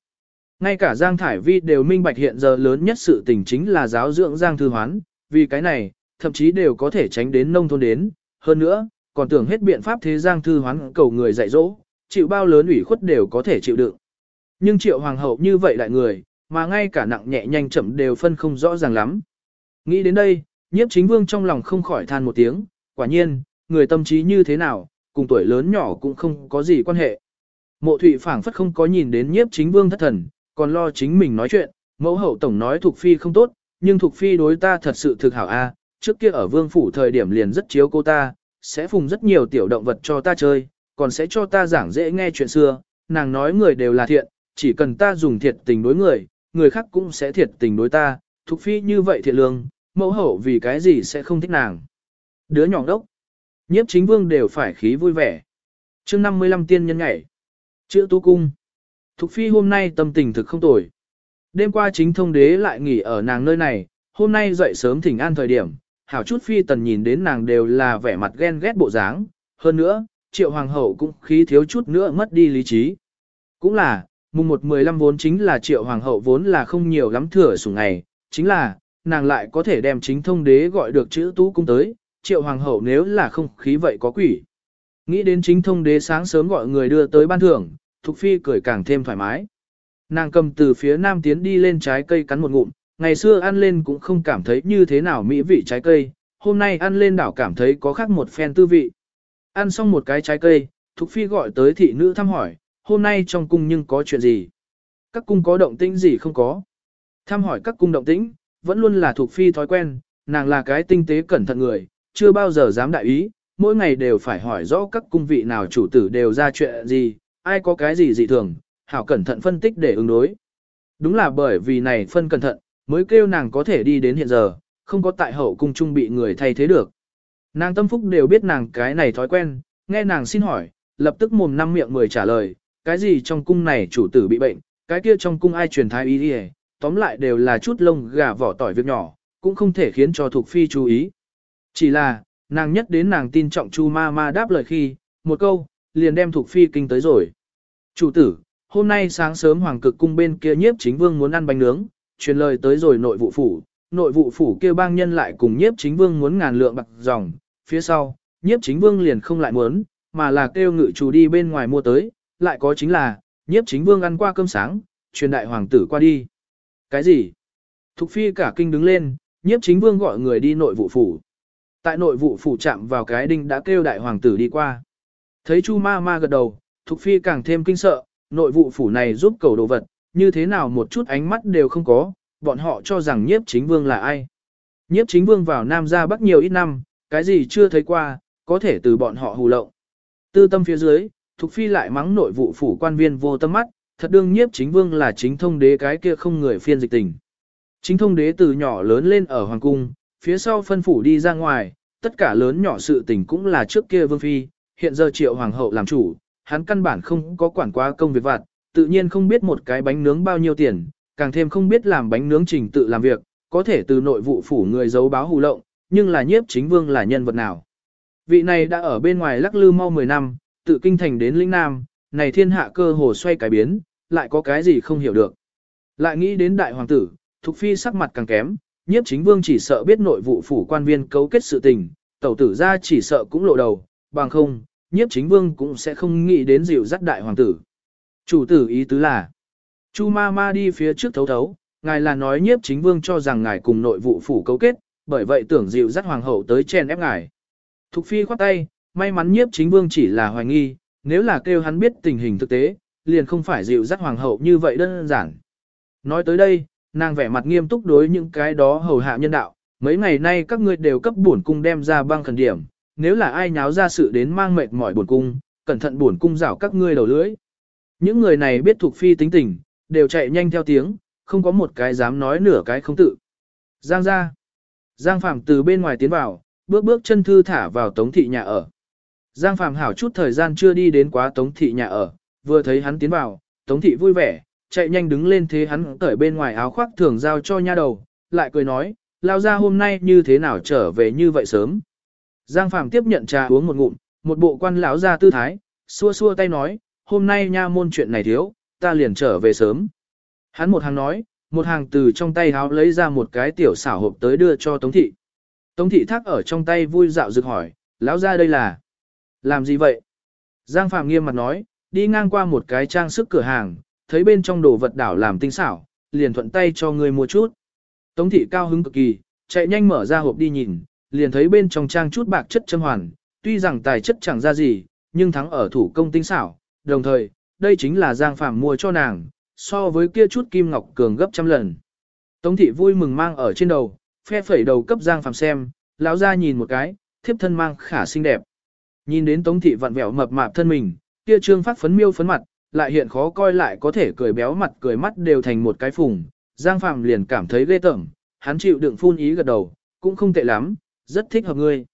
Ngay cả Giang Thải Vi đều minh bạch hiện giờ lớn nhất sự tình chính là giáo dưỡng Giang Thư Hoán, vì cái này, thậm chí đều có thể tránh đến nông thôn đến. Hơn nữa, còn tưởng hết biện pháp thế Giang Thư Hoán cầu người dạy dỗ, chịu bao lớn ủy khuất đều có thể chịu đựng. Nhưng triệu hoàng hậu như vậy đại người, mà ngay cả nặng nhẹ nhanh chậm đều phân không rõ ràng lắm. Nghĩ đến đây, nhiếp chính vương trong lòng không khỏi than một tiếng, quả nhiên, người tâm trí như thế nào, cùng tuổi lớn nhỏ cũng không có gì quan hệ. Mộ thụy phảng phất không có nhìn đến nhiếp chính vương thất thần, còn lo chính mình nói chuyện, mẫu hậu tổng nói Thục Phi không tốt, nhưng Thục Phi đối ta thật sự thực hảo a. trước kia ở vương phủ thời điểm liền rất chiếu cô ta, sẽ phùng rất nhiều tiểu động vật cho ta chơi, còn sẽ cho ta giảng dễ nghe chuyện xưa, nàng nói người đều là thiện, chỉ cần ta dùng thiệt tình đối người, người khác cũng sẽ thiệt tình đối ta, Thục Phi như vậy thiện lương, mẫu hậu vì cái gì sẽ không thích nàng. Đứa nhỏ đốc. Nhiếp chính vương đều phải khí vui vẻ. chương 55 tiên nhân nhảy. Chữ tu cung. Thục phi hôm nay tâm tình thực không tồi. Đêm qua chính thông đế lại nghỉ ở nàng nơi này, hôm nay dậy sớm thỉnh an thời điểm, hảo chút phi tần nhìn đến nàng đều là vẻ mặt ghen ghét bộ dáng. Hơn nữa, triệu hoàng hậu cũng khí thiếu chút nữa mất đi lý trí. Cũng là, mùng 1-15 vốn chính là triệu hoàng hậu vốn là không nhiều lắm thừa sủng ngày, chính là, nàng lại có thể đem chính thông đế gọi được chữ tú cung tới, triệu hoàng hậu nếu là không khí vậy có quỷ. Nghĩ đến chính thông đế sáng sớm gọi người đưa tới ban thưởng, Thục Phi cười càng thêm thoải mái. Nàng cầm từ phía nam tiến đi lên trái cây cắn một ngụm, ngày xưa ăn lên cũng không cảm thấy như thế nào mỹ vị trái cây, hôm nay ăn lên đảo cảm thấy có khác một phen tư vị. Ăn xong một cái trái cây, Thục Phi gọi tới thị nữ thăm hỏi, hôm nay trong cung nhưng có chuyện gì? Các cung có động tĩnh gì không có? Thăm hỏi các cung động tĩnh, vẫn luôn là thuộc Phi thói quen, nàng là cái tinh tế cẩn thận người, chưa bao giờ dám đại ý, mỗi ngày đều phải hỏi rõ các cung vị nào chủ tử đều ra chuyện gì, ai có cái gì dị thường, hảo cẩn thận phân tích để ứng đối. Đúng là bởi vì này phân cẩn thận, mới kêu nàng có thể đi đến hiện giờ, không có tại hậu cung trung bị người thay thế được. Nàng tâm phúc đều biết nàng cái này thói quen, nghe nàng xin hỏi, lập tức mồm năm miệng mười trả lời, cái gì trong cung này chủ tử bị bệnh, cái kia trong cung ai truyền thái ý đi tóm lại đều là chút lông gà vỏ tỏi việc nhỏ, cũng không thể khiến cho Thục phi chú ý. Chỉ là, nàng nhất đến nàng tin trọng chu ma ma đáp lời khi, một câu, liền đem Thục phi kinh tới rồi. Chủ tử, hôm nay sáng sớm hoàng cực cung bên kia nhiếp chính vương muốn ăn bánh nướng, truyền lời tới rồi nội vụ phủ, nội vụ phủ kêu bang nhân lại cùng nhiếp chính vương muốn ngàn lượng bạc dòng, phía sau, nhiếp chính vương liền không lại muốn, mà là kêu ngự chủ đi bên ngoài mua tới, lại có chính là, nhiếp chính vương ăn qua cơm sáng, truyền đại hoàng tử qua đi. Cái gì? Thục phi cả kinh đứng lên, nhiếp chính vương gọi người đi nội vụ phủ. Tại nội vụ phủ chạm vào cái đinh đã kêu đại hoàng tử đi qua. Thấy chu ma ma gật đầu, thục phi càng thêm kinh sợ, nội vụ phủ này giúp cầu đồ vật, như thế nào một chút ánh mắt đều không có, bọn họ cho rằng nhiếp chính vương là ai. Nhiếp chính vương vào Nam ra Bắc nhiều ít năm, cái gì chưa thấy qua, có thể từ bọn họ hù lộng. Tư tâm phía dưới, Thục Phi lại mắng nội vụ phủ quan viên vô tâm mắt, thật đương nhiếp chính vương là chính thông đế cái kia không người phiên dịch tình. Chính thông đế từ nhỏ lớn lên ở Hoàng Cung, phía sau phân phủ đi ra ngoài, tất cả lớn nhỏ sự tình cũng là trước kia vương phi, hiện giờ triệu hoàng hậu làm chủ, hắn căn bản không có quản quá công việc vặt, tự nhiên không biết một cái bánh nướng bao nhiêu tiền, càng thêm không biết làm bánh nướng trình tự làm việc, có thể từ nội vụ phủ người giấu báo hù lộng, nhưng là nhiếp chính vương là nhân vật nào. Vị này đã ở bên ngoài lắc lư mau 10 năm, tự kinh thành đến lĩnh nam, này thiên hạ cơ hồ xoay cái biến, lại có cái gì không hiểu được. Lại nghĩ đến đại hoàng tử, Thục Phi sắc mặt càng kém, nhiếp chính vương chỉ sợ biết nội vụ phủ quan viên cấu kết sự tình, tẩu tử ra chỉ sợ cũng lộ đầu, bằng không, nhiếp chính vương cũng sẽ không nghĩ đến dịu dắt đại hoàng tử. Chủ tử ý tứ là, Chu ma ma đi phía trước thấu thấu, ngài là nói nhiếp chính vương cho rằng ngài cùng nội vụ phủ cấu kết, bởi vậy tưởng dịu dắt hoàng hậu tới chen ép ngài. Thục phi khoát tay, may mắn nhiếp chính vương chỉ là hoài nghi, nếu là kêu hắn biết tình hình thực tế, liền không phải dịu dắt hoàng hậu như vậy đơn giản. Nói tới đây, nàng vẻ mặt nghiêm túc đối những cái đó hầu hạ nhân đạo, mấy ngày nay các ngươi đều cấp bổn cung đem ra băng khẩn điểm, nếu là ai nháo ra sự đến mang mệt mỏi bổn cung, cẩn thận bổn cung rảo các ngươi đầu lưỡi. Những người này biết thuộc phi tính tình, đều chạy nhanh theo tiếng, không có một cái dám nói nửa cái không tự. Giang ra. Giang Phạm từ bên ngoài tiến vào, bước bước chân thư thả vào tống thị nhà ở. Giang Phạm hảo chút thời gian chưa đi đến quá tống thị nhà ở, vừa thấy hắn tiến vào, tống thị vui vẻ, chạy nhanh đứng lên thế hắn cởi bên ngoài áo khoác thường giao cho nha đầu, lại cười nói, lao ra hôm nay như thế nào trở về như vậy sớm. Giang Phạm tiếp nhận trà uống một ngụm, một bộ quan lão ra tư thái, xua xua tay nói, hôm nay nha môn chuyện này thiếu, ta liền trở về sớm. Hắn một hàng nói, một hàng từ trong tay háo lấy ra một cái tiểu xảo hộp tới đưa cho Tống Thị. Tống Thị thác ở trong tay vui dạo rực hỏi, lão ra đây là, làm gì vậy? Giang Phạm nghiêm mặt nói, đi ngang qua một cái trang sức cửa hàng, thấy bên trong đồ vật đảo làm tinh xảo, liền thuận tay cho người mua chút. Tống Thị cao hứng cực kỳ, chạy nhanh mở ra hộp đi nhìn, liền thấy bên trong trang chút bạc chất châm hoàn, tuy rằng tài chất chẳng ra gì, nhưng thắng ở thủ công tinh xảo, đồng thời, đây chính là Giang Phạm mua cho nàng, so với kia chút kim ngọc cường gấp trăm lần. Tống thị vui mừng mang ở trên đầu, phe phẩy đầu cấp Giang Phạm xem, lão ra nhìn một cái, thiếp thân mang khả xinh đẹp. Nhìn đến Tống thị vặn vẹo mập mạp thân mình, kia trương phát phấn miêu phấn mặt, lại hiện khó coi lại có thể cười béo mặt cười mắt đều thành một cái phùng, Giang Phàm liền cảm thấy ghê tởm, hắn chịu đựng phun ý gật đầu, cũng không tệ lắm, rất thích hợp ngươi.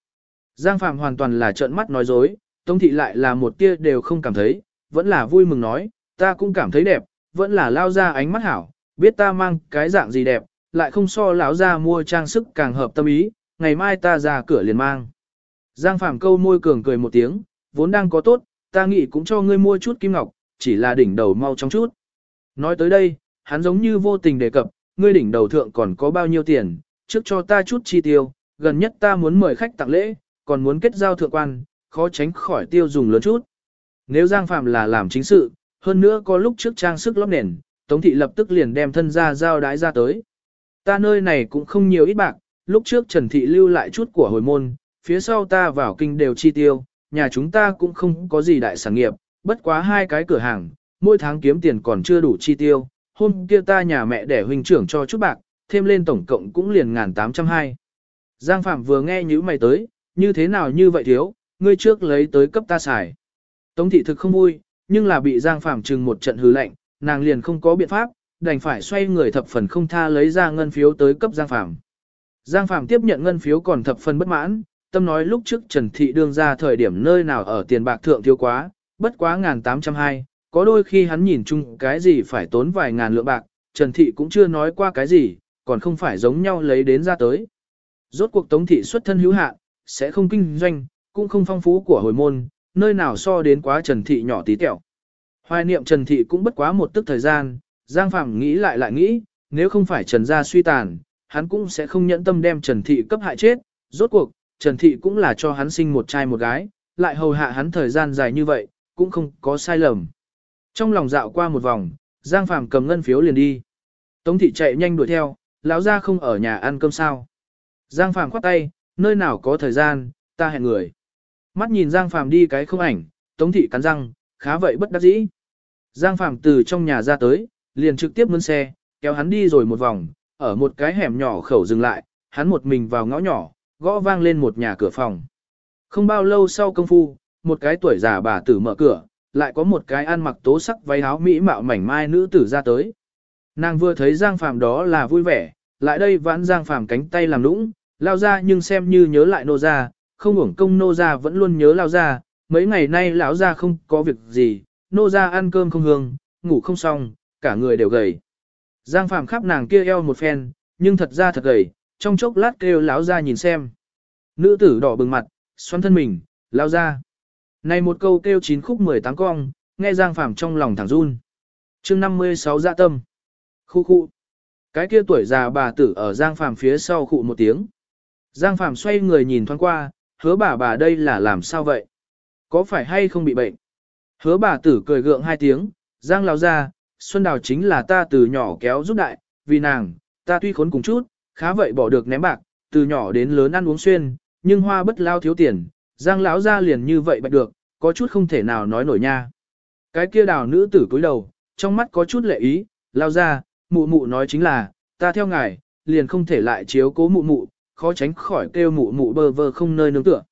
Giang Phạm hoàn toàn là trợn mắt nói dối, Tống thị lại là một tia đều không cảm thấy, vẫn là vui mừng nói, ta cũng cảm thấy đẹp, vẫn là lao ra ánh mắt hảo, biết ta mang cái dạng gì đẹp, lại không so lão ra mua trang sức càng hợp tâm ý, ngày mai ta ra cửa liền mang. Giang Phạm câu môi cường cười một tiếng, vốn đang có tốt, ta nghĩ cũng cho ngươi mua chút kim ngọc, chỉ là đỉnh đầu mau trong chút. Nói tới đây, hắn giống như vô tình đề cập, ngươi đỉnh đầu thượng còn có bao nhiêu tiền, trước cho ta chút chi tiêu, gần nhất ta muốn mời khách tặng lễ, còn muốn kết giao thượng quan, khó tránh khỏi tiêu dùng lớn chút. Nếu Giang Phạm là làm chính sự, hơn nữa có lúc trước trang sức lót nền, Tống thị lập tức liền đem thân ra giao đái ra tới. Ta nơi này cũng không nhiều ít bạc, lúc trước Trần thị lưu lại chút của hồi môn, phía sau ta vào kinh đều chi tiêu, nhà chúng ta cũng không có gì đại sản nghiệp, bất quá hai cái cửa hàng, mỗi tháng kiếm tiền còn chưa đủ chi tiêu, hôm kia ta nhà mẹ để huynh trưởng cho chút bạc, thêm lên tổng cộng cũng liền ngàn tám trăm hai. Giang Phạm vừa nghe những mày tới, như thế nào như vậy thiếu, ngươi trước lấy tới cấp ta xài. Tống thị thực không vui, nhưng là bị Giang Phạm trừng một trận hư lệnh, nàng liền không có biện pháp, đành phải xoay người thập phần không tha lấy ra ngân phiếu tới cấp Giang Phạm. Giang Phạm tiếp nhận ngân phiếu còn thập phần bất mãn, tâm nói lúc trước Trần Thị đương ra thời điểm nơi nào ở tiền bạc thượng thiếu quá, bất quá ngàn tám trăm hai, có đôi khi hắn nhìn chung cái gì phải tốn vài ngàn lượng bạc, Trần Thị cũng chưa nói qua cái gì, còn không phải giống nhau lấy đến ra tới. Rốt cuộc Tống Thị xuất thân hữu hạn, sẽ không kinh doanh, cũng không phong phú của hồi môn, nơi nào so đến quá Trần Thị nhỏ tí tẹo. Hoài niệm Trần Thị cũng bất quá một tức thời gian, Giang Phạm nghĩ lại lại nghĩ, nếu không phải Trần gia suy tàn, hắn cũng sẽ không nhẫn tâm đem Trần Thị cấp hại chết. Rốt cuộc, Trần Thị cũng là cho hắn sinh một trai một gái, lại hầu hạ hắn thời gian dài như vậy, cũng không có sai lầm. Trong lòng dạo qua một vòng, Giang Phàm cầm ngân phiếu liền đi. Tống Thị chạy nhanh đuổi theo, lão gia không ở nhà ăn cơm sao. Giang Phàm khoát tay, nơi nào có thời gian, ta hẹn người. Mắt nhìn Giang Phàm đi cái không ảnh, Tống Thị cắn răng, khá vậy bất đắc dĩ. Giang Phàm từ trong nhà ra tới, liền trực tiếp mướn xe, kéo hắn đi rồi một vòng, ở một cái hẻm nhỏ khẩu dừng lại, hắn một mình vào ngõ nhỏ, gõ vang lên một nhà cửa phòng. Không bao lâu sau công phu, một cái tuổi già bà tử mở cửa, lại có một cái ăn mặc tố sắc váy áo mỹ mạo mảnh mai nữ tử ra tới. Nàng vừa thấy Giang Phàm đó là vui vẻ, lại đây vãn Giang Phàm cánh tay làm lũng, lao ra nhưng xem như nhớ lại nô gia, không uổng công nô gia vẫn luôn nhớ lao ra, mấy ngày nay lão gia không có việc gì, nô gia ăn cơm không hương, ngủ không xong, cả người đều gầy. Giang Phàm khắp nàng kia eo một phen, nhưng thật ra thật gầy, trong chốc lát kêu lão ra nhìn xem. Nữ tử đỏ bừng mặt, xoắn thân mình, lao ra. Này một câu kêu chín khúc 18 cong, nghe Giang Phàm trong lòng thẳng run. chương 56 dạ tâm. Khu khu. Cái kia tuổi già bà tử ở Giang Phàm phía sau khụ một tiếng. Giang Phàm xoay người nhìn thoáng qua, hứa bà bà đây là làm sao vậy? Có phải hay không bị bệnh? Hứa bà tử cười gượng hai tiếng, Giang lao ra, Xuân Đào chính là ta từ nhỏ kéo giúp đại, vì nàng, ta tuy khốn cùng chút, khá vậy bỏ được ném bạc, từ nhỏ đến lớn ăn uống xuyên, nhưng hoa bất lao thiếu tiền, giang lão ra liền như vậy bạch được, có chút không thể nào nói nổi nha. Cái kia đào nữ tử cúi đầu, trong mắt có chút lệ ý, lao ra, mụ mụ nói chính là, ta theo ngài, liền không thể lại chiếu cố mụ mụ, khó tránh khỏi kêu mụ mụ bơ vơ không nơi nương tựa.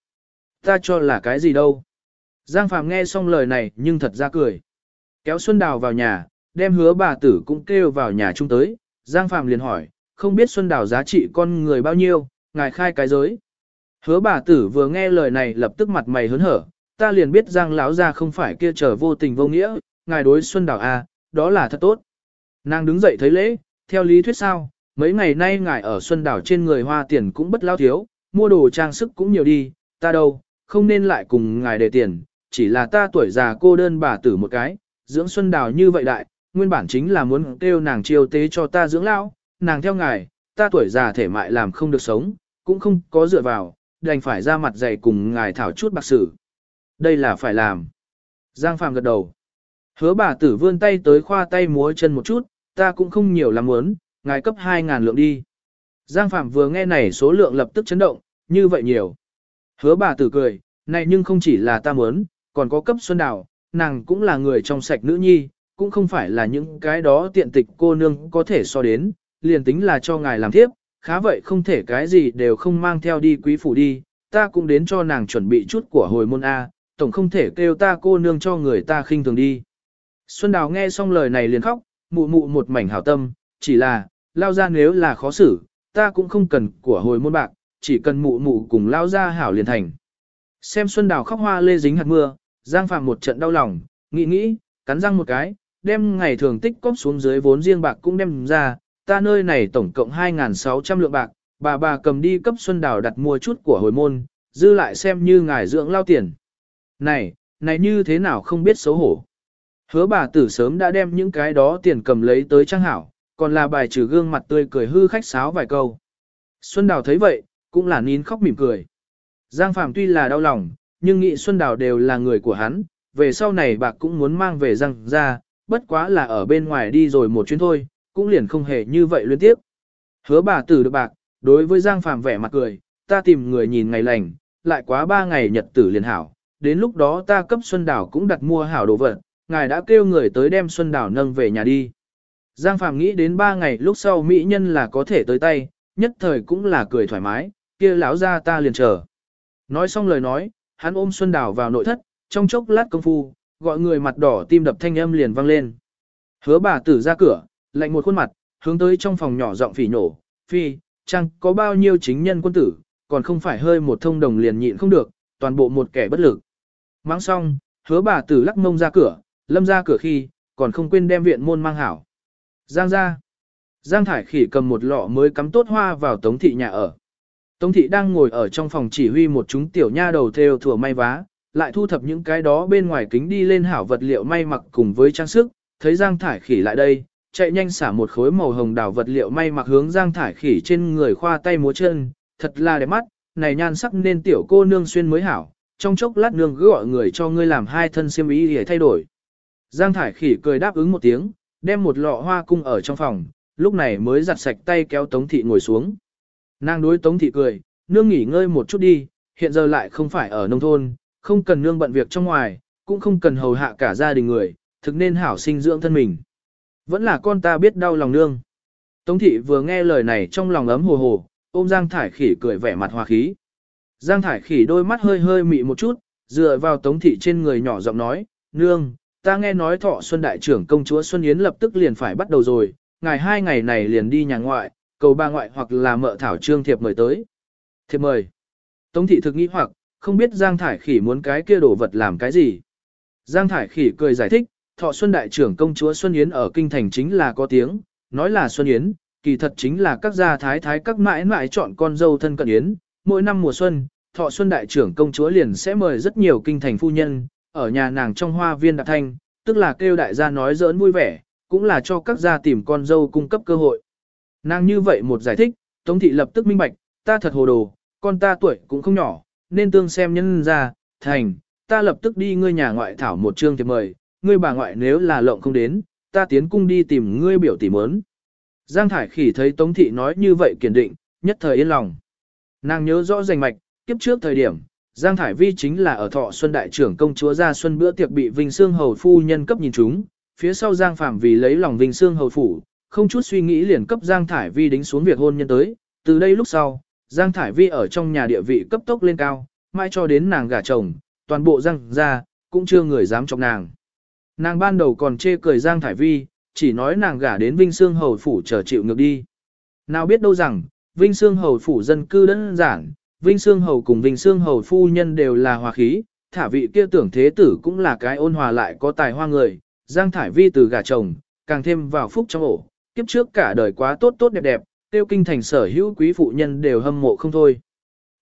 Ta cho là cái gì đâu. Giang Phạm nghe xong lời này nhưng thật ra cười. Kéo Xuân Đào vào nhà, đem hứa bà tử cũng kêu vào nhà chung tới. Giang Phạm liền hỏi, không biết Xuân Đào giá trị con người bao nhiêu, ngài khai cái giới. Hứa bà tử vừa nghe lời này lập tức mặt mày hớn hở, ta liền biết Giang lão gia không phải kia trở vô tình vô nghĩa, ngài đối Xuân Đào a, à, đó là thật tốt. Nàng đứng dậy thấy lễ, theo lý thuyết sao, mấy ngày nay ngài ở Xuân Đào trên người hoa tiền cũng bất lao thiếu, mua đồ trang sức cũng nhiều đi, ta đâu, không nên lại cùng ngài để tiền, chỉ là ta tuổi già cô đơn bà tử một cái, dưỡng Xuân Đào như vậy đại, nguyên bản chính là muốn kêu nàng chiêu tế cho ta dưỡng lão, nàng theo ngài, ta tuổi già thể mại làm không được sống, cũng không có dựa vào, đành phải ra mặt dày cùng ngài thảo chút bạc sử. Đây là phải làm. Giang Phàm gật đầu. Hứa bà tử vươn tay tới khoa tay múa chân một chút, ta cũng không nhiều lắm muốn, ngài cấp 2.000 lượng đi. Giang Phạm vừa nghe này số lượng lập tức chấn động, như vậy nhiều. Hứa bà tử cười, này nhưng không chỉ là ta muốn, còn có cấp xuân đào, nàng cũng là người trong sạch nữ nhi, cũng không phải là những cái đó tiện tịch cô nương có thể so đến, liền tính là cho ngài làm thiếp, khá vậy không thể cái gì đều không mang theo đi quý phủ đi, ta cũng đến cho nàng chuẩn bị chút của hồi môn A, tổng không thể kêu ta cô nương cho người ta khinh thường đi. Xuân Đào nghe xong lời này liền khóc, mụ mụ một mảnh hảo tâm, chỉ là, lao ra nếu là khó xử, ta cũng không cần của hồi môn bạc, chỉ cần mụ mụ cùng lao ra hảo liền thành. Xem Xuân Đào khóc hoa lê dính hạt mưa, Giang Phạm một trận đau lòng, nghĩ nghĩ, cắn răng một cái, đem ngày thường tích cóp xuống dưới vốn riêng bạc cũng đem ra, ta nơi này tổng cộng 2.600 lượng bạc, bà bà cầm đi cấp Xuân Đào đặt mua chút của hồi môn, dư lại xem như ngài dưỡng lao tiền. Này, này như thế nào không biết xấu hổ. Hứa bà tử sớm đã đem những cái đó tiền cầm lấy tới trang hảo, còn là bài trừ gương mặt tươi cười hư khách sáo vài câu. Xuân Đào thấy vậy, cũng là nín khóc mỉm cười. Giang Phạm tuy là đau lòng, nhưng nghĩ Xuân Đào đều là người của hắn, về sau này bạc cũng muốn mang về răng ra, bất quá là ở bên ngoài đi rồi một chuyến thôi, cũng liền không hề như vậy liên tiếp. Hứa bà tử được bạc, đối với Giang Phạm vẻ mặt cười, ta tìm người nhìn ngày lành, lại quá ba ngày nhật tử liền hảo, đến lúc đó ta cấp Xuân Đào cũng đặt mua hảo đồ vật, ngài đã kêu người tới đem Xuân Đào nâng về nhà đi. Giang Phạm nghĩ đến ba ngày lúc sau mỹ nhân là có thể tới tay, nhất thời cũng là cười thoải mái, kia lão ra ta liền chờ. Nói xong lời nói, hắn ôm Xuân Đào vào nội thất, trong chốc lát công phu, gọi người mặt đỏ tim đập thanh âm liền vang lên. Hứa bà tử ra cửa, lạnh một khuôn mặt, hướng tới trong phòng nhỏ giọng phỉ nổ, phi, chăng có bao nhiêu chính nhân quân tử, còn không phải hơi một thông đồng liền nhịn không được, toàn bộ một kẻ bất lực. Mang xong, hứa bà tử lắc mông ra cửa, lâm ra cửa khi, còn không quên đem viện môn mang hảo. Giang ra. Giang Thải Khỉ cầm một lọ mới cắm tốt hoa vào Tống Thị nhà ở. Tống Thị đang ngồi ở trong phòng chỉ huy một chúng tiểu nha đầu theo thừa may vá, lại thu thập những cái đó bên ngoài kính đi lên hảo vật liệu may mặc cùng với trang sức, thấy Giang Thải Khỉ lại đây, chạy nhanh xả một khối màu hồng đào vật liệu may mặc hướng Giang Thải Khỉ trên người khoa tay múa chân, thật là đẹp mắt, này nhan sắc nên tiểu cô nương xuyên mới hảo, trong chốc lát nương cứ gọi người cho ngươi làm hai thân xiêm y để thay đổi. Giang Thải Khỉ cười đáp ứng một tiếng, đem một lọ hoa cung ở trong phòng, lúc này mới giặt sạch tay kéo Tống Thị ngồi xuống. Nàng đối Tống Thị cười, nương nghỉ ngơi một chút đi, hiện giờ lại không phải ở nông thôn, không cần nương bận việc trong ngoài, cũng không cần hầu hạ cả gia đình người, thực nên hảo sinh dưỡng thân mình. Vẫn là con ta biết đau lòng nương. Tống Thị vừa nghe lời này trong lòng ấm hồ hồ, ôm Giang Thải Khỉ cười vẻ mặt hòa khí. Giang Thải Khỉ đôi mắt hơi hơi mị một chút, dựa vào Tống Thị trên người nhỏ giọng nói, nương, ta nghe nói thọ Xuân Đại trưởng công chúa Xuân Yến lập tức liền phải bắt đầu rồi, ngày hai ngày này liền đi nhà ngoại, cầu ba ngoại hoặc là mợ thảo trương thiệp mời tới. Thiệp mời. Tống thị thực nghĩ hoặc, không biết Giang Thải Khỉ muốn cái kia đổ vật làm cái gì. Giang Thải Khỉ cười giải thích, thọ Xuân Đại trưởng công chúa Xuân Yến ở kinh thành chính là có tiếng, nói là Xuân Yến, kỳ thật chính là các gia thái thái các mãi mãi chọn con dâu thân cận Yến. Mỗi năm mùa xuân, thọ Xuân Đại trưởng công chúa liền sẽ mời rất nhiều kinh thành phu nhân, ở nhà nàng trong hoa viên đạp thanh, tức là kêu đại gia nói giỡn vui vẻ, cũng là cho các gia tìm con dâu cung cấp cơ hội. Nàng như vậy một giải thích, Tống thị lập tức minh bạch, ta thật hồ đồ, con ta tuổi cũng không nhỏ, nên tương xem nhân ra, thành, ta lập tức đi ngươi nhà ngoại thảo một chương thiệp mời, ngươi bà ngoại nếu là lộng không đến, ta tiến cung đi tìm ngươi biểu tỷ mớn. Giang Thải Khỉ thấy Tống thị nói như vậy kiên định, nhất thời yên lòng. Nàng nhớ rõ rành mạch, kiếp trước thời điểm, Giang Thải Vi chính là ở thọ Xuân Đại trưởng công chúa ra Xuân bữa tiệc bị Vinh Sương Hầu Phu nhân cấp nhìn chúng, phía sau Giang Phạm vì lấy lòng Vinh Sương Hầu Phủ, không chút suy nghĩ liền cấp Giang Thải Vi đính xuống việc hôn nhân tới, từ đây lúc sau, Giang Thải Vi ở trong nhà địa vị cấp tốc lên cao, mai cho đến nàng gả chồng, toàn bộ Giang ra, cũng chưa người dám chọc nàng. Nàng ban đầu còn chê cười Giang Thải Vi, chỉ nói nàng gả đến Vinh Sương Hầu Phủ chờ chịu ngược đi. Nào biết đâu rằng, Vinh Sương Hầu Phủ dân cư đơn giản, Vinh Sương Hầu cùng Vinh Sương Hầu phu nhân đều là hòa khí, thả vị kia tưởng thế tử cũng là cái ôn hòa lại có tài hoa người, Giang Thải Vi từ gả chồng, càng thêm vào phúc trong ổ, kiếp trước cả đời quá tốt tốt đẹp đẹp, tiêu kinh thành sở hữu quý phụ nhân đều hâm mộ không thôi.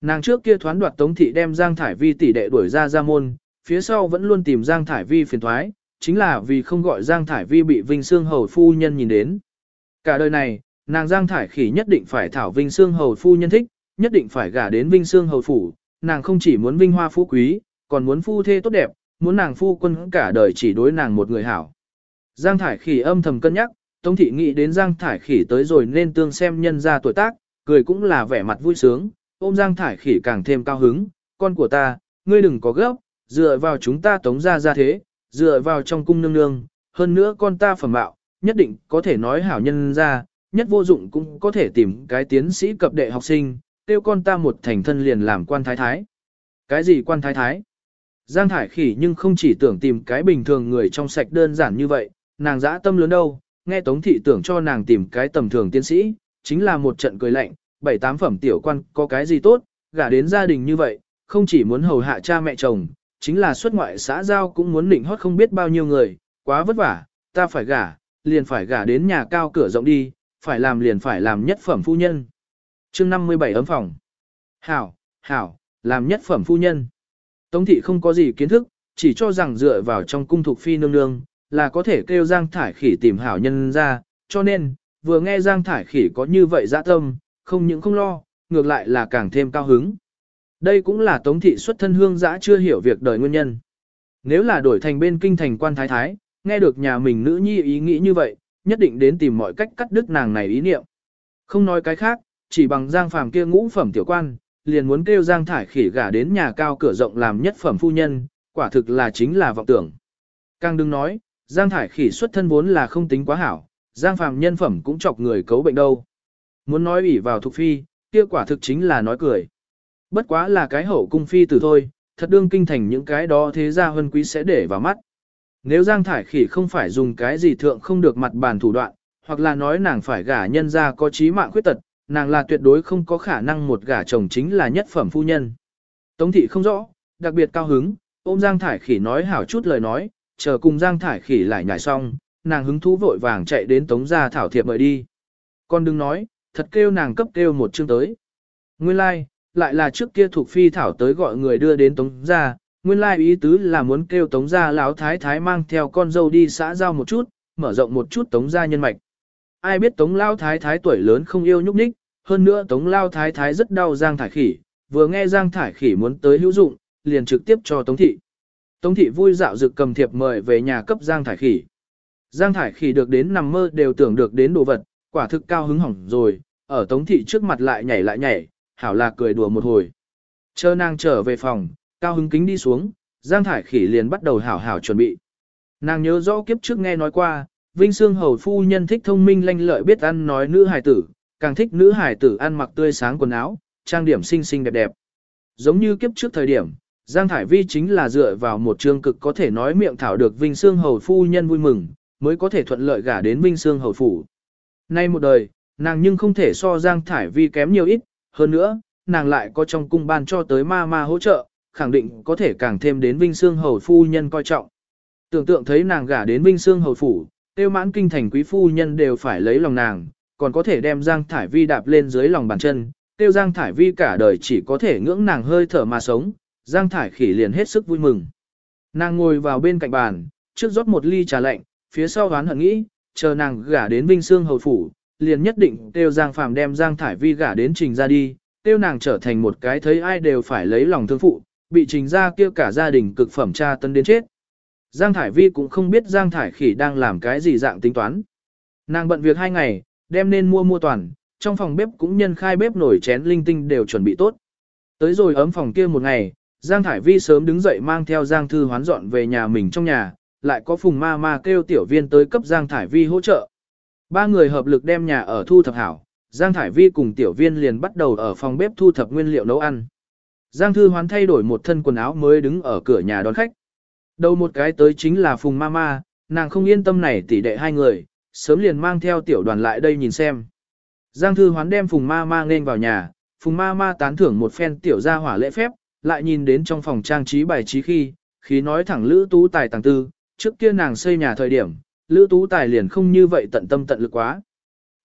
Nàng trước kia thoán đoạt Tống thị đem Giang Thải Vi tỷ đệ đuổi ra ra môn, phía sau vẫn luôn tìm Giang Thải Vi phiền thoái, chính là vì không gọi Giang Thải Vi bị Vinh Sương Hầu phu nhân nhìn đến. Cả đời này, nàng Giang Thải Khỉ nhất định phải thảo Vinh Sương Hầu phu nhân thích, nhất định phải gả đến Vinh Sương Hầu phủ, nàng không chỉ muốn vinh hoa phú quý, còn muốn phu thê tốt đẹp, muốn nàng phu quân cả đời chỉ đối nàng một người hảo. Giang Thải Khỉ âm thầm cân nhắc, Tống thị nghĩ đến Giang Thải Khỉ tới rồi nên tương xem nhân ra tuổi tác, cười cũng là vẻ mặt vui sướng, ôm Giang Thải Khỉ càng thêm cao hứng, con của ta, ngươi đừng có gấp, dựa vào chúng ta tống ra ra thế, dựa vào trong cung nương nương, hơn nữa con ta phẩm mạo, nhất định có thể nói hảo nhân ra, nhất vô dụng cũng có thể tìm cái tiến sĩ cập đệ học sinh, tiêu con ta một thành thân liền làm quan thái thái. Cái gì quan thái thái? Giang Thải Khỉ nhưng không chỉ tưởng tìm cái bình thường người trong sạch đơn giản như vậy, nàng dã tâm lớn đâu, nghe Tống Thị tưởng cho nàng tìm cái tầm thường tiến sĩ, chính là một trận cười lạnh, bảy tám phẩm tiểu quan có cái gì tốt, gả đến gia đình như vậy, không chỉ muốn hầu hạ cha mẹ chồng, chính là xuất ngoại xã giao cũng muốn định hót không biết bao nhiêu người, quá vất vả, ta phải gả, liền phải gả đến nhà cao cửa rộng đi, phải làm liền phải làm nhất phẩm phu nhân. chương 57 ấm phòng. Hảo, hảo, làm nhất phẩm phu nhân. Tống thị không có gì kiến thức, chỉ cho rằng dựa vào trong cung thuộc phi nương nương, là có thể kêu Giang Thải Khỉ tìm hảo nhân ra, cho nên, vừa nghe Giang Thải Khỉ có như vậy dạ tâm, không những không lo, ngược lại là càng thêm cao hứng. Đây cũng là Tống thị xuất thân hương giã chưa hiểu việc đời nguyên nhân. Nếu là đổi thành bên kinh thành quan thái thái, nghe được nhà mình nữ nhi ý nghĩ như vậy, nhất định đến tìm mọi cách cắt đứt nàng này ý niệm. Không nói cái khác, chỉ bằng Giang Phàm kia ngũ phẩm tiểu quan, liền muốn kêu Giang Thải Khỉ gả đến nhà cao cửa rộng làm nhất phẩm phu nhân, quả thực là chính là vọng tưởng. Càng đừng nói, Giang Thải Khỉ xuất thân vốn là không tính quá hảo, Giang Phàm nhân phẩm cũng chọc người cấu bệnh đâu. Muốn nói ủy vào thuộc phi, kia quả thực chính là nói cười. Bất quá là cái hậu cung phi tử thôi, thật đương kinh thành những cái đó thế gia huân quý sẽ để vào mắt. Nếu Giang Thải Khỉ không phải dùng cái gì thượng không được mặt bàn thủ đoạn, hoặc là nói nàng phải gả nhân ra có trí mạng khuyết tật, nàng là tuyệt đối không có khả năng một gả chồng chính là nhất phẩm phu nhân. Tống thị không rõ, đặc biệt cao hứng, ôm Giang Thải Khỉ nói hảo chút lời nói, chờ cùng Giang Thải Khỉ lại nhảy xong, nàng hứng thú vội vàng chạy đến Tống gia thảo thiệp mời đi. Con đừng nói, thật kêu nàng cấp kêu một chương tới. Nguyên lai, like, lại là trước kia thuộc phi thảo tới gọi người đưa đến Tống gia, nguyên lai ý tứ là muốn kêu tống gia lão thái thái mang theo con dâu đi xã giao một chút, mở rộng một chút tống gia nhân mạch. Ai biết tống lão thái thái tuổi lớn không yêu nhúc nhích, hơn nữa tống lão thái thái rất đau giang thải khỉ, vừa nghe giang thải khỉ muốn tới hữu dụng, liền trực tiếp cho tống thị. Tống thị vui dạo dực cầm thiệp mời về nhà cấp giang thải khỉ. Giang thải khỉ được đến nằm mơ đều tưởng được đến đồ vật, quả thực cao hứng hỏng rồi, ở tống thị trước mặt lại nhảy lại nhảy, hảo là cười đùa một hồi. Chờ nàng trở về phòng, Cao hứng kính đi xuống, Giang Thải Khỉ liền bắt đầu hảo hảo chuẩn bị. Nàng nhớ rõ kiếp trước nghe nói qua, Vinh Sương Hầu Phu Nhân thích thông minh lanh lợi biết ăn nói nữ hài tử, càng thích nữ hài tử ăn mặc tươi sáng quần áo, trang điểm xinh xinh đẹp đẹp. Giống như kiếp trước thời điểm, Giang Thải Vi chính là dựa vào một chương cực có thể nói miệng thảo được Vinh Sương Hầu Phu Nhân vui mừng, mới có thể thuận lợi gả đến Vinh Sương Hầu Phủ. Nay một đời, nàng nhưng không thể so Giang Thải Vi kém nhiều ít, hơn nữa, nàng lại có trong cung ban cho tới ma ma hỗ trợ, khẳng định có thể càng thêm đến Vinh Sương Hầu Phu Nhân coi trọng. Tưởng tượng thấy nàng gả đến Vinh Sương Hầu Phủ, tiêu mãn kinh thành quý phu nhân đều phải lấy lòng nàng, còn có thể đem Giang Thải Vi đạp lên dưới lòng bàn chân, tiêu Giang Thải Vi cả đời chỉ có thể ngưỡng nàng hơi thở mà sống, Giang Thải khỉ liền hết sức vui mừng. Nàng ngồi vào bên cạnh bàn, trước rót một ly trà lạnh, phía sau đoán hận nghĩ, chờ nàng gả đến Vinh Sương Hầu Phủ, liền nhất định tiêu Giang Phàm đem Giang Thải Vi gả đến trình ra đi, tiêu nàng trở thành một cái thấy ai đều phải lấy lòng thương phụ, bị trình ra kia cả gia đình cực phẩm tra tân đến chết. Giang Thải Vi cũng không biết Giang Thải Khỉ đang làm cái gì dạng tính toán. Nàng bận việc hai ngày, đem nên mua mua toàn, trong phòng bếp cũng nhân khai bếp nổi chén linh tinh đều chuẩn bị tốt. Tới rồi ấm phòng kia một ngày, Giang Thải Vi sớm đứng dậy mang theo Giang Thư hoán dọn về nhà mình trong nhà, lại có phùng ma ma kêu tiểu viên tới cấp Giang Thải Vi hỗ trợ. Ba người hợp lực đem nhà ở thu thập hảo, Giang Thải Vi cùng tiểu viên liền bắt đầu ở phòng bếp thu thập nguyên liệu nấu ăn. Giang Thư Hoán thay đổi một thân quần áo mới đứng ở cửa nhà đón khách. Đầu một cái tới chính là Phùng Mama, nàng không yên tâm này tỷ đệ hai người, sớm liền mang theo tiểu đoàn lại đây nhìn xem. Giang Thư Hoán đem Phùng Mama nên vào nhà, Phùng Mama tán thưởng một phen tiểu gia hỏa lễ phép, lại nhìn đến trong phòng trang trí bài trí khi, khí nói thẳng Lữ Tú Tài tàng tư, trước kia nàng xây nhà thời điểm, Lữ Tú Tài liền không như vậy tận tâm tận lực quá.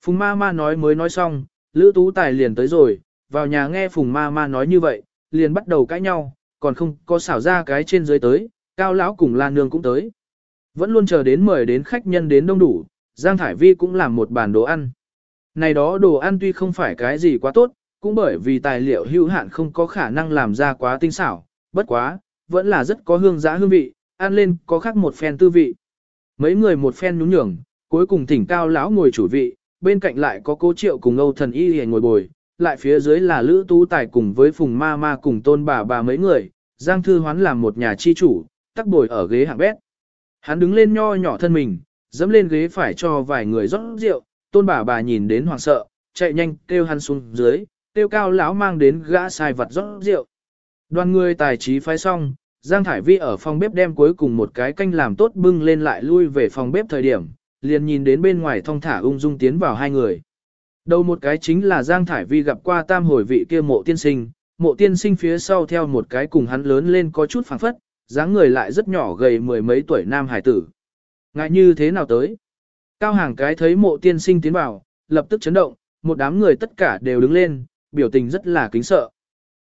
Phùng Ma Ma nói mới nói xong, Lữ Tú Tài liền tới rồi, vào nhà nghe Phùng Ma Ma nói như vậy, liền bắt đầu cãi nhau, còn không có xảo ra cái trên dưới tới, cao lão cùng Lan nương cũng tới. Vẫn luôn chờ đến mời đến khách nhân đến đông đủ, Giang Thải Vi cũng làm một bàn đồ ăn. Này đó đồ ăn tuy không phải cái gì quá tốt, cũng bởi vì tài liệu hữu hạn không có khả năng làm ra quá tinh xảo, bất quá, vẫn là rất có hương giá hương vị, ăn lên có khác một phen tư vị. Mấy người một phen nhún nhường, cuối cùng thỉnh cao lão ngồi chủ vị, bên cạnh lại có cố triệu cùng Âu thần y hề ngồi bồi, lại phía dưới là Lữ Tú Tài cùng với Phùng Ma Ma cùng tôn bà bà mấy người, Giang Thư Hoán làm một nhà chi chủ, tắc bồi ở ghế hạng bét. Hắn đứng lên nho nhỏ thân mình, dẫm lên ghế phải cho vài người rót rượu, tôn bà bà nhìn đến hoảng sợ, chạy nhanh kêu hắn xuống dưới, kêu cao lão mang đến gã sai vật rót rượu. Đoàn người tài trí phái xong, Giang Thải Vi ở phòng bếp đem cuối cùng một cái canh làm tốt bưng lên lại lui về phòng bếp thời điểm, liền nhìn đến bên ngoài thong thả ung dung tiến vào hai người. Đầu một cái chính là Giang Thải Vi gặp qua tam hồi vị kia mộ tiên sinh, mộ tiên sinh phía sau theo một cái cùng hắn lớn lên có chút phảng phất, dáng người lại rất nhỏ gầy mười mấy tuổi nam hải tử. Ngại như thế nào tới? Cao hàng cái thấy mộ tiên sinh tiến vào, lập tức chấn động, một đám người tất cả đều đứng lên, biểu tình rất là kính sợ.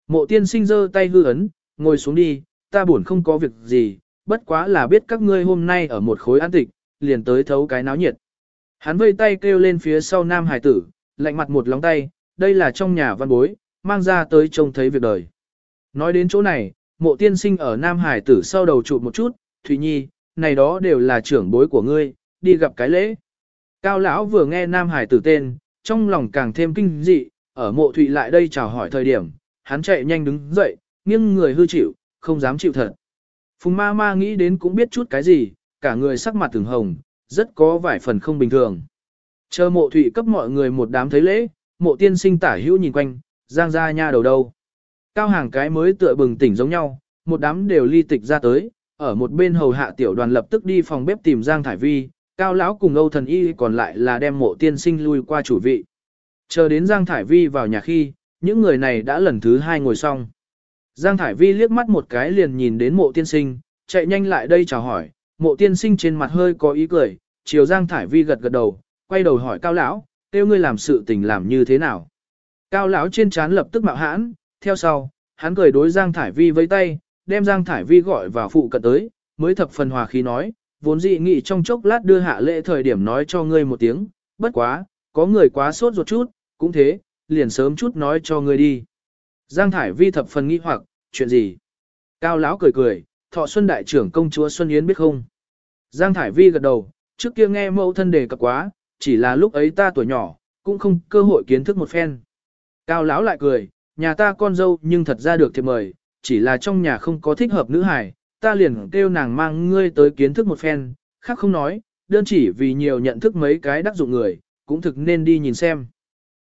Mộ tiên sinh giơ tay hư ấn, ngồi xuống đi, ta buồn không có việc gì, bất quá là biết các ngươi hôm nay ở một khối an tịch, liền tới thấu cái náo nhiệt. Hắn vây tay kêu lên phía sau nam hải tử, lạnh mặt một lóng tay, đây là trong nhà văn bối, mang ra tới trông thấy việc đời. Nói đến chỗ này, mộ tiên sinh ở Nam Hải tử sau đầu chụp một chút, Thủy Nhi, này đó đều là trưởng bối của ngươi, đi gặp cái lễ. Cao lão vừa nghe Nam Hải tử tên, trong lòng càng thêm kinh dị, ở mộ Thụy lại đây chào hỏi thời điểm, hắn chạy nhanh đứng dậy, nghiêng người hư chịu, không dám chịu thật. Phùng ma ma nghĩ đến cũng biết chút cái gì, cả người sắc mặt từng hồng, rất có vài phần không bình thường. Chờ mộ Thụy cấp mọi người một đám thấy lễ, mộ tiên sinh tả hữu nhìn quanh, giang ra nha đầu đâu. Cao hàng cái mới tựa bừng tỉnh giống nhau, một đám đều ly tịch ra tới, ở một bên hầu hạ tiểu đoàn lập tức đi phòng bếp tìm Giang Thải Vi, Cao lão cùng Âu Thần Y còn lại là đem mộ tiên sinh lui qua chủ vị. Chờ đến Giang Thải Vi vào nhà khi, những người này đã lần thứ hai ngồi xong. Giang Thải Vi liếc mắt một cái liền nhìn đến mộ tiên sinh, chạy nhanh lại đây chào hỏi, mộ tiên sinh trên mặt hơi có ý cười, chiều Giang Thải Vi gật gật đầu, quay đầu hỏi Cao lão, kêu ngươi làm sự tình làm như thế nào. Cao lão trên trán lập tức mạo hãn, theo sau, hắn cười đối Giang Thải Vi với tay, đem Giang Thải Vi gọi vào phụ cận tới, mới thập phần hòa khí nói, vốn dị nghị trong chốc lát đưa hạ lễ thời điểm nói cho ngươi một tiếng, bất quá, có người quá sốt ruột chút, cũng thế, liền sớm chút nói cho ngươi đi. Giang Thải Vi thập phần nghi hoặc, chuyện gì? Cao lão cười cười, thọ xuân đại trưởng công chúa Xuân Yến biết không? Giang Thải Vi gật đầu, trước kia nghe mẫu thân đề cập quá, chỉ là lúc ấy ta tuổi nhỏ, cũng không cơ hội kiến thức một phen. Cao lão lại cười, nhà ta con dâu nhưng thật ra được thiệp mời, chỉ là trong nhà không có thích hợp nữ hài, ta liền kêu nàng mang ngươi tới kiến thức một phen, khác không nói, đơn chỉ vì nhiều nhận thức mấy cái đắc dụng người, cũng thực nên đi nhìn xem.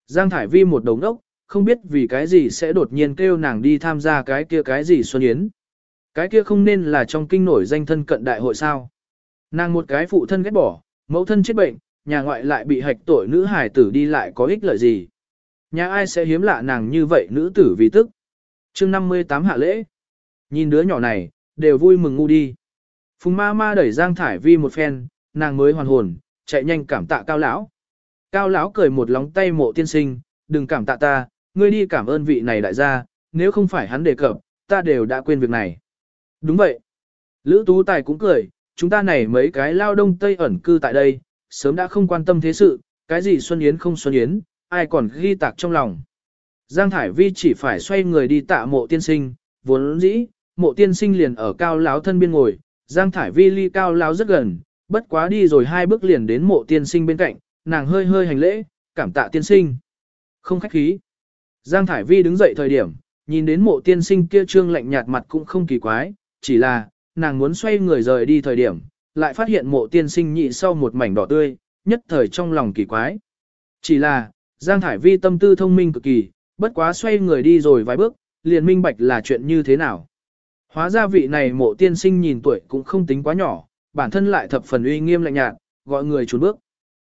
Giang Thải Vi một đầu ngốc không biết vì cái gì sẽ đột nhiên kêu nàng đi tham gia cái kia cái gì Xuân Yến. Cái kia không nên là trong kinh nổi danh thân cận đại hội sao. Nàng một cái phụ thân ghét bỏ, mẫu thân chết bệnh, nhà ngoại lại bị hạch tội nữ hài tử đi lại có ích lợi gì. Nhà ai sẽ hiếm lạ nàng như vậy nữ tử vì tức. chương 58 hạ lễ. Nhìn đứa nhỏ này, đều vui mừng ngu đi. Phùng ma ma đẩy Giang Thải Vi một phen, nàng mới hoàn hồn, chạy nhanh cảm tạ cao lão. Cao lão cười một lóng tay mộ tiên sinh, đừng cảm tạ ta, ngươi đi cảm ơn vị này đại gia, nếu không phải hắn đề cập, ta đều đã quên việc này. Đúng vậy. Lữ Tú Tài cũng cười, chúng ta này mấy cái lao đông tây ẩn cư tại đây, sớm đã không quan tâm thế sự, cái gì Xuân Yến không Xuân Yến, ai còn ghi tạc trong lòng. Giang Thải Vi chỉ phải xoay người đi tạ mộ tiên sinh, vốn dĩ, mộ tiên sinh liền ở cao láo thân biên ngồi, Giang Thải Vi ly cao láo rất gần, bất quá đi rồi hai bước liền đến mộ tiên sinh bên cạnh, nàng hơi hơi hành lễ, cảm tạ tiên sinh. Không khách khí. Giang Thải Vi đứng dậy thời điểm, nhìn đến mộ tiên sinh kia trương lạnh nhạt mặt cũng không kỳ quái, chỉ là, nàng muốn xoay người rời đi thời điểm, lại phát hiện mộ tiên sinh nhị sau một mảnh đỏ tươi, nhất thời trong lòng kỳ quái. Chỉ là, Giang Thải Vi tâm tư thông minh cực kỳ, bất quá xoay người đi rồi vài bước, liền minh bạch là chuyện như thế nào. Hóa ra vị này mộ tiên sinh nhìn tuổi cũng không tính quá nhỏ, bản thân lại thập phần uy nghiêm lạnh nhạt, gọi người trốn bước.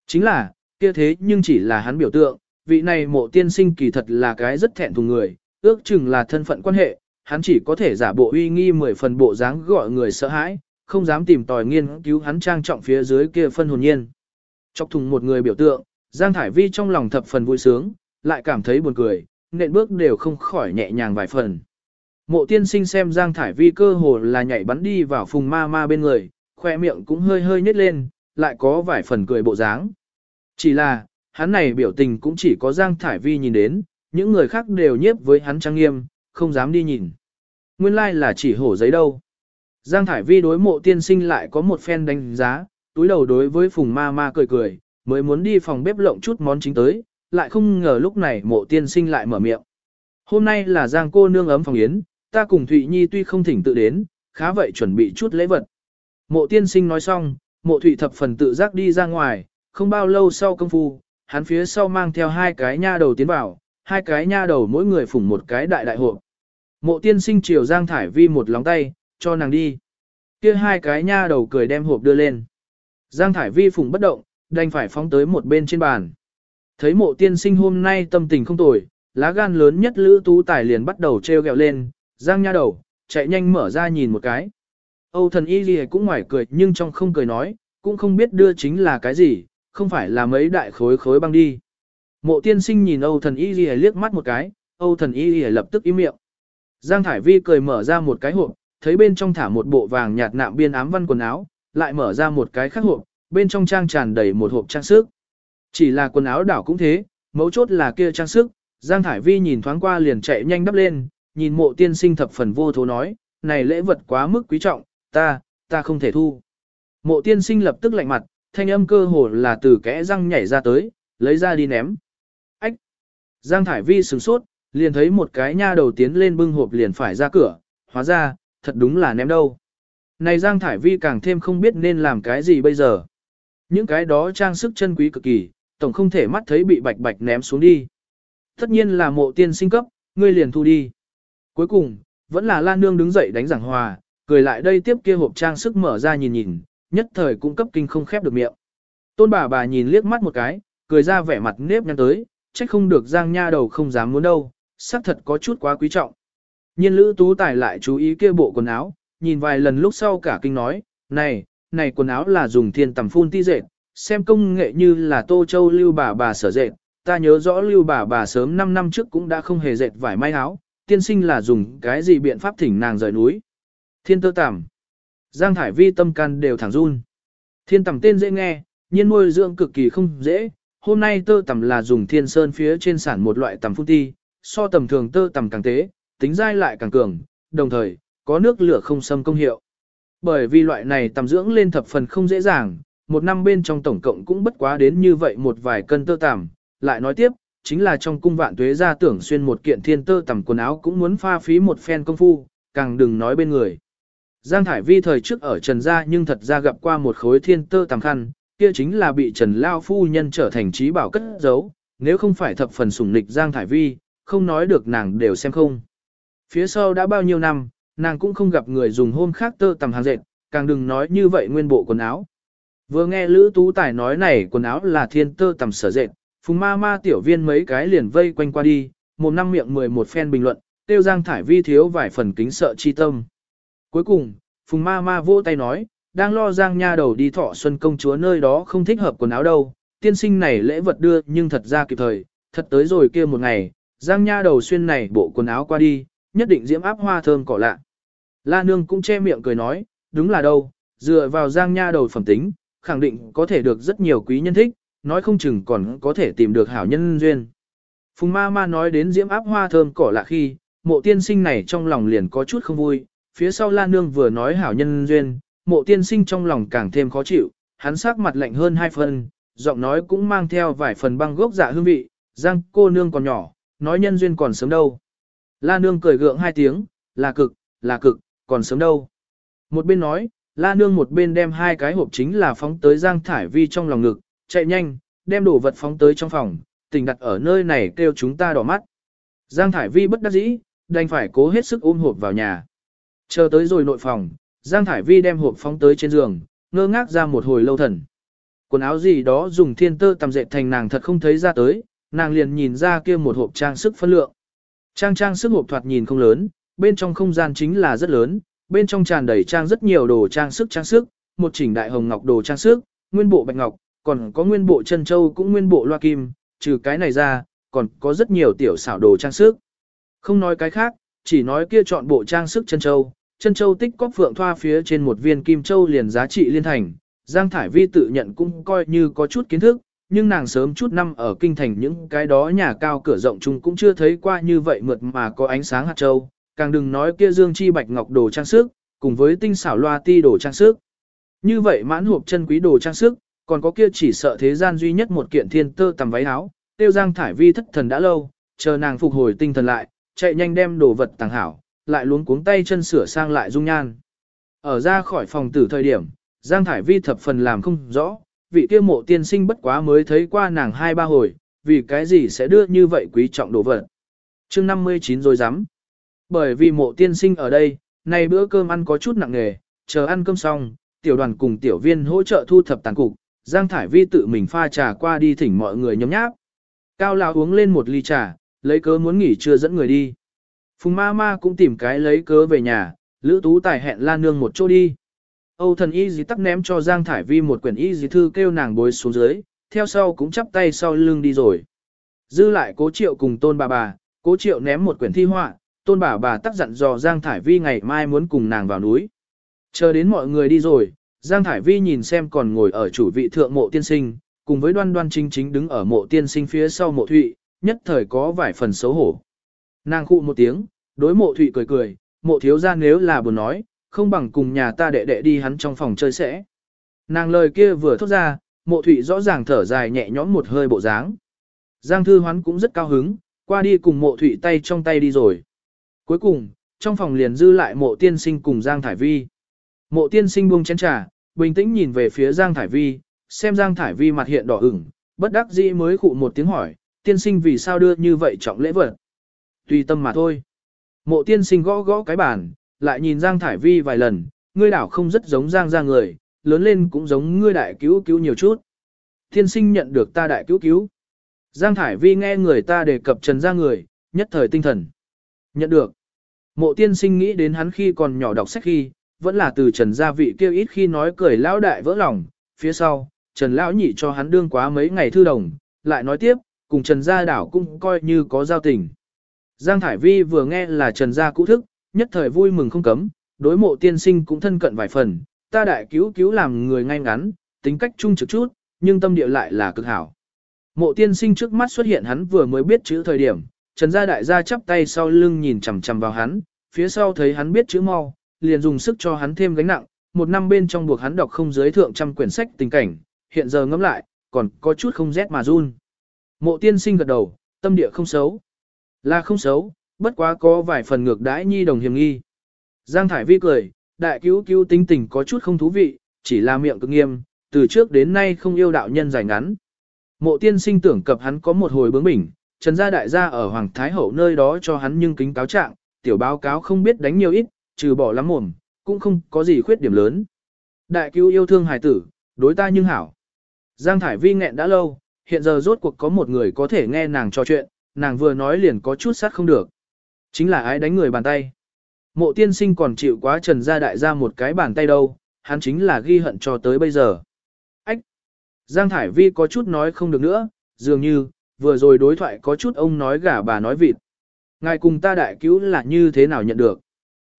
Chính là, kia thế nhưng chỉ là hắn biểu tượng, vị này mộ tiên sinh kỳ thật là cái rất thẹn thùng người, ước chừng là thân phận quan hệ, hắn chỉ có thể giả bộ uy nghi mười phần bộ dáng gọi người sợ hãi, không dám tìm tòi nghiên cứu hắn trang trọng phía dưới kia phân hồn nhiên. Chọc thùng một người biểu tượng, Giang Thải Vi trong lòng thập phần vui sướng, lại cảm thấy buồn cười, nện bước đều không khỏi nhẹ nhàng vài phần. Mộ tiên sinh xem Giang Thải Vi cơ hồ là nhảy bắn đi vào phùng ma ma bên người, khoe miệng cũng hơi hơi nhếch lên, lại có vài phần cười bộ dáng. Chỉ là, hắn này biểu tình cũng chỉ có Giang Thải Vi nhìn đến, những người khác đều nhiếp với hắn trang nghiêm, không dám đi nhìn. Nguyên lai like là chỉ hổ giấy đâu. Giang Thải Vi đối mộ tiên sinh lại có một phen đánh giá, túi đầu đối với phùng ma ma cười cười, mới muốn đi phòng bếp lộng chút món chính tới, lại không ngờ lúc này mộ tiên sinh lại mở miệng. Hôm nay là Giang cô nương ấm phòng yến, ta cùng Thụy Nhi tuy không thỉnh tự đến, khá vậy chuẩn bị chút lễ vật. Mộ tiên sinh nói xong, mộ Thụy thập phần tự giác đi ra ngoài, không bao lâu sau công phu, hắn phía sau mang theo hai cái nha đầu tiến vào, hai cái nha đầu mỗi người phủng một cái đại đại hộp. Mộ tiên sinh chiều Giang Thải Vi một lóng tay, cho nàng đi. Kia hai cái nha đầu cười đem hộp đưa lên. Giang Thải Vi phủng bất động, đành phải phóng tới một bên trên bàn. Thấy mộ tiên sinh hôm nay tâm tình không tồi, lá gan lớn nhất Lữ Tú Tài liền bắt đầu treo gẹo lên, giang nha đầu, chạy nhanh mở ra nhìn một cái. Âu thần y gì cũng ngoài cười nhưng trong không cười nói, cũng không biết đưa chính là cái gì, không phải là mấy đại khối khối băng đi. Mộ tiên sinh nhìn Âu thần y ghi liếc mắt một cái, Âu thần y ghi lập tức im miệng. Giang Thải Vi cười mở ra một cái hộp, thấy bên trong thả một bộ vàng nhạt nạm biên ám văn quần áo, lại mở ra một cái khác hộp, bên trong trang tràn đầy một hộp trang sức. Chỉ là quần áo đảo cũng thế, mấu chốt là kia trang sức, Giang Thải Vi nhìn thoáng qua liền chạy nhanh đắp lên, nhìn mộ tiên sinh thập phần vô thố nói, này lễ vật quá mức quý trọng, ta, ta không thể thu. Mộ tiên sinh lập tức lạnh mặt, thanh âm cơ hồ là từ kẽ răng nhảy ra tới, lấy ra đi ném. Ách! Giang Thải Vi sửng sốt, liền thấy một cái nha đầu tiến lên bưng hộp liền phải ra cửa, hóa ra, thật đúng là ném đâu. Này Giang Thải Vi càng thêm không biết nên làm cái gì bây giờ. Những cái đó trang sức chân quý cực kỳ, tổng không thể mắt thấy bị bạch bạch ném xuống đi. Tất nhiên là mộ tiên sinh cấp, ngươi liền thu đi. Cuối cùng, vẫn là Lan Nương đứng dậy đánh giảng hòa, cười lại đây tiếp kia hộp trang sức mở ra nhìn nhìn, nhất thời cũng cấp kinh không khép được miệng. Tôn bà bà nhìn liếc mắt một cái, cười ra vẻ mặt nếp nhăn tới, trách không được Giang Nha đầu không dám muốn đâu, xác thật có chút quá quý trọng. Nhiên Lữ Tú Tài lại chú ý kia bộ quần áo, nhìn vài lần lúc sau cả kinh nói, này, này quần áo là dùng thiên tầm phun ti dệt, xem công nghệ như là Tô Châu lưu bà bà sở dệt, ta nhớ rõ lưu bà bà sớm 5 năm trước cũng đã không hề dệt vải may áo, tiên sinh là dùng cái gì biện pháp thỉnh nàng rời núi. Thiên tơ tằm. Giang Thải Vi tâm can đều thẳng run. Thiên tầm tên dễ nghe, nhiên nuôi dưỡng cực kỳ không dễ. Hôm nay tơ tầm là dùng thiên sơn phía trên sản một loại tầm phun ti, so tầm thường tơ tầm càng tế, tính dai lại càng cường, đồng thời, có nước lửa không xâm công hiệu. Bởi vì loại này tầm dưỡng lên thập phần không dễ dàng, một năm bên trong tổng cộng cũng bất quá đến như vậy một vài cân tơ tằm. Lại nói tiếp, chính là trong cung vạn tuế ra tưởng xuyên một kiện thiên tơ tằm quần áo cũng muốn pha phí một phen công phu, càng đừng nói bên người. Giang Thải Vi thời trước ở Trần Gia nhưng thật ra gặp qua một khối thiên tơ tầm khăn, kia chính là bị Trần Lao Phu Nhân trở thành trí bảo cất giấu, nếu không phải thập phần sủng nịch Giang Thải Vi, không nói được nàng đều xem không. Phía sau đã bao nhiêu năm, nàng cũng không gặp người dùng hôm khác tơ tầm hàng dệt, càng đừng nói như vậy nguyên bộ quần áo. Vừa nghe Lữ Tú Tài nói này quần áo là thiên tơ tầm sở dệt, phùng ma ma tiểu viên mấy cái liền vây quanh qua đi, một năm miệng mười một phen bình luận, tiêu giang thải vi thiếu vài phần kính sợ chi tâm. Cuối cùng, phùng ma ma vỗ tay nói, đang lo giang nha đầu đi thọ xuân công chúa nơi đó không thích hợp quần áo đâu, tiên sinh này lễ vật đưa nhưng thật ra kịp thời, thật tới rồi kia một ngày, giang nha đầu xuyên này bộ quần áo qua đi, nhất định diễm áp hoa thơm cỏ lạ. La nương cũng che miệng cười nói, đúng là đâu, dựa vào giang nha đầu phẩm tính, khẳng định có thể được rất nhiều quý nhân thích, nói không chừng còn có thể tìm được hảo nhân duyên. Phùng ma ma nói đến diễm áp hoa thơm cỏ lạ khi, mộ tiên sinh này trong lòng liền có chút không vui, phía sau la nương vừa nói hảo nhân duyên, mộ tiên sinh trong lòng càng thêm khó chịu, hắn sắc mặt lạnh hơn hai phần, giọng nói cũng mang theo vài phần băng gốc dạ hương vị, giang cô nương còn nhỏ, nói nhân duyên còn sớm đâu. La nương cười gượng hai tiếng, là cực, là cực, còn sớm đâu. Một bên nói, la nương một bên đem hai cái hộp chính là phóng tới Giang Thải Vi trong lòng ngực, chạy nhanh, đem đồ vật phóng tới trong phòng, tình đặt ở nơi này kêu chúng ta đỏ mắt. Giang Thải Vi bất đắc dĩ, đành phải cố hết sức ôm hộp vào nhà. Chờ tới rồi nội phòng, Giang Thải Vi đem hộp phóng tới trên giường, ngơ ngác ra một hồi lâu thần. Quần áo gì đó dùng thiên tơ tầm dệt thành nàng thật không thấy ra tới, nàng liền nhìn ra kia một hộp trang sức phân lượng. Trang trang sức hộp thoạt nhìn không lớn, bên trong không gian chính là rất lớn, bên trong tràn đầy trang rất nhiều đồ trang sức trang sức, một chỉnh đại hồng ngọc đồ trang sức, nguyên bộ bạch ngọc, còn có nguyên bộ chân châu cũng nguyên bộ loa kim, trừ cái này ra, còn có rất nhiều tiểu xảo đồ trang sức. Không nói cái khác, chỉ nói kia chọn bộ trang sức chân châu, chân châu tích cóc phượng thoa phía trên một viên kim châu liền giá trị liên thành. Giang Thải Vi tự nhận cũng coi như có chút kiến thức, nhưng nàng sớm chút năm ở kinh thành những cái đó nhà cao cửa rộng chung cũng chưa thấy qua như vậy mượt mà có ánh sáng hạt châu, càng đừng nói kia dương chi bạch ngọc đồ trang sức, cùng với tinh xảo loa ti đồ trang sức. Như vậy mãn hộp chân quý đồ trang sức, còn có kia chỉ sợ thế gian duy nhất một kiện thiên tơ tầm váy áo, tiêu giang thải vi thất thần đã lâu, chờ nàng phục hồi tinh thần lại, chạy nhanh đem đồ vật tàng hảo, lại luống cuống tay chân sửa sang lại dung nhan. Ở ra khỏi phòng tử thời điểm, giang thải vi thập phần làm không rõ, vị kia mộ tiên sinh bất quá mới thấy qua nàng hai ba hồi, vì cái gì sẽ đưa như vậy quý trọng đồ vật. chương 59 rồi dám. Bởi vì mộ tiên sinh ở đây, nay bữa cơm ăn có chút nặng nề, chờ ăn cơm xong, tiểu đoàn cùng tiểu viên hỗ trợ thu thập tàn cục, Giang Thải Vi tự mình pha trà qua đi thỉnh mọi người nhóm nháp. Cao lão uống lên một ly trà, lấy cớ muốn nghỉ trưa dẫn người đi. Phùng ma ma cũng tìm cái lấy cớ về nhà, Lữ Tú Tài hẹn Lan Nương một chỗ đi. Âu thần y dì tắc ném cho Giang Thải Vi một quyển y dì thư kêu nàng bối xuống dưới, theo sau cũng chắp tay sau lưng đi rồi. Dư lại cố triệu cùng tôn bà bà, cố triệu ném một quyển thi họa, tôn bà bà tắc dặn dò Giang Thải Vi ngày mai muốn cùng nàng vào núi. Chờ đến mọi người đi rồi, Giang Thải Vi nhìn xem còn ngồi ở chủ vị thượng mộ tiên sinh, cùng với đoan đoan chính chính đứng ở mộ tiên sinh phía sau mộ thụy, nhất thời có vài phần xấu hổ. Nàng khụ một tiếng, đối mộ thụy cười cười, mộ thiếu ra nếu là buồn nói, không bằng cùng nhà ta đệ đệ đi hắn trong phòng chơi sẽ. Nàng lời kia vừa thốt ra, mộ thụy rõ ràng thở dài nhẹ nhõm một hơi bộ dáng. Giang thư hoán cũng rất cao hứng, qua đi cùng mộ thụy tay trong tay đi rồi. Cuối cùng, trong phòng liền dư lại mộ tiên sinh cùng Giang Thải Vi. Mộ tiên sinh buông chén trà, bình tĩnh nhìn về phía Giang Thải Vi, xem Giang Thải Vi mặt hiện đỏ ửng, bất đắc dĩ mới khụ một tiếng hỏi, tiên sinh vì sao đưa như vậy trọng lễ vật. Tùy tâm mà thôi. Mộ tiên sinh gõ gõ cái bàn, lại nhìn Giang Thải Vi vài lần, ngươi đảo không rất giống Giang ra người, lớn lên cũng giống ngươi đại cứu cứu nhiều chút. Tiên sinh nhận được ta đại cứu cứu. Giang Thải Vi nghe người ta đề cập trần ra người, nhất thời tinh thần. Nhận được. Mộ tiên sinh nghĩ đến hắn khi còn nhỏ đọc sách khi, vẫn là từ trần gia vị kêu ít khi nói cười lão đại vỡ lòng, phía sau, trần lão nhị cho hắn đương quá mấy ngày thư đồng, lại nói tiếp, cùng trần gia đảo cũng coi như có giao tình. Giang Thải Vi vừa nghe là trần gia cũ thức, nhất thời vui mừng không cấm, đối mộ tiên sinh cũng thân cận vài phần, ta đại cứu cứu làm người ngay ngắn, tính cách trung trực chút, nhưng tâm địa lại là cực hảo. Mộ tiên sinh trước mắt xuất hiện hắn vừa mới biết chữ thời điểm, Trần gia đại gia chắp tay sau lưng nhìn chằm chằm vào hắn, phía sau thấy hắn biết chữ mau, liền dùng sức cho hắn thêm gánh nặng, một năm bên trong buộc hắn đọc không dưới thượng trăm quyển sách tình cảnh, hiện giờ ngẫm lại, còn có chút không rét mà run. Mộ tiên sinh gật đầu, tâm địa không xấu. Là không xấu, bất quá có vài phần ngược đãi nhi đồng hiểm nghi. Giang Thải Vi cười, đại cứu cứu tính tình có chút không thú vị, chỉ là miệng cực nghiêm, từ trước đến nay không yêu đạo nhân dài ngắn. Mộ tiên sinh tưởng cập hắn có một hồi bướng bỉnh, trần gia đại gia ở Hoàng Thái Hậu nơi đó cho hắn nhưng kính cáo trạng, tiểu báo cáo không biết đánh nhiều ít, trừ bỏ lắm mồm, cũng không có gì khuyết điểm lớn. Đại cứu yêu thương hài tử, đối ta nhưng hảo. Giang Thải Vi nghẹn đã lâu, hiện giờ rốt cuộc có một người có thể nghe nàng trò chuyện, nàng vừa nói liền có chút sát không được. Chính là ai đánh người bàn tay. Mộ tiên sinh còn chịu quá trần gia đại gia một cái bàn tay đâu, hắn chính là ghi hận cho tới bây giờ. Ách! Giang Thải Vi có chút nói không được nữa, dường như, vừa rồi đối thoại có chút ông nói gà bà nói vịt. Ngài cùng ta đại cứu là như thế nào nhận được?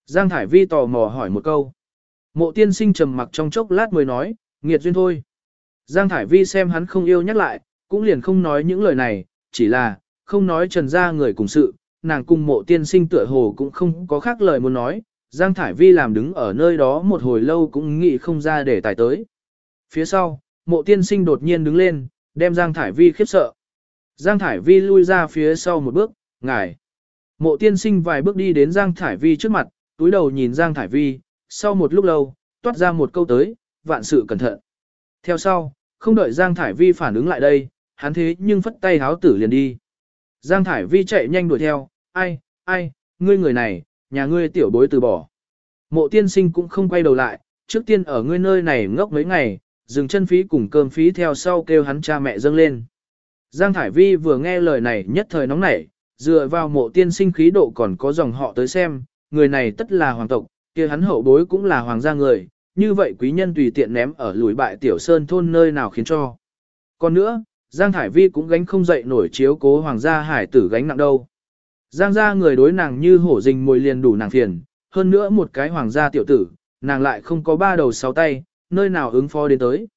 Giang Thải Vi tò mò hỏi một câu. Mộ tiên sinh trầm mặc trong chốc lát mới nói, nghiệt duyên thôi. Giang Thải Vi xem hắn không yêu nhắc lại, cũng liền không nói những lời này, chỉ là, không nói trần ra người cùng sự, nàng cùng mộ tiên sinh tựa hồ cũng không có khác lời muốn nói, Giang Thải Vi làm đứng ở nơi đó một hồi lâu cũng nghĩ không ra để tài tới. Phía sau, mộ tiên sinh đột nhiên đứng lên, đem Giang Thải Vi khiếp sợ. Giang Thải Vi lui ra phía sau một bước, ngài. Mộ tiên sinh vài bước đi đến Giang Thải Vi trước mặt, túi đầu nhìn Giang Thải Vi, sau một lúc lâu, toát ra một câu tới, vạn sự cẩn thận. Theo sau, không đợi Giang Thải Vi phản ứng lại đây, hắn thế nhưng phất tay háo tử liền đi. Giang Thải Vi chạy nhanh đuổi theo, ai, ai, ngươi người này, nhà ngươi tiểu bối từ bỏ. Mộ tiên sinh cũng không quay đầu lại, trước tiên ở ngươi nơi này ngốc mấy ngày, dừng chân phí cùng cơm phí theo sau kêu hắn cha mẹ dâng lên. Giang Thải Vi vừa nghe lời này nhất thời nóng nảy, dựa vào mộ tiên sinh khí độ còn có dòng họ tới xem, người này tất là hoàng tộc, kia hắn hậu bối cũng là hoàng gia người, như vậy quý nhân tùy tiện ném ở lùi bại tiểu sơn thôn nơi nào khiến cho. Còn nữa, Giang Thải Vi cũng gánh không dậy nổi chiếu cố hoàng gia hải tử gánh nặng đâu. Giang gia người đối nàng như hổ rình mồi liền đủ nàng phiền, hơn nữa một cái hoàng gia tiểu tử, nàng lại không có ba đầu sáu tay, nơi nào ứng phó đến tới.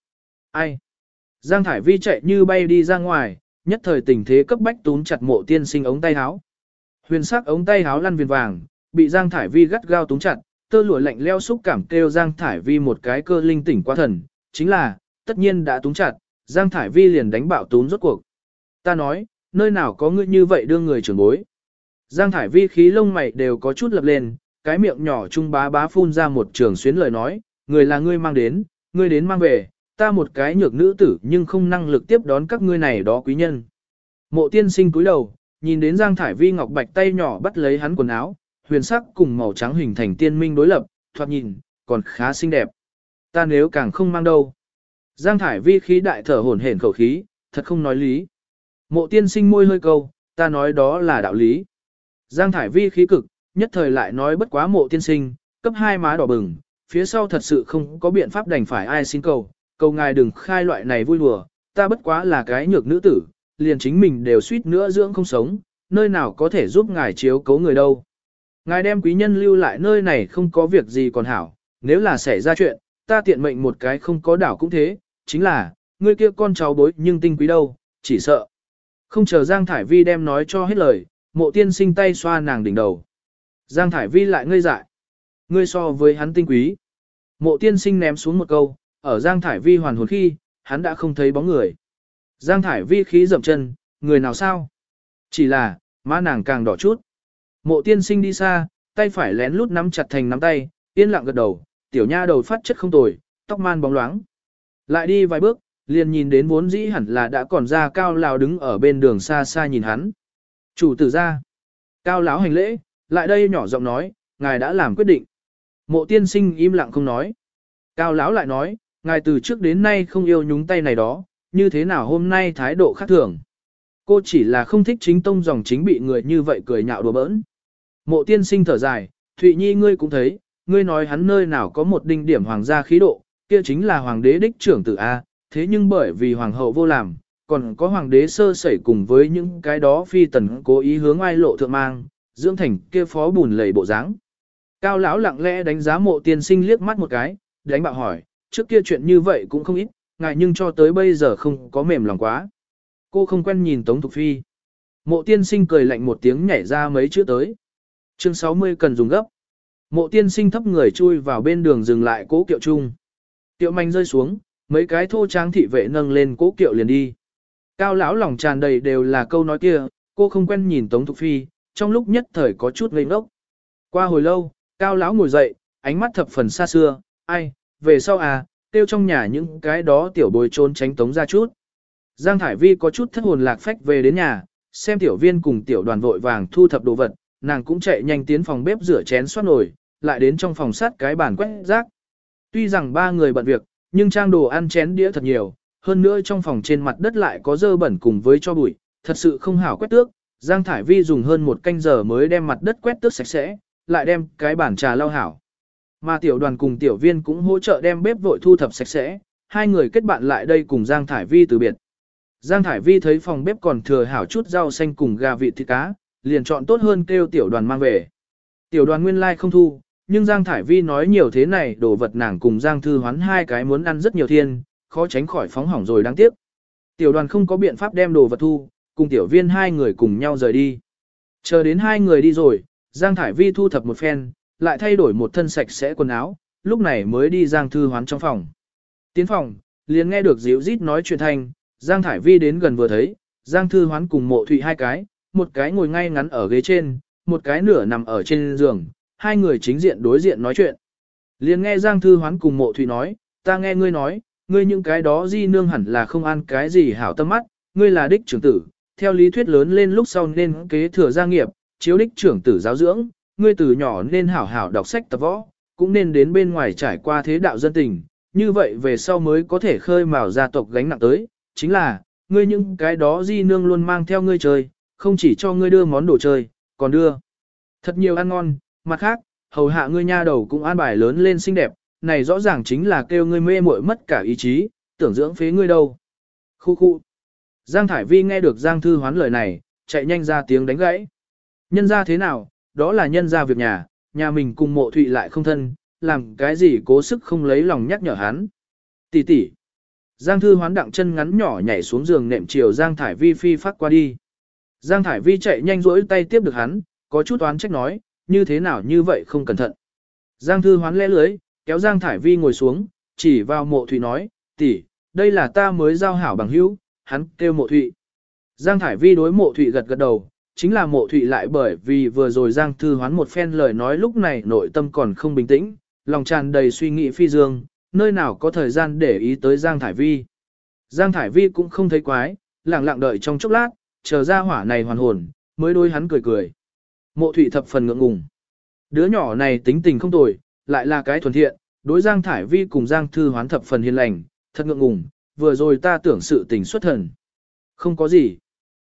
Ai? Giang Thải Vi chạy như bay đi ra ngoài, nhất thời tình thế cấp bách túm chặt mộ tiên sinh ống tay háo. Huyền sắc ống tay háo lăn viền vàng, bị Giang Thải Vi gắt gao túm chặt, tơ lụa lạnh leo xúc cảm kêu Giang Thải Vi một cái cơ linh tỉnh qua thần, chính là, tất nhiên đã túm chặt, Giang Thải Vi liền đánh bạo tún rốt cuộc. Ta nói, nơi nào có ngươi như vậy đưa người trưởng bối. Giang Thải Vi khí lông mày đều có chút lập lên, cái miệng nhỏ trung bá bá phun ra một trường xuyến lời nói, người là ngươi mang đến, ngươi đến mang về, ta một cái nhược nữ tử nhưng không năng lực tiếp đón các ngươi này đó quý nhân. Mộ tiên sinh cúi đầu, nhìn đến Giang Thải Vi ngọc bạch tay nhỏ bắt lấy hắn quần áo, huyền sắc cùng màu trắng hình thành tiên minh đối lập, thoạt nhìn, còn khá xinh đẹp. Ta nếu càng không mang đâu. Giang Thải Vi khí đại thở hổn hển khẩu khí, thật không nói lý. Mộ tiên sinh môi hơi câu, ta nói đó là đạo lý. Giang Thải Vi khí cực, nhất thời lại nói bất quá mộ tiên sinh, cấp hai má đỏ bừng, phía sau thật sự không có biện pháp đành phải ai xin cầu, cầu ngài đừng khai loại này vui lùa, ta bất quá là cái nhược nữ tử, liền chính mình đều suýt nữa dưỡng không sống, nơi nào có thể giúp ngài chiếu cấu người đâu. Ngài đem quý nhân lưu lại nơi này không có việc gì còn hảo, nếu là xảy ra chuyện, ta tiện mệnh một cái không có đảo cũng thế, chính là, ngươi kia con cháu bối nhưng tinh quý đâu, chỉ sợ. Không chờ Giang Thải Vi đem nói cho hết lời, mộ tiên sinh tay xoa nàng đỉnh đầu. Giang Thải Vi lại ngây dại. Ngươi so với hắn tinh quý. Mộ tiên sinh ném xuống một câu, ở Giang Thải Vi hoàn hồn khi, hắn đã không thấy bóng người. Giang Thải Vi khí dậm chân, người nào sao? Chỉ là, má nàng càng đỏ chút. Mộ tiên sinh đi xa, tay phải lén lút nắm chặt thành nắm tay, yên lặng gật đầu, tiểu nha đầu phát chất không tồi, tóc man bóng loáng. Lại đi vài bước, liền nhìn đến vốn dĩ hẳn là đã còn ra cao lão đứng ở bên đường xa xa nhìn hắn. Chủ tử ra. Cao lão hành lễ, lại đây nhỏ giọng nói, ngài đã làm quyết định. Mộ tiên sinh im lặng không nói. Cao lão lại nói, ngài từ trước đến nay không yêu nhúng tay này đó, như thế nào hôm nay thái độ khác thường. Cô chỉ là không thích chính tông dòng chính bị người như vậy cười nhạo đùa bỡn. Mộ tiên sinh thở dài, Thụy Nhi ngươi cũng thấy, ngươi nói hắn nơi nào có một đinh điểm hoàng gia khí độ, kia chính là hoàng đế đích trưởng tử A, thế nhưng bởi vì hoàng hậu vô làm, còn có hoàng đế sơ sẩy cùng với những cái đó phi tần cố ý hướng ai lộ thượng mang, dưỡng thành kia phó bùn lầy bộ dáng. Cao lão lặng lẽ đánh giá mộ tiên sinh liếc mắt một cái, đánh bạo hỏi, trước kia chuyện như vậy cũng không ít, ngại nhưng cho tới bây giờ không có mềm lòng quá. Cô không quen nhìn Tống Thục Phi. Mộ tiên sinh cười lạnh một tiếng nhảy ra mấy chữ tới. Chương 60 cần dùng gấp. Mộ tiên sinh thấp người chui vào bên đường dừng lại cố kiệu chung. Tiệu manh rơi xuống, mấy cái thô tráng thị vệ nâng lên cố kiệu liền đi. Cao lão lòng tràn đầy đều là câu nói kia, cô không quen nhìn Tống Thục Phi, trong lúc nhất thời có chút ngây ngốc. Qua hồi lâu, Cao lão ngồi dậy, ánh mắt thập phần xa xưa, ai, về sau à, tiêu trong nhà những cái đó tiểu bồi trốn tránh Tống ra chút. Giang Thải Vi có chút thất hồn lạc phách về đến nhà, xem tiểu viên cùng tiểu đoàn vội vàng thu thập đồ vật, nàng cũng chạy nhanh tiến phòng bếp rửa chén xoát nồi, lại đến trong phòng sát cái bàn quét rác. Tuy rằng ba người bận việc, nhưng trang đồ ăn chén đĩa thật nhiều, hơn nữa trong phòng trên mặt đất lại có dơ bẩn cùng với cho bụi, thật sự không hảo quét tước. Giang Thải Vi dùng hơn một canh giờ mới đem mặt đất quét tước sạch sẽ, lại đem cái bản trà lau hảo. Mà tiểu đoàn cùng tiểu viên cũng hỗ trợ đem bếp vội thu thập sạch sẽ, hai người kết bạn lại đây cùng Giang Thải Vi từ biệt. Giang Thải Vi thấy phòng bếp còn thừa hảo chút rau xanh cùng gà vịt thịt cá, liền chọn tốt hơn kêu tiểu đoàn mang về. Tiểu đoàn nguyên lai like không thu, nhưng Giang Thải Vi nói nhiều thế này đồ vật nàng cùng Giang Thư Hoán hai cái muốn ăn rất nhiều thiên, khó tránh khỏi phóng hỏng rồi đáng tiếc. Tiểu đoàn không có biện pháp đem đồ vật thu, cùng tiểu viên hai người cùng nhau rời đi. Chờ đến hai người đi rồi, Giang Thải Vi thu thập một phen, lại thay đổi một thân sạch sẽ quần áo, lúc này mới đi Giang Thư Hoán trong phòng. Tiến phòng, liền nghe được dịu rít nói chuyện thanh, Giang Thải Vi đến gần vừa thấy, Giang Thư Hoán cùng mộ thụy hai cái, một cái ngồi ngay ngắn ở ghế trên, một cái nửa nằm ở trên giường, hai người chính diện đối diện nói chuyện. Liền nghe Giang Thư Hoán cùng mộ Thủy nói, ta nghe ngươi nói, ngươi những cái đó di nương hẳn là không ăn cái gì hảo tâm mắt, ngươi là đích trưởng tử, theo lý thuyết lớn lên lúc sau nên kế thừa gia nghiệp, chiếu đích trưởng tử giáo dưỡng, ngươi từ nhỏ nên hảo hảo đọc sách tập võ, cũng nên đến bên ngoài trải qua thế đạo dân tình, như vậy về sau mới có thể khơi mào gia tộc gánh nặng tới, chính là, ngươi những cái đó di nương luôn mang theo ngươi chơi, không chỉ cho ngươi đưa món đồ chơi, còn đưa thật nhiều ăn ngon, mặt khác, hầu hạ ngươi nha đầu cũng an bài lớn lên xinh đẹp, này rõ ràng chính là kêu ngươi mê muội mất cả ý chí, tưởng dưỡng phế ngươi đâu. Khu khu. Giang Thải Vi nghe được Giang Thư hoán lời này, chạy nhanh ra tiếng đánh gãy. Nhân ra thế nào, đó là nhân ra việc nhà, nhà mình cùng mộ thụy lại không thân, làm cái gì cố sức không lấy lòng nhắc nhở hắn. Tỷ tỷ. Giang Thư hoán đặng chân ngắn nhỏ nhảy xuống giường nệm chiều Giang Thải Vi phi phát qua đi. Giang Thải Vi chạy nhanh rỗi tay tiếp được hắn, có chút oán trách nói, như thế nào như vậy không cẩn thận. Giang Thư hoán lẽ lưới, kéo Giang Thải Vi ngồi xuống, chỉ vào mộ Thủy nói, tỷ, đây là ta mới giao hảo bằng hữu, hắn kêu mộ thụy. Giang Thải Vi đối mộ thụy gật gật đầu, chính là mộ thụy lại bởi vì vừa rồi Giang Thư hoán một phen lời nói lúc này nội tâm còn không bình tĩnh, lòng tràn đầy suy nghĩ phi dương, nơi nào có thời gian để ý tới Giang Thải Vi. Giang Thải Vi cũng không thấy quái, lặng lặng đợi trong chốc lát, chờ ra hỏa này hoàn hồn, mới đôi hắn cười cười. Mộ thụy thập phần ngượng ngùng. Đứa nhỏ này tính tình không tồi, lại là cái thuần thiện, đối Giang Thải Vi cùng Giang Thư hoán thập phần hiền lành, thật ngượng ngùng, vừa rồi ta tưởng sự tình xuất thần. Không có gì.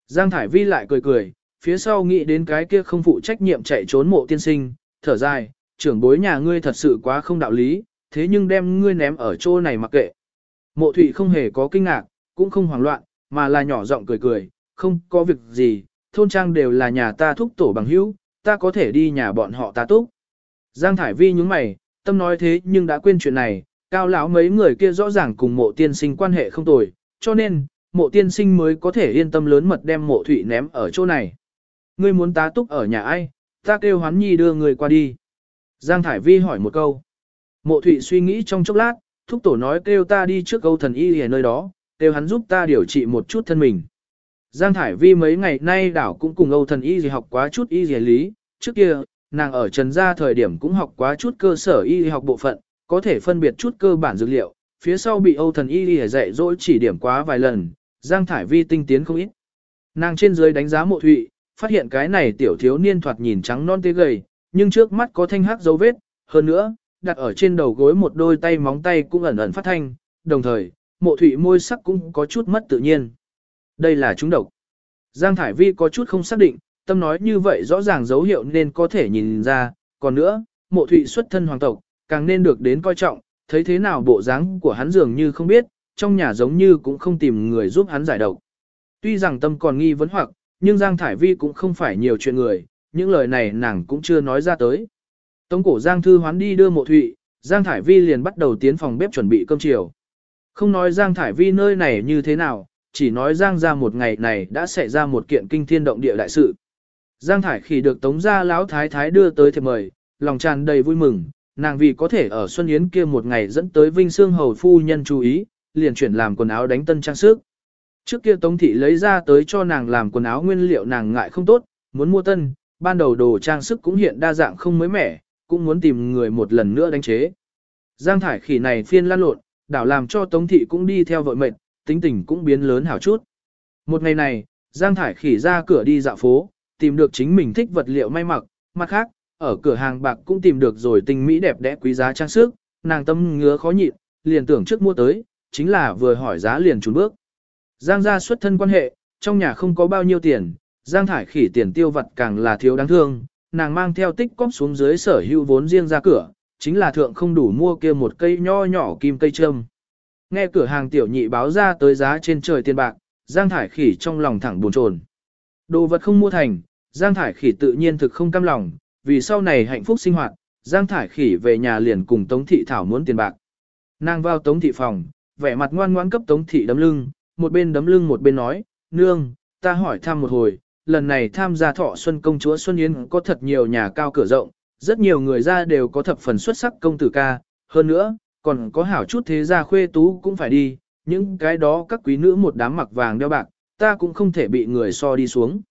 Giang Thải Vi lại cười cười, phía sau nghĩ đến cái kia không phụ trách nhiệm chạy trốn mộ tiên sinh, thở dài, trưởng bối nhà ngươi thật sự quá không đạo lý, thế nhưng đem ngươi ném ở chỗ này mặc kệ. Mộ Thụy không hề có kinh ngạc, cũng không hoảng loạn, mà là nhỏ giọng cười cười, không có việc gì, thôn trang đều là nhà ta thúc tổ bằng hữu, ta có thể đi nhà bọn họ ta túc. Giang Thải Vi nhúng mày, tâm nói thế nhưng đã quên chuyện này, cao lão mấy người kia rõ ràng cùng mộ tiên sinh quan hệ không tồi, cho nên, mộ tiên sinh mới có thể yên tâm lớn mật đem mộ thủy ném ở chỗ này. Ngươi muốn tá túc ở nhà ai, ta kêu hoán nhi đưa người qua đi. Giang Thải Vi hỏi một câu. Mộ thụy suy nghĩ trong chốc lát, thúc tổ nói kêu ta đi trước câu thần y ở nơi đó, kêu hắn giúp ta điều trị một chút thân mình. Giang Thải Vi mấy ngày nay đảo cũng cùng Âu thần y gì học quá chút y gì lý, trước kia, nàng ở Trần Gia thời điểm cũng học quá chút cơ sở y học bộ phận, có thể phân biệt chút cơ bản dược liệu, phía sau bị Âu thần y gì dạy dỗ chỉ điểm quá vài lần, Giang Thải Vi tinh tiến không ít. Nàng trên dưới đánh giá mộ thụy, phát hiện cái này tiểu thiếu niên thoạt nhìn trắng non tê gầy, nhưng trước mắt có thanh hắc dấu vết, hơn nữa, đặt ở trên đầu gối một đôi tay móng tay cũng ẩn ẩn phát thanh, đồng thời, mộ thụy môi sắc cũng có chút mất tự nhiên. Đây là chúng độc. Giang Thải Vi có chút không xác định, tâm nói như vậy rõ ràng dấu hiệu nên có thể nhìn ra, còn nữa, mộ thụy xuất thân hoàng tộc, càng nên được đến coi trọng, thấy thế nào bộ dáng của hắn dường như không biết, trong nhà giống như cũng không tìm người giúp hắn giải độc. Tuy rằng tâm còn nghi vấn hoặc, nhưng Giang Thải Vi cũng không phải nhiều chuyện người, những lời này nàng cũng chưa nói ra tới. Tống cổ Giang Thư hoán đi đưa mộ thụy, Giang Thải Vi liền bắt đầu tiến phòng bếp chuẩn bị cơm chiều. Không nói Giang Thải Vi nơi này như thế nào, chỉ nói Giang ra một ngày này đã xảy ra một kiện kinh thiên động địa đại sự. Giang Thải khi được Tống gia lão thái thái đưa tới thiệp mời, lòng tràn đầy vui mừng, nàng vì có thể ở Xuân Yến kia một ngày dẫn tới Vinh Sương Hầu Phu Nhân chú ý, liền chuyển làm quần áo đánh tân trang sức. Trước kia Tống Thị lấy ra tới cho nàng làm quần áo nguyên liệu nàng ngại không tốt, muốn mua tân, ban đầu đồ trang sức cũng hiện đa dạng không mới mẻ, cũng muốn tìm người một lần nữa đánh chế. Giang thải khỉ này phiên lan lộn, đảo làm cho Tống Thị cũng đi theo vội mệt, tính tình cũng biến lớn hảo chút. Một ngày này, Giang thải khỉ ra cửa đi dạo phố, tìm được chính mình thích vật liệu may mặc, mặt khác, ở cửa hàng bạc cũng tìm được rồi tình mỹ đẹp đẽ quý giá trang sức, nàng tâm ngứa khó nhịn, liền tưởng trước mua tới, chính là vừa hỏi giá liền trốn bước. Giang gia xuất thân quan hệ, trong nhà không có bao nhiêu tiền, Giang thải khỉ tiền tiêu vật càng là thiếu đáng thương, nàng mang theo tích cóp xuống dưới sở hữu vốn riêng ra cửa, chính là thượng không đủ mua kia một cây nho nhỏ kim cây trâm. Nghe cửa hàng tiểu nhị báo ra tới giá trên trời tiền bạc, Giang thải khỉ trong lòng thẳng buồn chồn. Đồ vật không mua thành, Giang thải khỉ tự nhiên thực không cam lòng, vì sau này hạnh phúc sinh hoạt, Giang thải khỉ về nhà liền cùng Tống thị thảo muốn tiền bạc. Nàng vào Tống thị phòng, vẻ mặt ngoan ngoãn cấp Tống thị đấm lưng, một bên đấm lưng một bên nói, nương, ta hỏi thăm một hồi, lần này tham gia thọ xuân công chúa Xuân Yến có thật nhiều nhà cao cửa rộng, rất nhiều người ra đều có thập phần xuất sắc công tử ca, hơn nữa, còn có hảo chút thế gia khuê tú cũng phải đi, những cái đó các quý nữ một đám mặc vàng đeo bạc, ta cũng không thể bị người so đi xuống.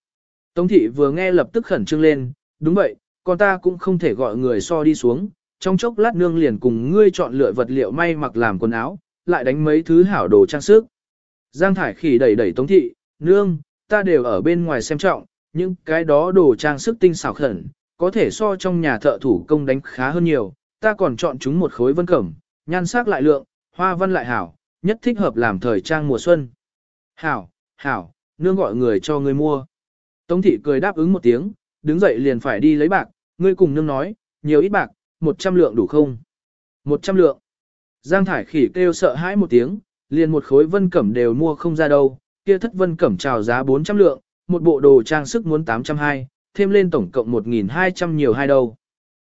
Tống thị vừa nghe lập tức khẩn trương lên, đúng vậy, còn ta cũng không thể gọi người so đi xuống, trong chốc lát nương liền cùng ngươi chọn lựa vật liệu may mặc làm quần áo, lại đánh mấy thứ hảo đồ trang sức. Giang Thải Khỉ đẩy đẩy Tống Thị, nương, ta đều ở bên ngoài xem trọng, những cái đó đồ trang sức tinh xảo khẩn, có thể so trong nhà thợ thủ công đánh khá hơn nhiều, ta còn chọn chúng một khối vân cẩm, nhan sắc lại lượng, hoa văn lại hảo, nhất thích hợp làm thời trang mùa xuân. Hảo, hảo, nương gọi người cho ngươi mua. Tống thị cười đáp ứng một tiếng, đứng dậy liền phải đi lấy bạc, ngươi cùng nương nói, nhiều ít bạc, 100 lượng đủ không? 100 lượng. Giang Thải Khỉ kêu sợ hãi một tiếng, liền một khối vân cẩm đều mua không ra đâu, kia thất vân cẩm chào giá 400 lượng, một bộ đồ trang sức muốn 820, thêm lên tổng cộng 1.200 nhiều hai đâu.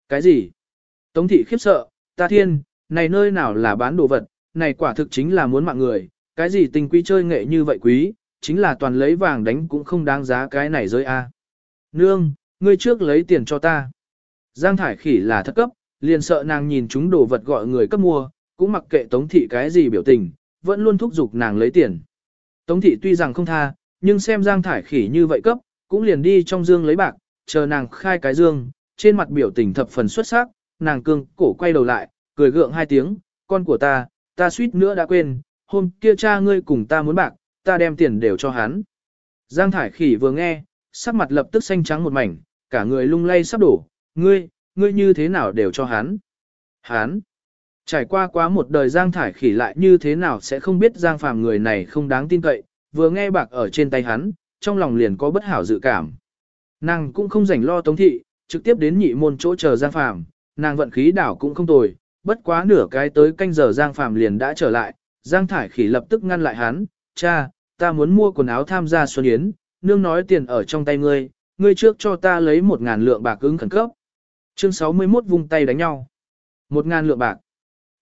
Cái gì? Tống thị khiếp sợ, ta thiên, này nơi nào là bán đồ vật, này quả thực chính là muốn mạng người, cái gì tình quý chơi nghệ như vậy quý, chính là toàn lấy vàng đánh cũng không đáng giá cái này rơi a. Nương, ngươi trước lấy tiền cho ta. Giang thải khỉ là thất cấp, liền sợ nàng nhìn chúng đồ vật gọi người cấp mua, cũng mặc kệ tống thị cái gì biểu tình, vẫn luôn thúc giục nàng lấy tiền. Tống thị tuy rằng không tha, nhưng xem Giang Thải khỉ như vậy cấp, cũng liền đi trong dương lấy bạc, chờ nàng khai cái dương, trên mặt biểu tình thập phần xuất sắc, nàng cương cổ quay đầu lại, cười gượng hai tiếng, con của ta, ta suýt nữa đã quên, hôm kia cha ngươi cùng ta muốn bạc, ta đem tiền đều cho hắn. Giang Thải khỉ vừa nghe, sắc mặt lập tức xanh trắng một mảnh, cả người lung lay sắp đổ, ngươi, ngươi như thế nào đều cho hắn. Hắn, Trải qua quá một đời Giang Thải khỉ lại như thế nào sẽ không biết Giang Phàm người này không đáng tin cậy, vừa nghe bạc ở trên tay hắn, trong lòng liền có bất hảo dự cảm. Nàng cũng không rảnh lo tống thị, trực tiếp đến nhị môn chỗ chờ Giang Phàm, nàng vận khí đảo cũng không tồi, bất quá nửa cái tới canh giờ Giang Phàm liền đã trở lại, Giang Thải Khỉ lập tức ngăn lại hắn, cha, ta muốn mua quần áo tham gia Xuân Yến, nương nói tiền ở trong tay ngươi, ngươi trước cho ta lấy một ngàn lượng bạc ứng khẩn cấp. Chương 61 vung tay đánh nhau. Một ngàn lượng bạc.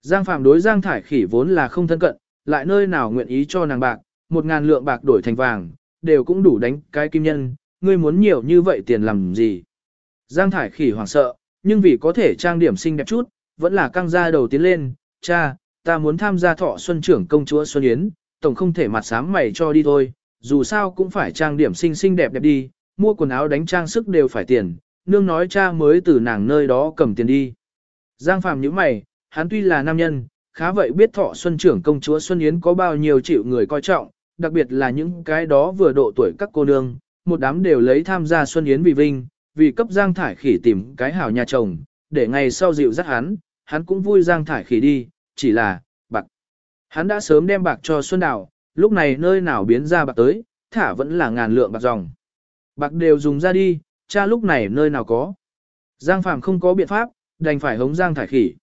Giang Phàm đối Giang Thải Khỉ vốn là không thân cận, lại nơi nào nguyện ý cho nàng bạc, một ngàn lượng bạc đổi thành vàng, đều cũng đủ đánh cái kim nhân, ngươi muốn nhiều như vậy tiền làm gì. Giang Thải Khỉ hoảng sợ, nhưng vì có thể trang điểm xinh đẹp chút, vẫn là căng ra đầu tiến lên, cha, ta muốn tham gia thọ xuân trưởng công chúa Xuân Yến, tổng không thể mặt sám mày cho đi thôi, dù sao cũng phải trang điểm xinh xinh đẹp đẹp đi, mua quần áo đánh trang sức đều phải tiền, nương nói cha mới từ nàng nơi đó cầm tiền đi. Giang phạm nhíu mày, hắn tuy là nam nhân, khá vậy biết thọ xuân trưởng công chúa Xuân Yến có bao nhiêu chịu người coi trọng, đặc biệt là những cái đó vừa độ tuổi các cô nương, một đám đều lấy tham gia Xuân Yến vì vinh, vì cấp Giang Thải Khỉ tìm cái hảo nhà chồng, để ngày sau dịu dắt hắn, hắn cũng vui Giang Thải Khỉ đi, chỉ là, bạc. Hắn đã sớm đem bạc cho Xuân Đào, lúc này nơi nào biến ra bạc tới, thả vẫn là ngàn lượng bạc dòng. Bạc đều dùng ra đi, cha lúc này nơi nào có. Giang Phàm không có biện pháp, đành phải hống Giang Thải Khỉ.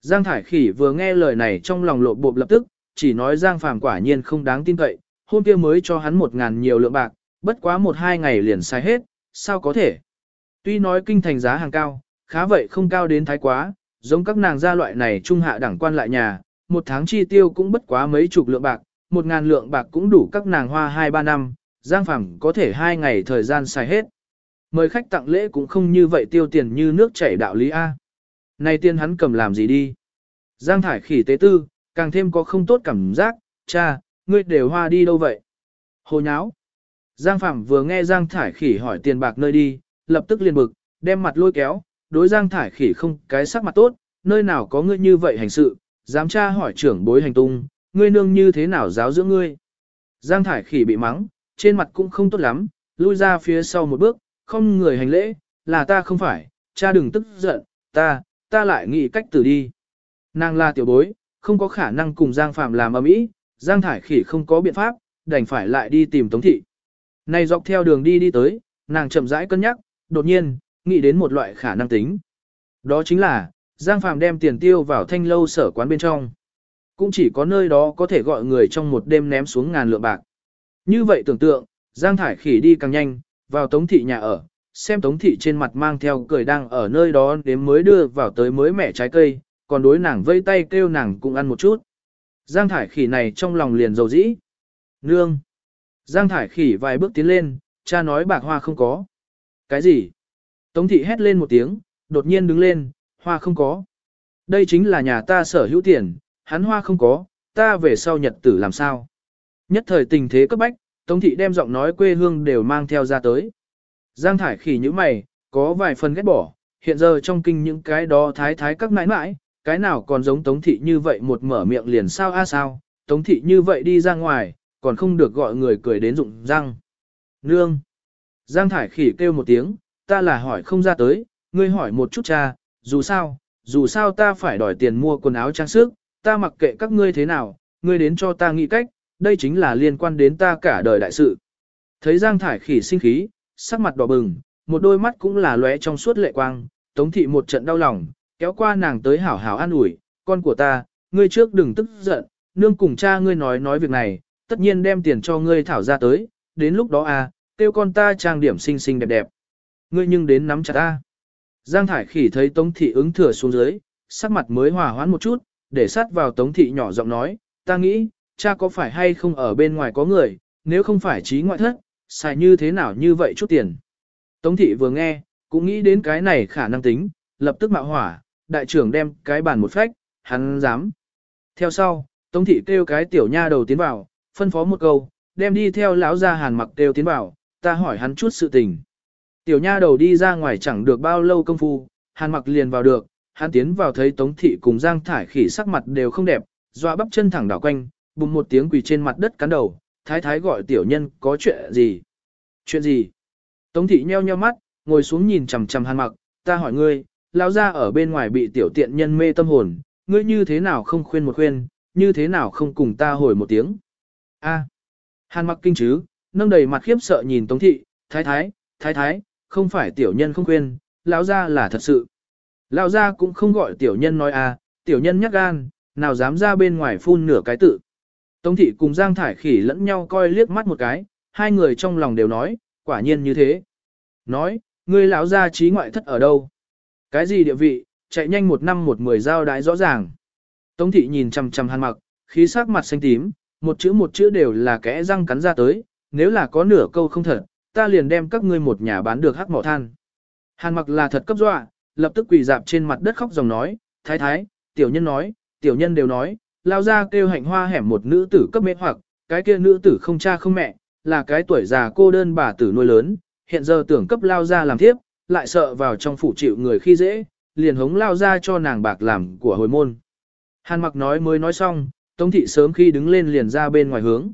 Giang Thải Khỉ vừa nghe lời này trong lòng lộ bộp lập tức, chỉ nói Giang Phàm quả nhiên không đáng tin cậy, hôm kia mới cho hắn một ngàn nhiều lượng bạc, bất quá một hai ngày liền sai hết, sao có thể. Tuy nói kinh thành giá hàng cao, khá vậy không cao đến thái quá, giống các nàng gia loại này trung hạ đẳng quan lại nhà, một tháng chi tiêu cũng bất quá mấy chục lượng bạc, một ngàn lượng bạc cũng đủ các nàng hoa hai ba năm, Giang Phẳng có thể hai ngày thời gian xài hết. Mời khách tặng lễ cũng không như vậy tiêu tiền như nước chảy đạo lý A. Này tiên hắn cầm làm gì đi? Giang thải khỉ tế tư, càng thêm có không tốt cảm giác, cha, ngươi đều hoa đi đâu vậy? Hồ nháo. Giang Phạm vừa nghe Giang thải khỉ hỏi tiền bạc nơi đi, lập tức liền bực, đem mặt lôi kéo, đối Giang thải khỉ không cái sắc mặt tốt, nơi nào có ngươi như vậy hành sự, dám tra hỏi trưởng bối hành tung, ngươi nương như thế nào giáo dưỡng ngươi. Giang thải khỉ bị mắng, trên mặt cũng không tốt lắm, lui ra phía sau một bước, không người hành lễ, là ta không phải, cha đừng tức giận, ta, ta lại nghĩ cách từ đi. Nàng là tiểu bối, không có khả năng cùng Giang Phạm làm ầm ĩ, Giang Thải Khỉ không có biện pháp, đành phải lại đi tìm Tống Thị. Này dọc theo đường đi đi tới, nàng chậm rãi cân nhắc, đột nhiên, nghĩ đến một loại khả năng tính. Đó chính là, Giang Phạm đem tiền tiêu vào thanh lâu sở quán bên trong. Cũng chỉ có nơi đó có thể gọi người trong một đêm ném xuống ngàn lượng bạc. Như vậy tưởng tượng, Giang Thải Khỉ đi càng nhanh, vào Tống Thị nhà ở, xem Tống Thị trên mặt mang theo cười đang ở nơi đó đến mới đưa vào tới mới mẻ trái cây, còn đối nàng vây tay kêu nàng cũng ăn một chút. Giang Thải Khỉ này trong lòng liền dầu dĩ. Nương! Giang Thải Khỉ vài bước tiến lên, cha nói bạc hoa không có. Cái gì? Tống Thị hét lên một tiếng, đột nhiên đứng lên, hoa không có. Đây chính là nhà ta sở hữu tiền, hắn hoa không có, ta về sau nhật tử làm sao? Nhất thời tình thế cấp bách, Tống Thị đem giọng nói quê hương đều mang theo ra tới. Giang Thải khỉ như mày, có vài phần ghét bỏ, hiện giờ trong kinh những cái đó thái thái các nãi nãi, cái nào còn giống Tống Thị như vậy một mở miệng liền sao a sao, Tống Thị như vậy đi ra ngoài, còn không được gọi người cười đến rụng răng. Nương! Giang Thải khỉ kêu một tiếng, ta là hỏi không ra tới, ngươi hỏi một chút cha, dù sao, dù sao ta phải đòi tiền mua quần áo trang sức, ta mặc kệ các ngươi thế nào, ngươi đến cho ta nghĩ cách, đây chính là liên quan đến ta cả đời đại sự. Thấy Giang Thải khỉ sinh khí, sắc mặt đỏ bừng, một đôi mắt cũng là lóe trong suốt lệ quang, tống thị một trận đau lòng, kéo qua nàng tới hảo hảo an ủi, con của ta, ngươi trước đừng tức giận, nương cùng cha ngươi nói nói việc này, tất nhiên đem tiền cho ngươi thảo ra tới, đến lúc đó à, tiêu con ta trang điểm xinh xinh đẹp đẹp. Ngươi nhưng đến nắm chặt ta. Giang Thải Khỉ thấy Tống Thị ứng thừa xuống dưới, sắc mặt mới hòa hoãn một chút, để sát vào Tống Thị nhỏ giọng nói, ta nghĩ, cha có phải hay không ở bên ngoài có người, nếu không phải trí ngoại thất, xài như thế nào như vậy chút tiền. Tống thị vừa nghe, cũng nghĩ đến cái này khả năng tính, lập tức mạo hỏa, đại trưởng đem cái bàn một phách, hắn dám. Theo sau, Tống thị kêu cái tiểu nha đầu tiến vào, phân phó một câu, đem đi theo lão gia hàn mặc kêu tiến vào, ta hỏi hắn chút sự tình. Tiểu nha đầu đi ra ngoài chẳng được bao lâu công phu, hàn mặc liền vào được, hắn tiến vào thấy Tống thị cùng Giang Thải khỉ sắc mặt đều không đẹp, dọa bắp chân thẳng đảo quanh, bùng một tiếng quỳ trên mặt đất cắn đầu, thái thái gọi tiểu nhân có chuyện gì? Chuyện gì? Tống thị nheo nheo mắt, ngồi xuống nhìn chằm chằm hàn mặc, ta hỏi ngươi, lão gia ở bên ngoài bị tiểu tiện nhân mê tâm hồn, ngươi như thế nào không khuyên một khuyên, như thế nào không cùng ta hồi một tiếng? A. Hàn mặc kinh chứ, nâng đầy mặt khiếp sợ nhìn Tống thị, thái thái, thái thái, không phải tiểu nhân không khuyên, lão gia là thật sự. Lão gia cũng không gọi tiểu nhân nói à, tiểu nhân nhắc gan, nào dám ra bên ngoài phun nửa cái tự. Tống thị cùng Giang Thải Khỉ lẫn nhau coi liếc mắt một cái, hai người trong lòng đều nói, quả nhiên như thế. Nói, ngươi lão gia trí ngoại thất ở đâu? Cái gì địa vị, chạy nhanh một năm một mười giao đái rõ ràng. Tống thị nhìn chằm chằm hàn mặc, khí sắc mặt xanh tím, một chữ một chữ đều là kẽ răng cắn ra tới, nếu là có nửa câu không thật, ta liền đem các ngươi một nhà bán được hắc mỏ than. Hàn mặc là thật cấp dọa, lập tức quỳ dạp trên mặt đất khóc dòng nói, thái thái, tiểu nhân nói, tiểu nhân đều nói, lao ra kêu hạnh hoa hẻm một nữ tử cấp mê hoặc, cái kia nữ tử không cha không mẹ, là cái tuổi già cô đơn bà tử nuôi lớn, hiện giờ tưởng cấp lao ra làm thiếp, lại sợ vào trong phủ chịu người khi dễ, liền hống lao ra cho nàng bạc làm của hồi môn. Hàn mặc nói mới nói xong, Tống thị sớm khi đứng lên liền ra bên ngoài hướng.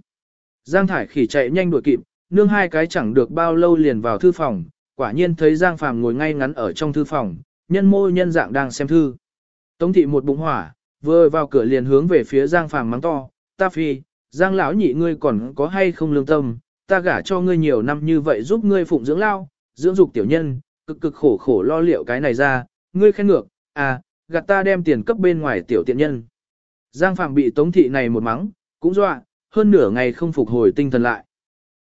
Giang Thải khỉ chạy nhanh đuổi kịp, nương hai cái chẳng được bao lâu liền vào thư phòng, quả nhiên thấy Giang Phàm ngồi ngay ngắn ở trong thư phòng, nhân mô nhân dạng đang xem thư. Tống thị một bụng hỏa, vừa vào cửa liền hướng về phía Giang Phàm mắng to, ta phi, Giang lão nhị ngươi còn có hay không lương tâm, ta gả cho ngươi nhiều năm như vậy giúp ngươi phụng dưỡng lao, dưỡng dục tiểu nhân, cực cực khổ khổ lo liệu cái này ra, ngươi khen ngược, à, gạt ta đem tiền cấp bên ngoài tiểu tiện nhân. Giang Phàm bị Tống Thị này một mắng, cũng dọa, hơn nửa ngày không phục hồi tinh thần lại.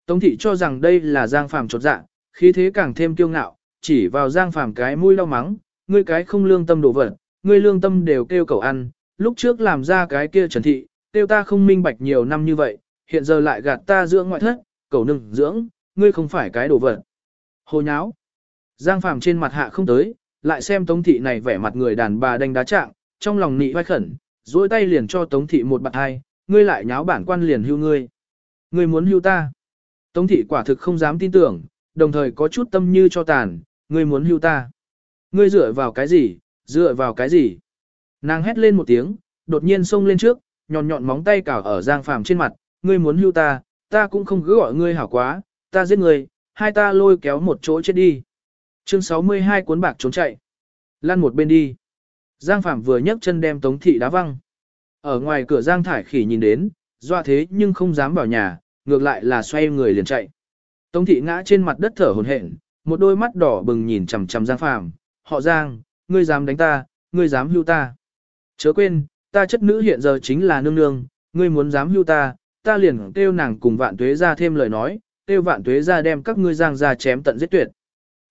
Tống Thị cho rằng đây là Giang Phạm chột dạ, khí thế càng thêm kiêu ngạo, chỉ vào Giang Phạm cái mũi lau mắng, ngươi cái không lương tâm đổ vật, ngươi lương tâm đều kêu cầu ăn, lúc trước làm ra cái kia trần thị, tiêu ta không minh bạch nhiều năm như vậy, hiện giờ lại gạt ta dưỡng ngoại thất, cầu nương dưỡng, ngươi không phải cái đồ vật. Hồ nháo. Giang Phạm trên mặt hạ không tới, lại xem Tống Thị này vẻ mặt người đàn bà đánh đá trạng, trong lòng nị vai khẩn, duỗi tay liền cho Tống Thị một bạt hai, ngươi lại nháo bản quan liền hưu ngươi. Ngươi muốn hưu ta. Tống Thị quả thực không dám tin tưởng, đồng thời có chút tâm như cho tàn, ngươi muốn hưu ta. Ngươi dựa vào cái gì, dựa vào cái gì. Nàng hét lên một tiếng, đột nhiên xông lên trước, nhọn nhọn móng tay cào ở Giang Phàm trên mặt, ngươi muốn hưu ta, ta cũng không cứ gọi ngươi hảo quá, ta giết ngươi, hai ta lôi kéo một chỗ chết đi. Chương 62 cuốn bạc trốn chạy. Lăn một bên đi. Giang Phạm vừa nhấc chân đem Tống Thị đá văng. Ở ngoài cửa Giang Thải Khỉ nhìn đến, doa thế nhưng không dám vào nhà, ngược lại là xoay người liền chạy. Tống Thị ngã trên mặt đất thở hổn hển, một đôi mắt đỏ bừng nhìn chằm chằm Giang Phàm, Họ Giang, ngươi dám đánh ta, ngươi dám hưu ta. Chớ quên, ta chất nữ hiện giờ chính là nương nương, ngươi muốn dám hưu ta, ta liền kêu nàng cùng vạn tuế ra thêm lời nói, kêu vạn tuế ra đem các ngươi giang ra chém tận giết tuyệt.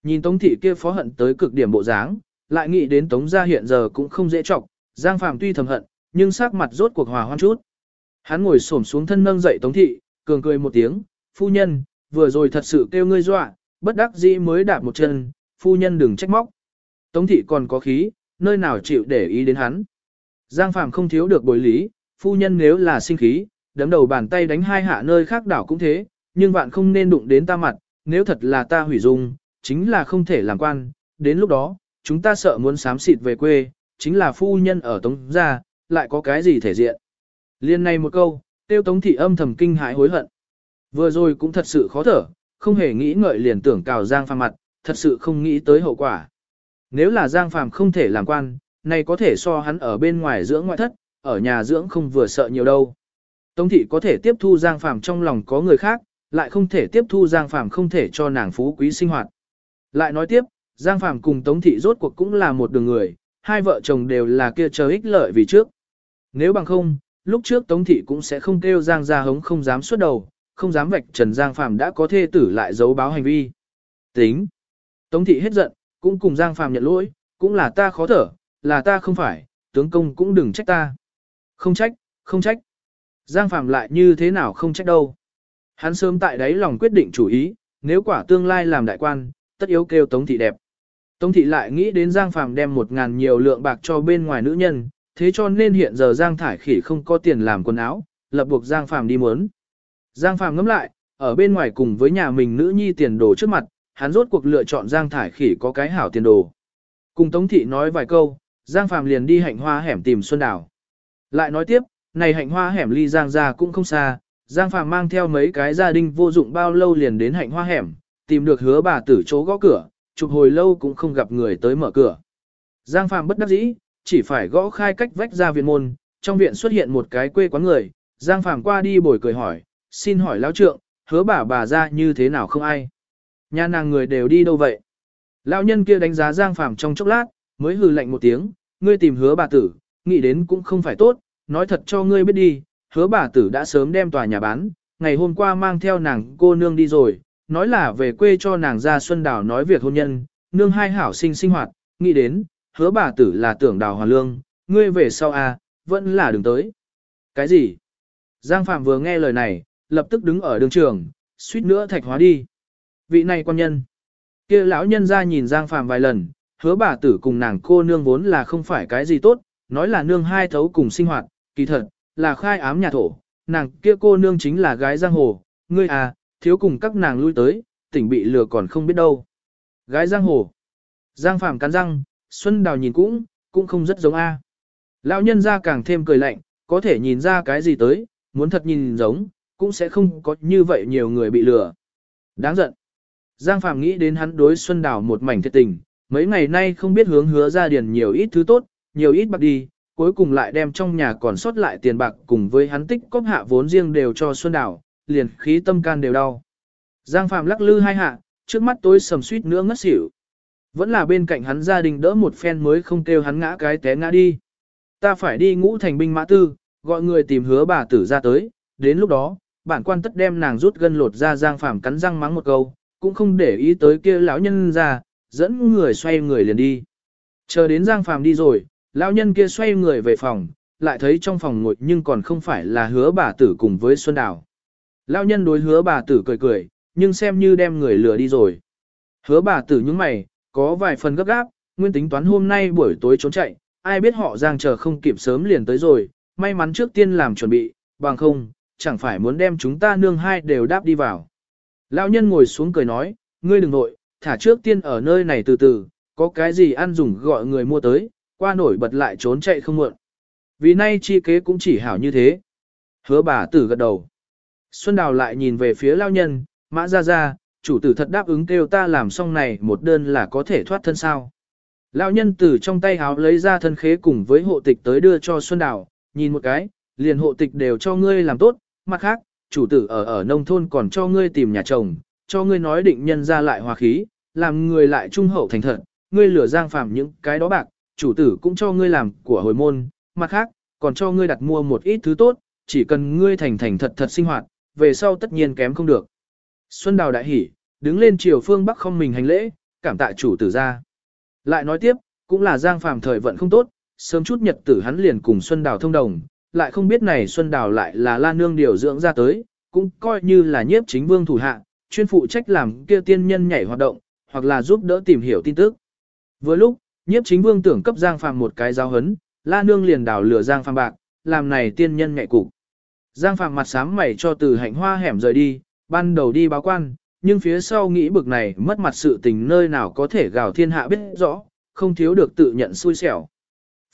Nhìn Tống thị kia phó hận tới cực điểm bộ dáng, lại nghĩ đến Tống gia hiện giờ cũng không dễ trọng, Giang Phàm tuy thầm hận, nhưng sắc mặt rốt cuộc hòa hoan chút. Hắn ngồi xổm xuống thân nâng dậy Tống thị, cường cười một tiếng, "Phu nhân, vừa rồi thật sự kêu ngươi dọa, bất đắc dĩ mới đạp một chân, phu nhân đừng trách móc." Tống thị còn có khí, nơi nào chịu để ý đến hắn. Giang Phàm không thiếu được bối lý, phu nhân nếu là sinh khí, đấm đầu bàn tay đánh hai hạ nơi khác đảo cũng thế, nhưng vạn không nên đụng đến ta mặt, nếu thật là ta hủy dung, chính là không thể làm quan, đến lúc đó, chúng ta sợ muốn sám xịt về quê, chính là phu nhân ở tống gia, lại có cái gì thể diện. Liên này một câu, tiêu tống thị âm thầm kinh hãi hối hận. Vừa rồi cũng thật sự khó thở, không hề nghĩ ngợi liền tưởng cào Giang Phàm mặt, thật sự không nghĩ tới hậu quả. Nếu là Giang Phàm không thể làm quan, này có thể so hắn ở bên ngoài dưỡng ngoại thất, ở nhà dưỡng không vừa sợ nhiều đâu. Tống thị có thể tiếp thu Giang Phàm trong lòng có người khác, lại không thể tiếp thu Giang Phàm không thể cho nàng phú quý sinh hoạt. Lại nói tiếp, Giang Phàm cùng Tống thị rốt cuộc cũng là một đường người, hai vợ chồng đều là kia chờ ích lợi vì trước. Nếu bằng không, lúc trước Tống thị cũng sẽ không kêu Giang gia hống không dám xuất đầu, không dám vạch trần Giang Phạm đã có thê tử lại giấu báo hành vi. Tính. Tống thị hết giận, cũng cùng Giang Phạm nhận lỗi, cũng là ta khó thở, là ta không phải, tướng công cũng đừng trách ta. Không trách, không trách. Giang Phạm lại như thế nào không trách đâu. Hắn sớm tại đấy lòng quyết định chủ ý, nếu quả tương lai làm đại quan, tất yếu kêu Tống thị đẹp. Tống thị lại nghĩ đến Giang Phạm đem một ngàn nhiều lượng bạc cho bên ngoài nữ nhân, thế cho nên hiện giờ Giang Thải Khỉ không có tiền làm quần áo, lập buộc Giang Phàm đi muốn. Giang Phàm ngẫm lại, ở bên ngoài cùng với nhà mình nữ nhi tiền đồ trước mặt, hắn rốt cuộc lựa chọn Giang Thải Khỉ có cái hảo tiền đồ. Cùng Tống thị nói vài câu, Giang Phàm liền đi hạnh hoa hẻm tìm Xuân Đào. Lại nói tiếp, này hạnh hoa hẻm ly Giang ra cũng không xa, Giang Phàm mang theo mấy cái gia đình vô dụng bao lâu liền đến hạnh hoa hẻm, tìm được hứa bà tử chỗ gõ cửa, chụp hồi lâu cũng không gặp người tới mở cửa. Giang Phàm bất đắc dĩ, chỉ phải gõ khai cách vách ra viện môn, trong viện xuất hiện một cái quê quán người, Giang Phàm qua đi bồi cười hỏi, xin hỏi lão trượng, hứa bà bà ra như thế nào không ai. Nhà nàng người đều đi đâu vậy? Lão nhân kia đánh giá Giang Phàm trong chốc lát, mới hừ lạnh một tiếng, ngươi tìm hứa bà tử, nghĩ đến cũng không phải tốt, nói thật cho ngươi biết đi, hứa bà tử đã sớm đem tòa nhà bán, ngày hôm qua mang theo nàng cô nương đi rồi, nói là về quê cho nàng ra Xuân Đào nói việc hôn nhân, nương hai hảo sinh sinh hoạt, nghĩ đến, hứa bà tử là tưởng đào hòa lương, ngươi về sau à, vẫn là đừng tới. Cái gì? Giang Phạm vừa nghe lời này, lập tức đứng ở đường trường, suýt nữa thạch hóa đi. Vị này quan nhân. kia lão nhân ra nhìn Giang Phạm vài lần, hứa bà tử cùng nàng cô nương vốn là không phải cái gì tốt, nói là nương hai thấu cùng sinh hoạt, kỳ thật, là khai ám nhà thổ, nàng kia cô nương chính là gái giang hồ, ngươi à, thiếu cùng các nàng lui tới, tỉnh bị lừa còn không biết đâu. Gái giang hồ. Giang Phạm cắn răng, Xuân Đào nhìn cũng, cũng không rất giống A. Lão nhân ra càng thêm cười lạnh, có thể nhìn ra cái gì tới, muốn thật nhìn giống, cũng sẽ không có như vậy nhiều người bị lừa. Đáng giận. Giang Phạm nghĩ đến hắn đối Xuân Đào một mảnh thiệt tình, mấy ngày nay không biết hướng hứa ra điền nhiều ít thứ tốt, nhiều ít bạc đi, cuối cùng lại đem trong nhà còn sót lại tiền bạc cùng với hắn tích cóp hạ vốn riêng đều cho Xuân Đào, liền khí tâm can đều đau. Giang Phạm lắc lư hai hạ, trước mắt tối sầm suýt nữa ngất xỉu. Vẫn là bên cạnh hắn gia đình đỡ một phen mới không kêu hắn ngã cái té ngã đi. Ta phải đi ngũ thành binh mã tư, gọi người tìm hứa bà tử ra tới, đến lúc đó, bản quan tất đem nàng rút gân lột ra giang phàm cắn răng mắng một câu, cũng không để ý tới kia lão nhân ra, dẫn người xoay người liền đi. Chờ đến giang phàm đi rồi, lão nhân kia xoay người về phòng, lại thấy trong phòng ngồi nhưng còn không phải là hứa bà tử cùng với Xuân Đào. Lão nhân đối hứa bà tử cười cười, nhưng xem như đem người lừa đi rồi. Hứa bà tử những mày, có vài phần gấp gáp, nguyên tính toán hôm nay buổi tối trốn chạy, ai biết họ giang chờ không kịp sớm liền tới rồi, may mắn trước tiên làm chuẩn bị, bằng không, chẳng phải muốn đem chúng ta nương hai đều đáp đi vào. Lão nhân ngồi xuống cười nói, ngươi đừng nội, thả trước tiên ở nơi này từ từ, có cái gì ăn dùng gọi người mua tới, qua nổi bật lại trốn chạy không muộn. Vì nay chi kế cũng chỉ hảo như thế. Hứa bà tử gật đầu. Xuân Đào lại nhìn về phía lão nhân, mã ra ra, chủ tử thật đáp ứng kêu ta làm xong này một đơn là có thể thoát thân sao. Lão nhân từ trong tay háo lấy ra thân khế cùng với hộ tịch tới đưa cho Xuân Đào, nhìn một cái, liền hộ tịch đều cho ngươi làm tốt, mặt khác, chủ tử ở ở nông thôn còn cho ngươi tìm nhà chồng, cho ngươi nói định nhân ra lại hòa khí, làm người lại trung hậu thành thật, ngươi lửa giang phàm những cái đó bạc, chủ tử cũng cho ngươi làm của hồi môn, mặt khác, còn cho ngươi đặt mua một ít thứ tốt, chỉ cần ngươi thành thành thật thật sinh hoạt, về sau tất nhiên kém không được. Xuân Đào đại hỉ, đứng lên chiều phương Bắc không mình hành lễ, cảm tạ chủ tử ra. Lại nói tiếp, cũng là Giang Phàm thời vận không tốt, sớm chút nhật tử hắn liền cùng Xuân Đào thông đồng, lại không biết này Xuân Đào lại là La Nương điều dưỡng ra tới, cũng coi như là nhiếp chính vương thủ hạ, chuyên phụ trách làm kia tiên nhân nhảy hoạt động, hoặc là giúp đỡ tìm hiểu tin tức. Vừa lúc, nhiếp chính vương tưởng cấp Giang Phàm một cái giáo hấn, La Nương liền đào lửa Giang Phàm bạc, làm này tiên nhân nhảy cục. Giang Phàm mặt sám mày cho từ hạnh hoa hẻm rời đi, ban đầu đi báo quan, nhưng phía sau nghĩ bực này mất mặt sự tình nơi nào có thể gào thiên hạ biết rõ, không thiếu được tự nhận xui xẻo.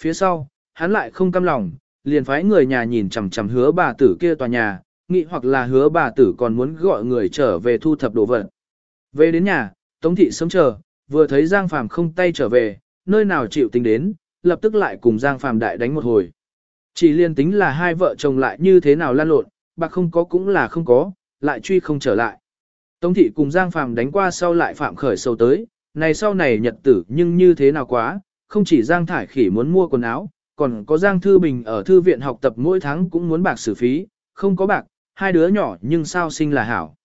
Phía sau, hắn lại không cam lòng, liền phái người nhà nhìn chằm chằm hứa bà tử kia tòa nhà, nghĩ hoặc là hứa bà tử còn muốn gọi người trở về thu thập đồ vật. Về đến nhà, Tống thị sớm chờ, vừa thấy Giang Phàm không tay trở về, nơi nào chịu tính đến, lập tức lại cùng Giang Phàm đại đánh một hồi. Chỉ liên tính là hai vợ chồng lại như thế nào lan lộn, bạc không có cũng là không có, lại truy không trở lại. Tống thị cùng Giang Phàm đánh qua sau lại phạm khởi sâu tới, này sau này nhật tử nhưng như thế nào quá, không chỉ Giang Thải Khỉ muốn mua quần áo, còn có Giang Thư Bình ở thư viện học tập mỗi tháng cũng muốn bạc xử phí, không có bạc, hai đứa nhỏ nhưng sao sinh là hảo.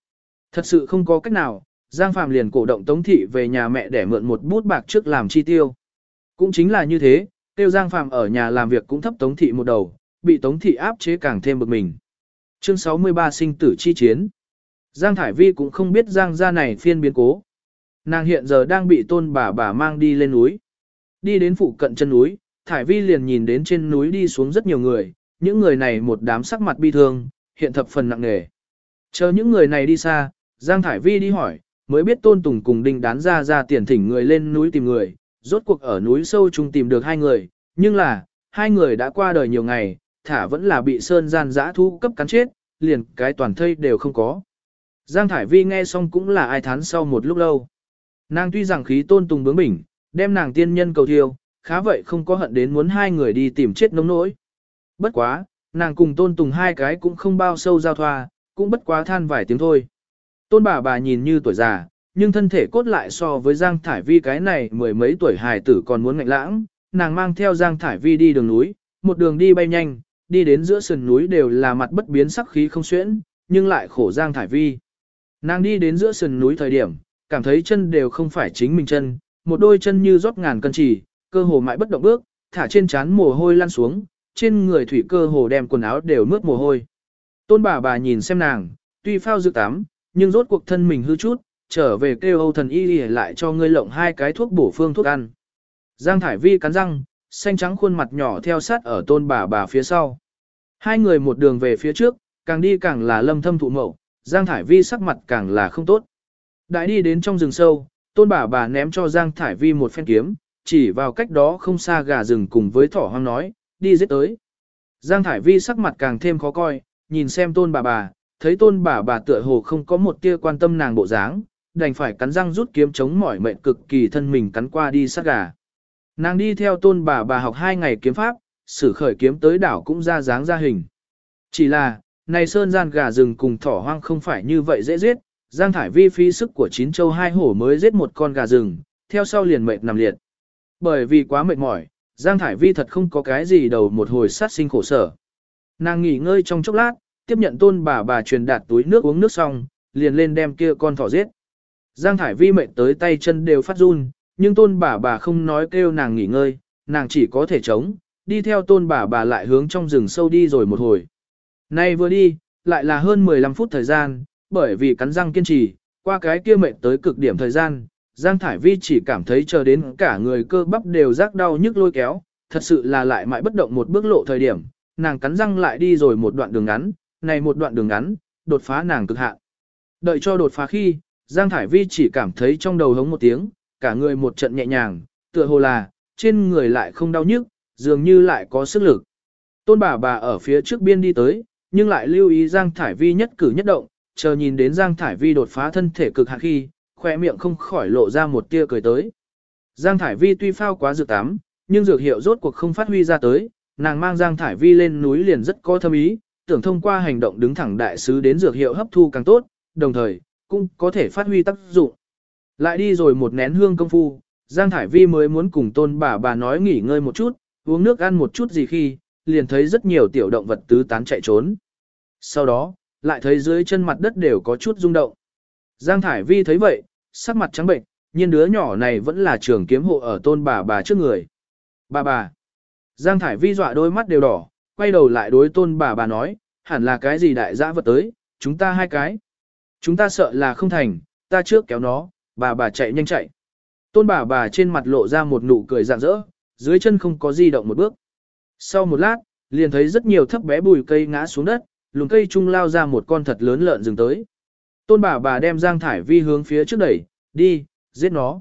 Thật sự không có cách nào, Giang Phàm liền cổ động Tống thị về nhà mẹ để mượn một bút bạc trước làm chi tiêu. Cũng chính là như thế, tiêu Giang Phàm ở nhà làm việc cũng thấp Tống thị một đầu, bị Tống thị áp chế càng thêm bực mình. Chương 63 sinh tử chi chiến. Giang Thải Vi cũng không biết Giang gia này phiên biến cố. Nàng hiện giờ đang bị tôn bà bà mang đi lên núi. Đi đến phụ cận chân núi, Thải Vi liền nhìn đến trên núi đi xuống rất nhiều người, những người này một đám sắc mặt bi thương, hiện thập phần nặng nề. Chờ những người này đi xa, Giang Thải Vi đi hỏi, mới biết tôn tùng cùng đinh đán ra ra tiền thỉnh người lên núi tìm người, rốt cuộc ở núi sâu chung tìm được hai người, nhưng là, hai người đã qua đời nhiều ngày, thả vẫn là bị sơn gian dã thu cấp cắn chết, liền cái toàn thây đều không có. Giang Thải Vi nghe xong cũng là ai thán sau một lúc lâu. Nàng tuy rằng khí tôn tùng bướng bỉnh, đem nàng tiên nhân cầu thiêu, khá vậy không có hận đến muốn hai người đi tìm chết nông nỗi. Bất quá, nàng cùng tôn tùng hai cái cũng không bao sâu giao thoa, cũng bất quá than vài tiếng thôi. Tôn bà bà nhìn như tuổi già, nhưng thân thể cốt lại so với Giang Thải Vi cái này mười mấy tuổi hài tử còn muốn ngạnh lãng, nàng mang theo Giang Thải Vi đi đường núi, một đường đi bay nhanh, đi đến giữa sườn núi đều là mặt bất biến sắc khí không xuyễn, nhưng lại khổ Giang Thải Vi. Nàng đi đến giữa sườn núi thời điểm, cảm thấy chân đều không phải chính mình chân, một đôi chân như rót ngàn cân chỉ, cơ hồ mãi bất động bước, thả trên trán mồ hôi lăn xuống, trên người thủy cơ hồ đem quần áo đều mướt mồ hôi. Tôn bà bà nhìn xem nàng, tuy phao dự tắm, nhưng rốt cuộc thân mình hư chút, trở về kêu Âu thần y lại cho ngươi lộng hai cái thuốc bổ phương thuốc ăn. Giang Thải Vi cắn răng, xanh trắng khuôn mặt nhỏ theo sát ở tôn bà bà phía sau. Hai người một đường về phía trước, càng đi càng là lâm thâm thụ mậu, Giang Thải Vi sắc mặt càng là không tốt. Đại đi đến trong rừng sâu, tôn bà bà ném cho Giang Thải Vi một phen kiếm, chỉ vào cách đó không xa gà rừng cùng với thỏ hoang nói, đi giết tới. Giang Thải Vi sắc mặt càng thêm khó coi, nhìn xem tôn bà bà, thấy tôn bà bà tựa hồ không có một tia quan tâm nàng bộ dáng, đành phải cắn răng rút kiếm chống mỏi mệnh cực kỳ thân mình cắn qua đi sát gà. Nàng đi theo tôn bà bà học hai ngày kiếm pháp, sử khởi kiếm tới đảo cũng ra dáng ra hình. Chỉ là, này sơn gian gà rừng cùng thỏ hoang không phải như vậy dễ giết, Giang Thải Vi phi sức của chín châu hai hổ mới giết một con gà rừng, theo sau liền mệt nằm liệt. Bởi vì quá mệt mỏi, Giang Thải Vi thật không có cái gì đầu một hồi sát sinh khổ sở. Nàng nghỉ ngơi trong chốc lát, tiếp nhận tôn bà bà truyền đạt túi nước uống nước xong, liền lên đem kia con thỏ giết. Giang Thải Vi mệt tới tay chân đều phát run, nhưng tôn bà bà không nói kêu nàng nghỉ ngơi, nàng chỉ có thể chống, đi theo tôn bà bà lại hướng trong rừng sâu đi rồi một hồi. Nay vừa đi, lại là hơn 15 phút thời gian, bởi vì cắn răng kiên trì, qua cái kia mệt tới cực điểm thời gian, Giang Thải Vi chỉ cảm thấy chờ đến cả người cơ bắp đều rác đau nhức lôi kéo, thật sự là lại mãi bất động một bước lộ thời điểm, nàng cắn răng lại đi rồi một đoạn đường ngắn, này một đoạn đường ngắn, đột phá nàng cực hạn. Đợi cho đột phá khi, Giang Thải Vi chỉ cảm thấy trong đầu hống một tiếng, cả người một trận nhẹ nhàng, tựa hồ là, trên người lại không đau nhức, dường như lại có sức lực. Tôn bà bà ở phía trước biên đi tới, nhưng lại lưu ý Giang Thải Vi nhất cử nhất động, chờ nhìn đến Giang Thải Vi đột phá thân thể cực hạn khi, khoe miệng không khỏi lộ ra một tia cười tới. Giang Thải Vi tuy phao quá dược tắm, nhưng dược hiệu rốt cuộc không phát huy ra tới, nàng mang Giang Thải Vi lên núi liền rất có thâm ý, tưởng thông qua hành động đứng thẳng đại sứ đến dược hiệu hấp thu càng tốt, đồng thời, cũng có thể phát huy tác dụng. Lại đi rồi một nén hương công phu, Giang Thải Vi mới muốn cùng tôn bà bà nói nghỉ ngơi một chút, uống nước ăn một chút gì khi, liền thấy rất nhiều tiểu động vật tứ tán chạy trốn. Sau đó, lại thấy dưới chân mặt đất đều có chút rung động. Giang Thải Vi thấy vậy, sắc mặt trắng bệnh, nhưng đứa nhỏ này vẫn là trường kiếm hộ ở tôn bà bà trước người. Bà bà. Giang Thải Vi dọa đôi mắt đều đỏ, quay đầu lại đối tôn bà bà nói, hẳn là cái gì đại dã vật tới, chúng ta hai cái. Chúng ta sợ là không thành, ta trước kéo nó, bà bà chạy nhanh chạy. Tôn bà bà trên mặt lộ ra một nụ cười rạng rỡ, dưới chân không có di động một bước. Sau một lát, liền thấy rất nhiều thấp bé bùi cây ngã xuống đất, lùm cây trung lao ra một con thật lớn lợn rừng tới. Tôn bà bà đem Giang Thải Vi hướng phía trước đẩy, đi, giết nó.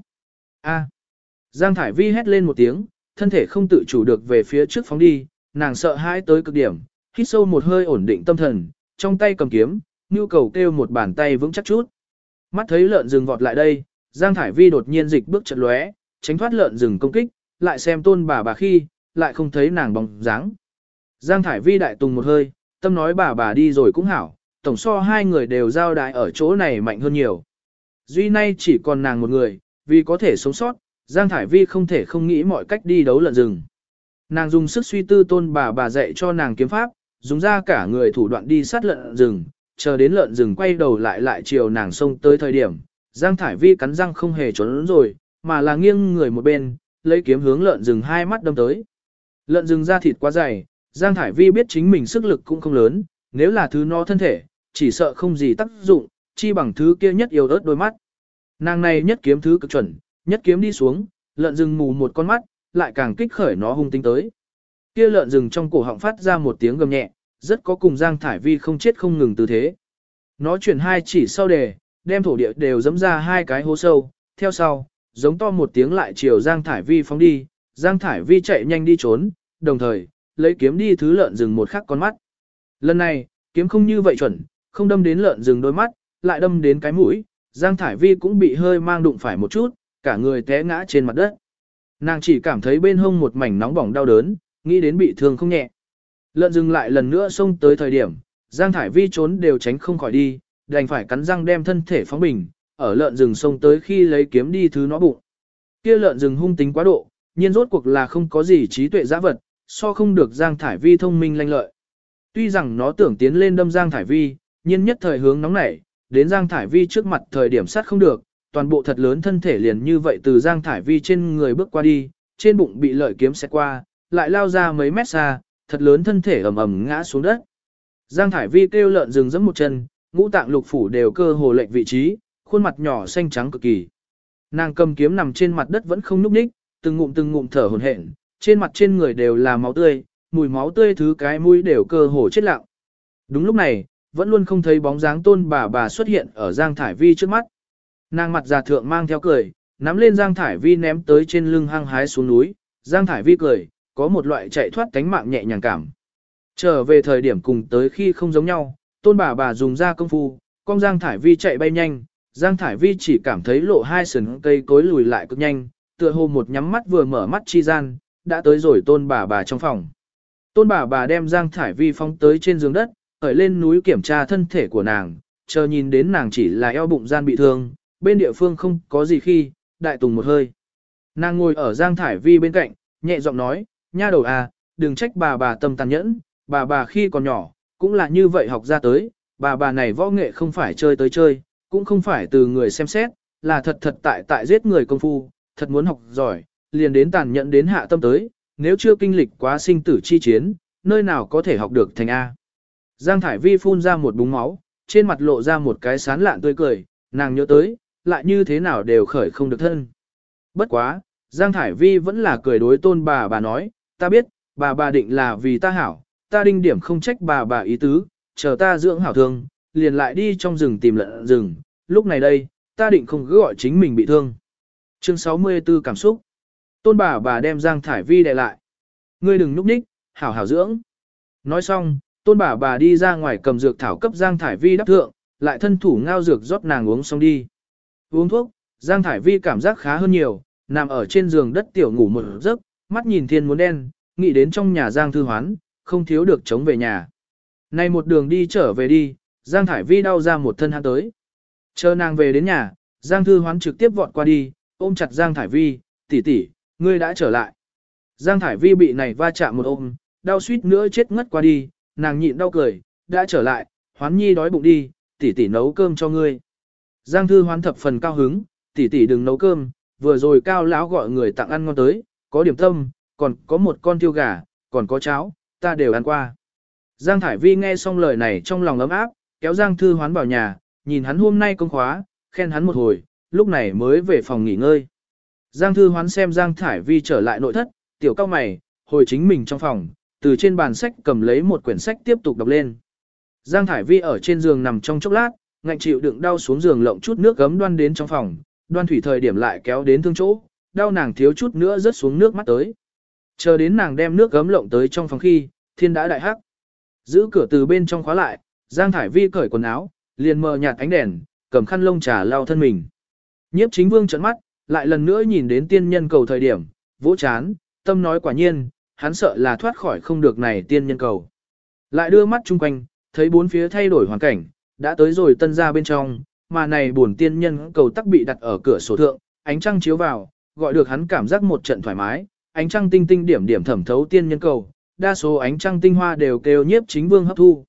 A. Giang Thải Vi hét lên một tiếng, thân thể không tự chủ được về phía trước phóng đi, nàng sợ hãi tới cực điểm, hít sâu một hơi ổn định tâm thần, trong tay cầm kiếm, nhu cầu kêu một bàn tay vững chắc chút. Mắt thấy lợn rừng vọt lại đây, Giang Thải Vi đột nhiên dịch bước chật lóe, tránh thoát lợn rừng công kích, lại xem tôn bà bà khi, lại không thấy nàng bóng dáng. Giang Thải Vi đại tùng một hơi, tâm nói bà bà đi rồi cũng hảo, tổng so hai người đều giao đại ở chỗ này mạnh hơn nhiều. Duy nay chỉ còn nàng một người, vì có thể sống sót, Giang Thải Vi không thể không nghĩ mọi cách đi đấu lợn rừng. Nàng dùng sức suy tư tôn bà bà dạy cho nàng kiếm pháp, dùng ra cả người thủ đoạn đi sát lợn rừng, chờ đến lợn rừng quay đầu lại lại chiều nàng xông tới thời điểm, Giang Thải Vi cắn răng không hề trốn rồi, mà là nghiêng người một bên, lấy kiếm hướng lợn rừng hai mắt đâm tới. Lợn rừng da thịt quá dày, Giang Thải Vi biết chính mình sức lực cũng không lớn, nếu là thứ nó thân thể, chỉ sợ không gì tác dụng, chi bằng thứ kia nhất yêu ớt đôi mắt. Nàng này nhất kiếm thứ cực chuẩn, nhất kiếm đi xuống, lợn rừng mù một con mắt, lại càng kích khởi nó hung tinh tới. Kia lợn rừng trong cổ họng phát ra một tiếng gầm nhẹ, rất có cùng Giang Thải Vi không chết không ngừng tư thế. Nó chuyển hai chỉ sau đề, đem thổ địa đều dấm ra hai cái hố sâu, theo sau, giống to một tiếng lại chiều Giang Thải Vi phóng đi, Giang Thải Vi chạy nhanh đi trốn, đồng thời, lấy kiếm đi thứ lợn rừng một khắc con mắt. Lần này, kiếm không như vậy chuẩn, không đâm đến lợn rừng đôi mắt, lại đâm đến cái mũi, Giang Thải Vi cũng bị hơi mang đụng phải một chút, cả người té ngã trên mặt đất. Nàng chỉ cảm thấy bên hông một mảnh nóng bỏng đau đớn, nghĩ đến bị thương không nhẹ. Lợn rừng lại lần nữa xông tới thời điểm, Giang Thải Vi trốn đều tránh không khỏi đi, đành phải cắn răng đem thân thể phóng bình, ở lợn rừng xông tới khi lấy kiếm đi thứ nó bụng. Kia lợn rừng hung tính quá độ, nhiên rốt cuộc là không có gì trí tuệ giã vật, so không được Giang Thải Vi thông minh lanh lợi. Tuy rằng nó tưởng tiến lên đâm Giang Thải Vi, nhiên nhất thời hướng nóng nảy, đến Giang Thải Vi trước mặt thời điểm sát không được, toàn bộ thật lớn thân thể liền như vậy từ Giang Thải Vi trên người bước qua đi, trên bụng bị lợi kiếm xẹt qua, lại lao ra mấy mét xa, thật lớn thân thể ầm ầm ngã xuống đất. Giang Thải Vi kêu lợn rừng giẫm một chân, ngũ tạng lục phủ đều cơ hồ lệch vị trí, khuôn mặt nhỏ xanh trắng cực kỳ. Nàng cầm kiếm nằm trên mặt đất vẫn không nhúc nhích, từng ngụm từng ngụm thở hổn hển, trên mặt trên người đều là máu tươi, mùi máu tươi thứ cái mũi đều cơ hồ chết lặng. Đúng lúc này, vẫn luôn không thấy bóng dáng tôn bà bà xuất hiện ở Giang Thải Vi trước mắt. Nàng mặt già thượng mang theo cười, nắm lên Giang Thải Vi ném tới trên lưng hăng hái xuống núi, Giang Thải Vi cười, có một loại chạy thoát cánh mạng nhẹ nhàng cảm. Trở về thời điểm cùng tới khi không giống nhau, tôn bà bà dùng ra công phu, con Giang Thải Vi chạy bay nhanh, Giang Thải Vi chỉ cảm thấy lộ hai sườn cây cối lùi lại cực nhanh, tựa hồ một nhắm mắt vừa mở mắt chi gian, đã tới rồi tôn bà bà trong phòng. Tôn bà bà đem Giang Thải Vi phóng tới trên giường đất, ở lên núi kiểm tra thân thể của nàng, chờ nhìn đến nàng chỉ là eo bụng gian bị thương, bên địa phương không có gì khi, đại tùng một hơi. Nàng ngồi ở Giang Thải Vi bên cạnh, nhẹ giọng nói, nha đầu à, đừng trách bà bà tâm tàn nhẫn, bà bà khi còn nhỏ, cũng là như vậy học ra tới, bà bà này võ nghệ không phải chơi tới chơi, cũng không phải từ người xem xét, là thật thật tại tại giết người công phu, thật muốn học giỏi, liền đến tàn nhẫn đến hạ tâm tới, nếu chưa kinh lịch quá sinh tử chi chiến, nơi nào có thể học được thành A. Giang Thải Vi phun ra một búng máu, trên mặt lộ ra một cái sán lạn tươi cười, nàng nhớ tới, lại như thế nào đều khởi không được thân. Bất quá, Giang Thải Vi vẫn là cười đối tôn bà bà nói, ta biết, bà bà định là vì ta hảo, ta đinh điểm không trách bà bà ý tứ, chờ ta dưỡng hảo thương, liền lại đi trong rừng tìm lợn rừng, lúc này đây, ta định không cứ gọi chính mình bị thương. Chương 64 cảm xúc. Tôn bà bà đem Giang Thải Vi đè lại. Ngươi đừng núp ních, hảo hảo dưỡng. Nói xong, tôn bà bà đi ra ngoài cầm dược thảo cấp Giang Thải Vi đắp thượng, lại thân thủ ngao dược rót nàng uống xong đi. Uống thuốc, Giang Thải Vi cảm giác khá hơn nhiều, nằm ở trên giường đất tiểu ngủ một giấc, mắt nhìn thiên muốn đen, nghĩ đến trong nhà Giang Thư Hoán, không thiếu được chống về nhà. Nay một đường đi trở về đi, Giang Thải Vi đau ra một thân hắn tới. Chờ nàng về đến nhà, Giang Thư Hoán trực tiếp vọt qua đi, ôm chặt Giang Thải Vi, tỷ tỷ, ngươi đã trở lại. Giang Thải Vi bị này va chạm một ôm, đau suýt nữa chết ngất qua đi, nàng nhịn đau cười, đã trở lại, Hoán Nhi đói bụng đi, tỷ tỷ nấu cơm cho ngươi. Giang Thư Hoán thập phần cao hứng, tỷ tỷ đừng nấu cơm, vừa rồi cao lão gọi người tặng ăn ngon tới, có điểm tâm, còn có một con tiêu gà, còn có cháo, ta đều ăn qua. Giang Thải Vi nghe xong lời này trong lòng ấm áp, kéo Giang Thư Hoán vào nhà, nhìn hắn hôm nay công khóa, khen hắn một hồi, lúc này mới về phòng nghỉ ngơi. Giang Thư Hoán xem Giang Thải Vi trở lại nội thất, tiểu cao mày, hồi chính mình trong phòng, từ trên bàn sách cầm lấy một quyển sách tiếp tục đọc lên. Giang Thải Vi ở trên giường nằm trong chốc lát, ngạnh chịu đựng đau xuống giường lộng chút nước gấm đoan đến trong phòng, đoan thủy thời điểm lại kéo đến thương chỗ, đau nàng thiếu chút nữa rớt xuống nước mắt tới. Chờ đến nàng đem nước gấm lộng tới trong phòng khi, thiên đã đại hắc. Giữ cửa từ bên trong khóa lại, Giang Thải Vi cởi quần áo, liền mờ nhạt ánh đèn, cầm khăn lông trà lau thân mình. Nhiếp chính vương trợn mắt, lại lần nữa nhìn đến tiên nhân cầu thời điểm, vỗ chán, tâm nói quả nhiên, hắn sợ là thoát khỏi không được này tiên nhân cầu. Lại đưa mắt chung quanh, thấy bốn phía thay đổi hoàn cảnh, đã tới rồi tân ra bên trong, mà này buồn tiên nhân cầu tắc bị đặt ở cửa sổ thượng, ánh trăng chiếu vào, gọi được hắn cảm giác một trận thoải mái, ánh trăng tinh tinh điểm điểm thẩm thấu tiên nhân cầu, đa số ánh trăng tinh hoa đều kêu nhiếp chính vương hấp thu.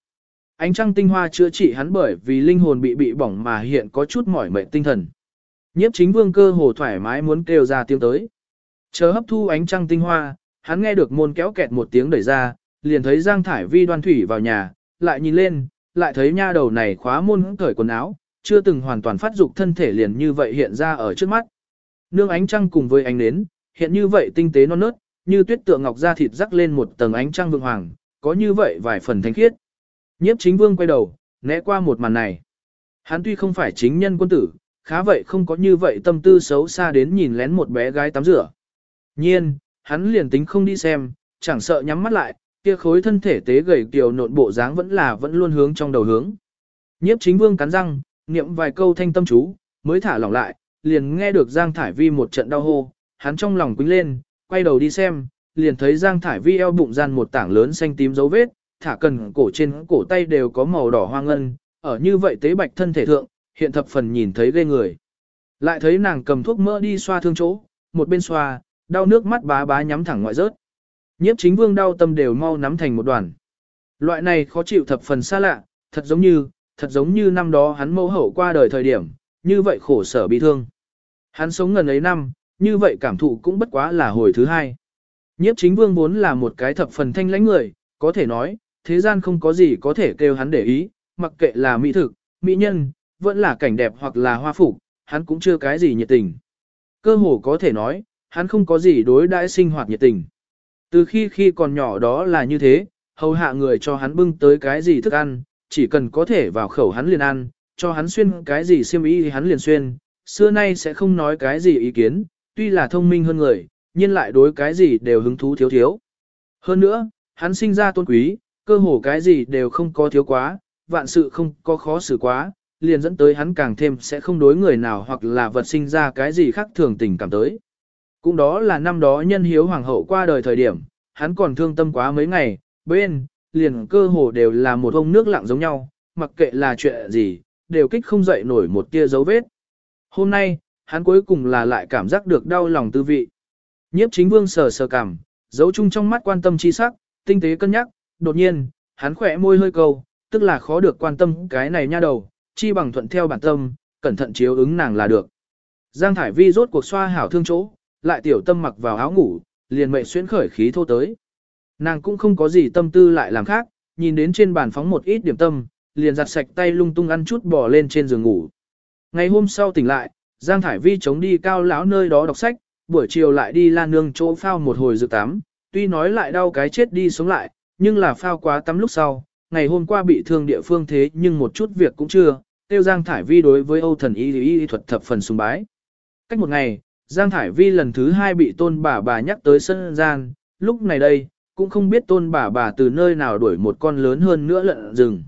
Ánh trăng tinh hoa chữa trị hắn bởi vì linh hồn bị bị bỏng mà hiện có chút mỏi mệt tinh thần. Nhiếp chính vương cơ hồ thoải mái muốn kêu ra tiếng tới. Chờ hấp thu ánh trăng tinh hoa, hắn nghe được môn kéo kẹt một tiếng đẩy ra, liền thấy Giang Thải Vi đoan thủy vào nhà, lại nhìn lên, lại thấy nha đầu này khóa môn cởi quần áo, chưa từng hoàn toàn phát dục thân thể liền như vậy hiện ra ở trước mắt. Nương ánh trăng cùng với ánh nến, hiện như vậy tinh tế non nớt, như tuyết tượng ngọc da thịt rắc lên một tầng ánh trăng vượng hoàng, có như vậy vài phần thanh khiết. Nhiếp chính vương quay đầu, né qua một màn này. Hắn tuy không phải chính nhân quân tử, khá vậy không có như vậy tâm tư xấu xa đến nhìn lén một bé gái tắm rửa. Nhiên, hắn liền tính không đi xem, chẳng sợ nhắm mắt lại, kia khối thân thể tế gầy kiều nộn bộ dáng vẫn là vẫn luôn hướng trong đầu hướng. Nhiếp chính vương cắn răng, niệm vài câu thanh tâm chú, mới thả lỏng lại, liền nghe được Giang Thải Vi một trận đau hô, hắn trong lòng quính lên, quay đầu đi xem, liền thấy Giang Thải Vi eo bụng gian một tảng lớn xanh tím dấu vết, thả cần cổ trên cổ tay đều có màu đỏ hoang ngân, ở như vậy tế bạch thân thể thượng, hiện thập phần nhìn thấy ghê người. Lại thấy nàng cầm thuốc mỡ đi xoa thương chỗ, một bên xoa, đau nước mắt bá bá nhắm thẳng ngoại rớt. Nhiếp chính vương đau tâm đều mau nắm thành một đoàn. Loại này khó chịu thập phần xa lạ, thật giống như, thật giống như năm đó hắn mâu hậu qua đời thời điểm, như vậy khổ sở bị thương. Hắn sống gần ấy năm, như vậy cảm thụ cũng bất quá là hồi thứ hai. Nhiếp chính vương vốn là một cái thập phần thanh lãnh người, có thể nói, thế gian không có gì có thể kêu hắn để ý, mặc kệ là mỹ thực, mỹ nhân, vẫn là cảnh đẹp hoặc là hoa phục, hắn cũng chưa cái gì nhiệt tình. Cơ hồ có thể nói, hắn không có gì đối đãi sinh hoạt nhiệt tình. Từ khi khi còn nhỏ đó là như thế, hầu hạ người cho hắn bưng tới cái gì thức ăn, chỉ cần có thể vào khẩu hắn liền ăn, cho hắn xuyên cái gì xiêm y thì hắn liền xuyên, xưa nay sẽ không nói cái gì ý kiến, tuy là thông minh hơn người, nhưng lại đối cái gì đều hứng thú thiếu thiếu. Hơn nữa, hắn sinh ra tôn quý, cơ hồ cái gì đều không có thiếu quá, vạn sự không có khó xử quá, liền dẫn tới hắn càng thêm sẽ không đối người nào hoặc là vật sinh ra cái gì khác thường tình cảm tới. Cũng đó là năm đó nhân hiếu hoàng hậu qua đời thời điểm, hắn còn thương tâm quá mấy ngày, bên, liền cơ hồ đều là một ông nước lặng giống nhau, mặc kệ là chuyện gì, đều kích không dậy nổi một tia dấu vết. Hôm nay, hắn cuối cùng là lại cảm giác được đau lòng tư vị. Nhiếp chính vương sờ sờ cảm, dấu chung trong mắt quan tâm chi sắc, tinh tế cân nhắc, đột nhiên, hắn khỏe môi hơi câu, tức là khó được quan tâm cái này nha đầu, chi bằng thuận theo bản tâm, cẩn thận chiếu ứng nàng là được. Giang Thải Vi rốt cuộc xoa hảo thương chỗ, lại tiểu tâm mặc vào áo ngủ, liền mệnh xuyên khởi khí thô tới. Nàng cũng không có gì tâm tư lại làm khác, nhìn đến trên bàn phóng một ít điểm tâm, liền giặt sạch tay lung tung ăn chút bò lên trên giường ngủ. Ngày hôm sau tỉnh lại, Giang Thải Vi chống đi cao lão nơi đó đọc sách, buổi chiều lại đi lan nương chỗ phao một hồi dự tắm, tuy nói lại đau cái chết đi sống lại, nhưng là phao quá tắm lúc sau, ngày hôm qua bị thương địa phương thế nhưng một chút việc cũng chưa, tiêu Giang Thải Vi đối với Âu thần y y thuật thập phần sùng bái. Cách một ngày, Giang Thải Vi lần thứ hai bị tôn bà bà nhắc tới sân gian, lúc này đây, cũng không biết tôn bà bà từ nơi nào đuổi một con lớn hơn nữa lợn rừng.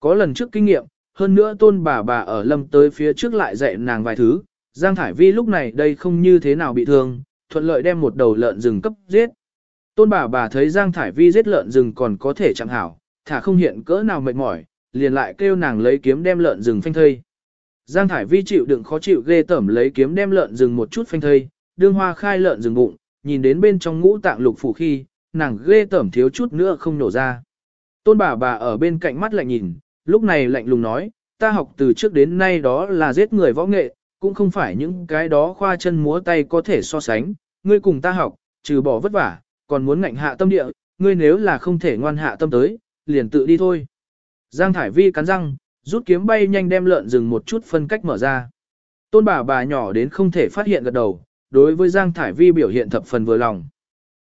Có lần trước kinh nghiệm, hơn nữa tôn bà bà ở lâm tới phía trước lại dạy nàng vài thứ, Giang Thải Vi lúc này đây không như thế nào bị thương, thuận lợi đem một đầu lợn rừng cấp giết. Tôn bà bà thấy Giang Thải Vi giết lợn rừng còn có thể chẳng hảo, thả không hiện cỡ nào mệt mỏi, liền lại kêu nàng lấy kiếm đem lợn rừng phanh thây. Giang Thải Vi chịu đựng khó chịu ghê tẩm lấy kiếm đem lợn rừng một chút phanh thây, đương hoa khai lợn rừng bụng, nhìn đến bên trong ngũ tạng lục phủ khi, nàng ghê tẩm thiếu chút nữa không nổ ra. Tôn bà bà ở bên cạnh mắt lại nhìn, lúc này lạnh lùng nói, ta học từ trước đến nay đó là giết người võ nghệ, cũng không phải những cái đó khoa chân múa tay có thể so sánh, ngươi cùng ta học, trừ bỏ vất vả, còn muốn ngạnh hạ tâm địa, ngươi nếu là không thể ngoan hạ tâm tới, liền tự đi thôi. Giang Thải Vi cắn răng, rút kiếm bay nhanh đem lợn rừng một chút phân cách mở ra. Tôn bà bà nhỏ đến không thể phát hiện gật đầu, đối với Giang Thải Vi biểu hiện thập phần vừa lòng.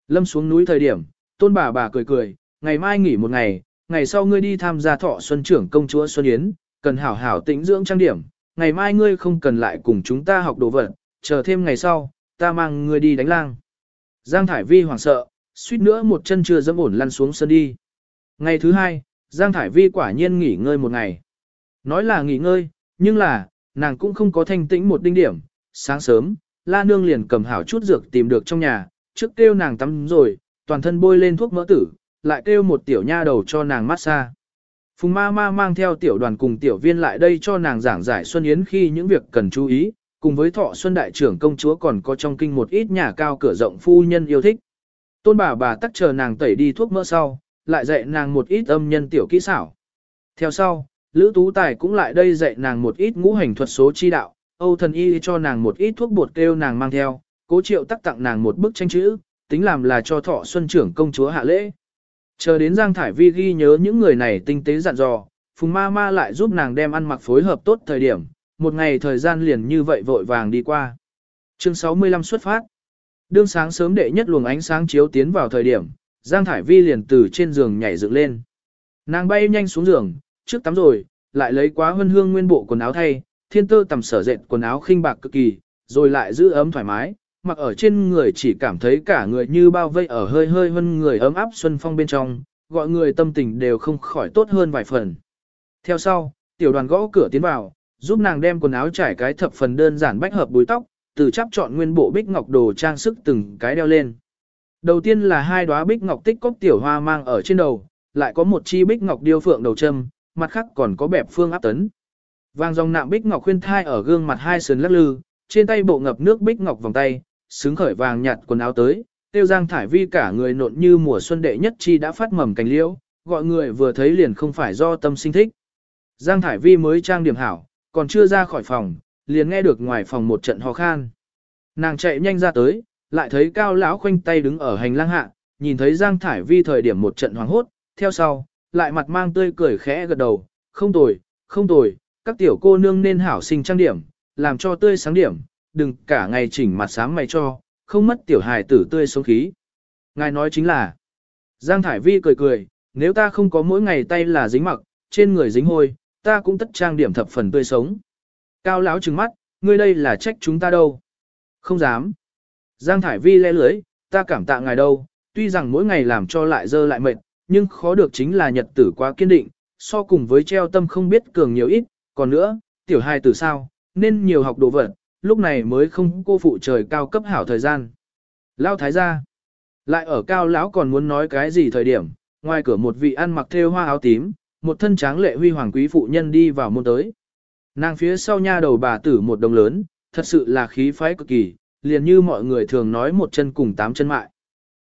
Lâm xuống núi thời điểm, tôn bà bà cười cười, ngày mai nghỉ một ngày, ngày sau ngươi đi tham gia thọ xuân trưởng công chúa Xuân Yến, cần hảo hảo tĩnh dưỡng trang điểm, ngày mai ngươi không cần lại cùng chúng ta học đồ vật, chờ thêm ngày sau, ta mang ngươi đi đánh lang. Giang Thải Vi hoảng sợ, suýt nữa một chân chưa dẫm ổn lăn xuống sân đi. Ngày thứ hai, Giang Thải Vi quả nhiên nghỉ ngơi một ngày. Nói là nghỉ ngơi, nhưng là, nàng cũng không có thanh tĩnh một đinh điểm. Sáng sớm, La Nương liền cầm hảo chút dược tìm được trong nhà, trước kêu nàng tắm rồi, toàn thân bôi lên thuốc mỡ tử, lại kêu một tiểu nha đầu cho nàng massage. Phùng ma ma mang theo tiểu đoàn cùng tiểu viên lại đây cho nàng giảng giải Xuân Yến khi những việc cần chú ý, cùng với thọ Xuân Đại trưởng công chúa còn có trong kinh một ít nhà cao cửa rộng phu nhân yêu thích. Tôn bà bà tắc chờ nàng tẩy đi thuốc mỡ sau, lại dạy nàng một ít âm nhân tiểu kỹ xảo. Theo sau, Lữ Tú Tài cũng lại đây dạy nàng một ít ngũ hành thuật số chi đạo, Âu thần y cho nàng một ít thuốc bột kêu nàng mang theo, cố triệu tắc tặng nàng một bức tranh chữ, tính làm là cho thọ xuân trưởng công chúa hạ lễ. Chờ đến Giang Thải Vi ghi nhớ những người này tinh tế dặn dò, Phùng Ma Ma lại giúp nàng đem ăn mặc phối hợp tốt thời điểm, một ngày thời gian liền như vậy vội vàng đi qua. Chương 65 xuất phát. Đương sáng sớm đệ nhất luồng ánh sáng chiếu tiến vào thời điểm, Giang Thải Vi liền từ trên giường nhảy dựng lên. Nàng bay nhanh xuống giường, trước tắm rồi, lại lấy quá hân hương nguyên bộ quần áo thay, thiên tơ tầm sở dệt quần áo khinh bạc cực kỳ, rồi lại giữ ấm thoải mái, mặc ở trên người chỉ cảm thấy cả người như bao vây ở hơi hơi hơn người ấm áp xuân phong bên trong, gọi người tâm tình đều không khỏi tốt hơn vài phần. Theo sau, tiểu đoàn gõ cửa tiến vào, giúp nàng đem quần áo trải cái thập phần đơn giản bách hợp búi tóc, từ chắp chọn nguyên bộ bích ngọc đồ trang sức từng cái đeo lên. Đầu tiên là hai đóa bích ngọc tích cốc tiểu hoa mang ở trên đầu, lại có một chi bích ngọc điêu phượng đầu châm, mặt khác còn có bẹp phương áp tấn. Vàng dòng nạm bích ngọc khuyên thai ở gương mặt hai sườn lắc lư, trên tay bộ ngập nước bích ngọc vòng tay, xứng khởi vàng nhạt quần áo tới, tiêu giang thải vi cả người nộn như mùa xuân đệ nhất chi đã phát mầm cành liễu, gọi người vừa thấy liền không phải do tâm sinh thích. Giang thải vi mới trang điểm hảo, còn chưa ra khỏi phòng, liền nghe được ngoài phòng một trận ho khan. Nàng chạy nhanh ra tới, lại thấy cao lão khoanh tay đứng ở hành lang hạ, nhìn thấy Giang Thải Vi thời điểm một trận hoảng hốt, theo sau, lại mặt mang tươi cười khẽ gật đầu, không tồi, không tồi, các tiểu cô nương nên hảo sinh trang điểm, làm cho tươi sáng điểm, đừng cả ngày chỉnh mặt sáng mày cho, không mất tiểu hài tử tươi sống khí. Ngài nói chính là, Giang Thải Vi cười cười, nếu ta không có mỗi ngày tay là dính mặc, trên người dính hôi, ta cũng tất trang điểm thập phần tươi sống. Cao lão trừng mắt, ngươi đây là trách chúng ta đâu. Không dám. Giang Thải Vi le lưới, ta cảm tạ ngài đâu, tuy rằng mỗi ngày làm cho lại dơ lại mệt, nhưng khó được chính là nhật tử quá kiên định, so cùng với treo tâm không biết cường nhiều ít, còn nữa, tiểu hài tử sao, nên nhiều học đồ vật, lúc này mới không cô phụ trời cao cấp hảo thời gian. Lao thái gia, lại ở cao lão còn muốn nói cái gì thời điểm, ngoài cửa một vị ăn mặc thêu hoa áo tím, một thân tráng lệ huy hoàng quý phụ nhân đi vào môn tới. Nàng phía sau nha đầu bà tử một đồng lớn, thật sự là khí phái cực kỳ, liền như mọi người thường nói một chân cùng tám chân mại.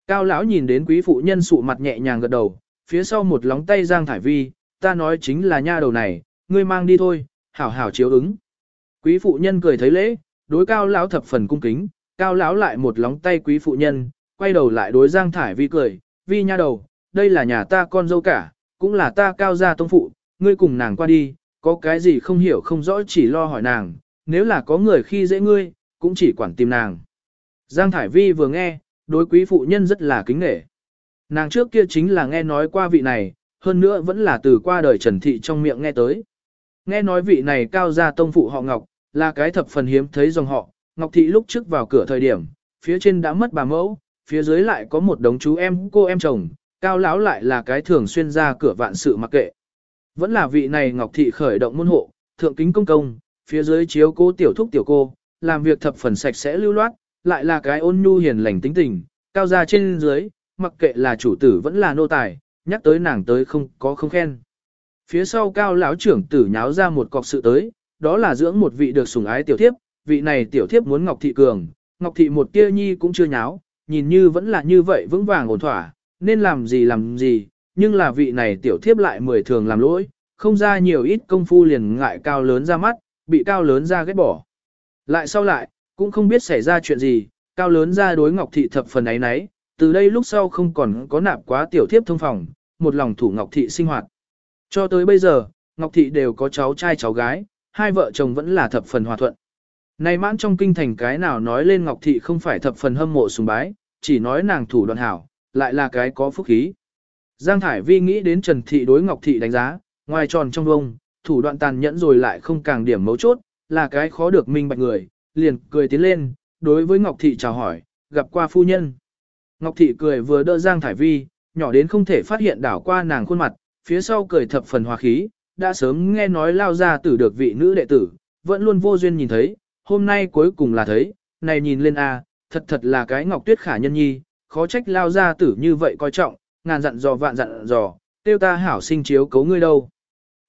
Cao lão nhìn đến quý phụ nhân sụ mặt nhẹ nhàng gật đầu, phía sau một lóng tay Giang Thải Vi, ta nói chính là nha đầu này, ngươi mang đi thôi, hảo hảo chiếu ứng. Quý phụ nhân cười thấy lễ, đối cao lão thập phần cung kính, cao lão lại một lóng tay quý phụ nhân, quay đầu lại đối Giang Thải Vi cười, Vi nha đầu, đây là nhà ta con dâu cả, cũng là ta cao gia tông phụ, ngươi cùng nàng qua đi, có cái gì không hiểu không rõ chỉ lo hỏi nàng, nếu là có người khi dễ ngươi, cũng chỉ quản tìm nàng. Giang Thải Vi vừa nghe, đối quý phụ nhân rất là kính nể. Nàng trước kia chính là nghe nói qua vị này, hơn nữa vẫn là từ qua đời Trần Thị trong miệng nghe tới. Nghe nói vị này cao gia tông phụ họ Ngọc, là cái thập phần hiếm thấy dòng họ, Ngọc Thị lúc trước vào cửa thời điểm, phía trên đã mất bà mẫu, phía dưới lại có một đống chú em cô em chồng, cao lão lại là cái thường xuyên ra cửa vạn sự mặc kệ. Vẫn là vị này Ngọc Thị khởi động môn hộ, thượng kính công công, phía dưới chiếu cô tiểu thúc tiểu cô, làm việc thập phần sạch sẽ lưu loát, lại là cái ôn nhu hiền lành tính tình, cao ra trên dưới, mặc kệ là chủ tử vẫn là nô tài, nhắc tới nàng tới không có không khen. Phía sau cao lão trưởng tử nháo ra một cọc sự tới, đó là dưỡng một vị được sủng ái tiểu thiếp, vị này tiểu thiếp muốn Ngọc Thị cường, Ngọc Thị một tia nhi cũng chưa nháo, nhìn như vẫn là như vậy vững vàng ổn thỏa, nên làm gì làm gì, nhưng là vị này tiểu thiếp lại mười thường làm lỗi, không ra nhiều ít công phu liền ngại cao lớn ra mắt, bị cao lớn ra ghét bỏ. Lại sau lại, cũng không biết xảy ra chuyện gì, cao lớn ra đối Ngọc Thị thập phần ấy nấy, từ đây lúc sau không còn có nạp quá tiểu thiếp thông phòng, một lòng thủ Ngọc Thị sinh hoạt. Cho tới bây giờ, Ngọc Thị đều có cháu trai cháu gái, hai vợ chồng vẫn là thập phần hòa thuận. Này mãn trong kinh thành cái nào nói lên Ngọc Thị không phải thập phần hâm mộ sùng bái, chỉ nói nàng thủ đoạn hảo, lại là cái có phúc khí. Giang Thải Vi nghĩ đến Trần Thị đối Ngọc Thị đánh giá, ngoài tròn trong vông, thủ đoạn tàn nhẫn rồi lại không càng điểm mấu chốt, là cái khó được minh bạch người, liền cười tiến lên, đối với Ngọc Thị chào hỏi, gặp qua phu nhân. Ngọc Thị cười vừa đỡ Giang Thải Vi, nhỏ đến không thể phát hiện đảo qua nàng khuôn mặt, phía sau cười thập phần hòa khí, đã sớm nghe nói lao ra tử được vị nữ đệ tử, vẫn luôn vô duyên nhìn thấy, hôm nay cuối cùng là thấy, này nhìn lên a, thật thật là cái Ngọc Tuyết khả nhân nhi, khó trách lao ra tử như vậy coi trọng, ngàn dặn dò vạn dặn dò, tiêu ta hảo sinh chiếu cấu ngươi đâu.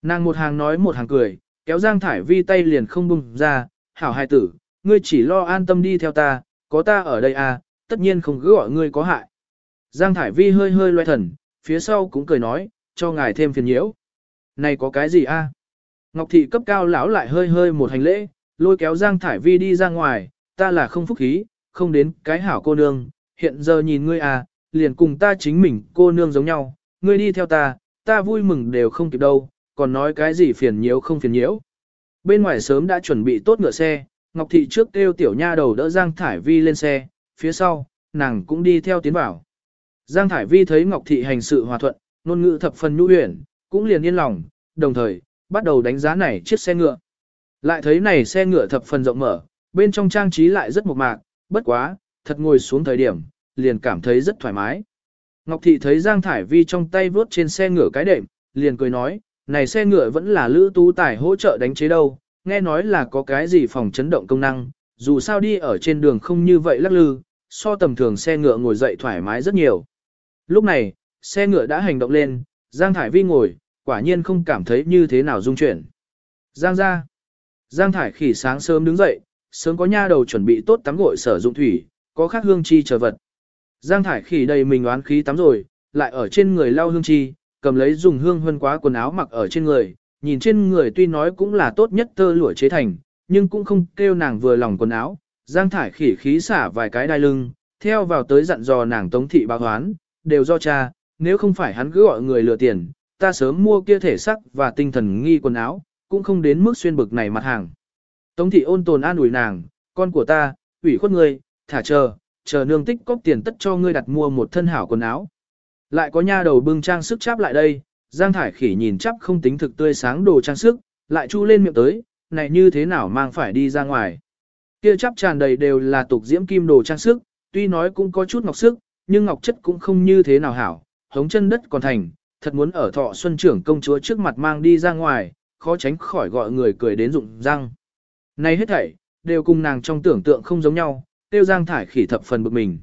Nàng một hàng nói một hàng cười, kéo Giang Thải Vi tay liền không bung ra, hảo hai tử, ngươi chỉ lo an tâm đi theo ta, có ta ở đây à, tất nhiên không cứ gọi ngươi có hại. Giang Thải Vi hơi hơi loe thần, phía sau cũng cười nói, cho ngài thêm phiền nhiễu. Này có cái gì a? À? Ngọc thị cấp cao lão lại hơi hơi một hành lễ, lôi kéo Giang Thải Vi đi ra ngoài, ta là không phúc khí, không đến cái hảo cô nương, hiện giờ nhìn ngươi à, liền cùng ta chính mình cô nương giống nhau, ngươi đi theo ta, ta vui mừng đều không kịp đâu, còn nói cái gì phiền nhiễu không phiền nhiễu. Bên ngoài sớm đã chuẩn bị tốt ngựa xe, Ngọc Thị trước kêu tiểu nha đầu đỡ Giang Thải Vi lên xe, phía sau, nàng cũng đi theo tiến vào. Giang Thải Vi thấy Ngọc Thị hành sự hòa thuận, ngôn ngữ thập phần nhu huyền, cũng liền yên lòng, đồng thời, bắt đầu đánh giá này chiếc xe ngựa. Lại thấy này xe ngựa thập phần rộng mở, bên trong trang trí lại rất mộc mạc, bất quá, thật ngồi xuống thời điểm, liền cảm thấy rất thoải mái. Ngọc Thị thấy Giang Thải Vi trong tay vuốt trên xe ngựa cái đệm, liền cười nói, này xe ngựa vẫn là lữ tú tải hỗ trợ đánh chế đâu, nghe nói là có cái gì phòng chấn động công năng, dù sao đi ở trên đường không như vậy lắc lư, so tầm thường xe ngựa ngồi dậy thoải mái rất nhiều. Lúc này, xe ngựa đã hành động lên, Giang Thải Vi ngồi, quả nhiên không cảm thấy như thế nào dung chuyển. Giang ra. Giang thải khỉ sáng sớm đứng dậy, sớm có nha đầu chuẩn bị tốt tắm gội sử dụng thủy, có khác hương chi chờ vật. Giang thải khỉ đầy mình oán khí tắm rồi, lại ở trên người lau hương chi, cầm lấy dùng hương hơn quá quần áo mặc ở trên người, nhìn trên người tuy nói cũng là tốt nhất tơ lụa chế thành, nhưng cũng không kêu nàng vừa lòng quần áo. Giang thải khỉ khí xả vài cái đai lưng, theo vào tới dặn dò nàng tống thị báo hoán, đều do cha, nếu không phải hắn cứ gọi người lừa tiền, ta sớm mua kia thể sắc và tinh thần nghi quần áo, cũng không đến mức xuyên bực này mặt hàng. Tống thị ôn tồn an ủi nàng, con của ta, ủy khuất ngươi, thả chờ, chờ nương tích cóp tiền tất cho ngươi đặt mua một thân hảo quần áo. Lại có nha đầu bưng trang sức cháp lại đây, Giang Thải Khỉ nhìn chắp không tính thực tươi sáng đồ trang sức, lại chu lên miệng tới, này như thế nào mang phải đi ra ngoài. Kia chắp tràn đầy đều là tục diễm kim đồ trang sức, tuy nói cũng có chút ngọc sức, nhưng ngọc chất cũng không như thế nào hảo, hống chân đất còn thành, thật muốn ở thọ xuân trưởng công chúa trước mặt mang đi ra ngoài, khó tránh khỏi gọi người cười đến rụng răng. Này hết thảy, đều cùng nàng trong tưởng tượng không giống nhau, tiêu giang thải khỉ thập phần bực mình.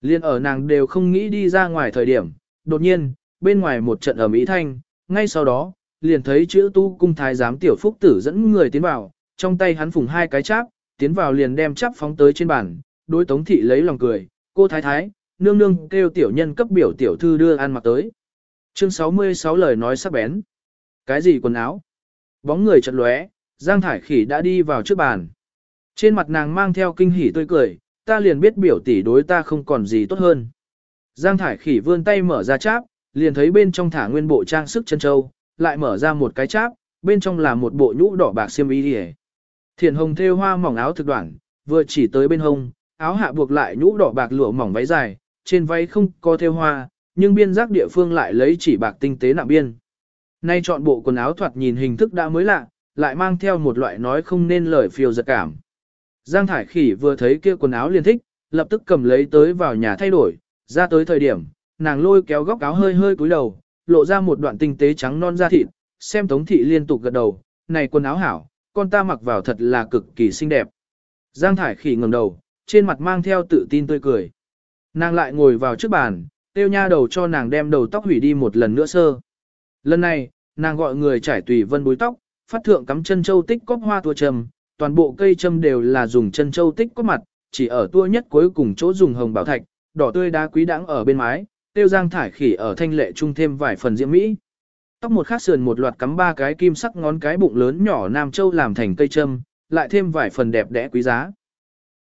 Liên ở nàng đều không nghĩ đi ra ngoài thời điểm, đột nhiên, bên ngoài một trận ở Mỹ Thanh, ngay sau đó, liền thấy chữ tu cung thái giám tiểu phúc tử dẫn người tiến vào, trong tay hắn phùng hai cái cháp, tiến vào liền đem cháp phóng tới trên bàn, đối tống thị lấy lòng cười, cô thái thái, nương nương kêu tiểu nhân cấp biểu tiểu thư đưa ăn mặc tới. Chương 66 lời nói sắc bén. Cái gì quần áo? Bóng người chật lóe, Giang Thải Khỉ đã đi vào trước bàn. Trên mặt nàng mang theo kinh hỉ tươi cười, ta liền biết biểu tỷ đối ta không còn gì tốt hơn. Giang Thải Khỉ vươn tay mở ra cháp, liền thấy bên trong thả nguyên bộ trang sức chân châu, lại mở ra một cái cháp, bên trong là một bộ nhũ đỏ bạc xiêm y đi Thiền hồng thêu hoa mỏng áo thực đoạn, vừa chỉ tới bên hông, áo hạ buộc lại nhũ đỏ bạc lụa mỏng váy dài, trên váy không có thêu hoa, nhưng biên giác địa phương lại lấy chỉ bạc tinh tế nạm biên. Nay chọn bộ quần áo thoạt nhìn hình thức đã mới lạ, lại mang theo một loại nói không nên lời phiêu giật cảm. Giang Thải Khỉ vừa thấy kia quần áo liền thích, lập tức cầm lấy tới vào nhà thay đổi, ra tới thời điểm, nàng lôi kéo góc áo hơi hơi cúi đầu, lộ ra một đoạn tinh tế trắng non da thịt, xem Tống thị liên tục gật đầu, này quần áo hảo, con ta mặc vào thật là cực kỳ xinh đẹp. Giang Thải Khỉ ngẩng đầu, trên mặt mang theo tự tin tươi cười. Nàng lại ngồi vào trước bàn, tiêu nha đầu cho nàng đem đầu tóc hủy đi một lần nữa sơ. Lần này, nàng gọi người trải tùy vân búi tóc, phát thượng cắm chân châu tích cóp hoa tua trầm, toàn bộ cây châm đều là dùng chân châu tích cóp mặt, chỉ ở tua nhất cuối cùng chỗ dùng hồng bảo thạch, đỏ tươi đá quý đãng ở bên mái, tiêu giang thải khỉ ở thanh lệ trung thêm vài phần diễm mỹ. Tóc một khát sườn một loạt cắm ba cái kim sắc ngón cái bụng lớn nhỏ nam châu làm thành cây châm, lại thêm vài phần đẹp đẽ quý giá.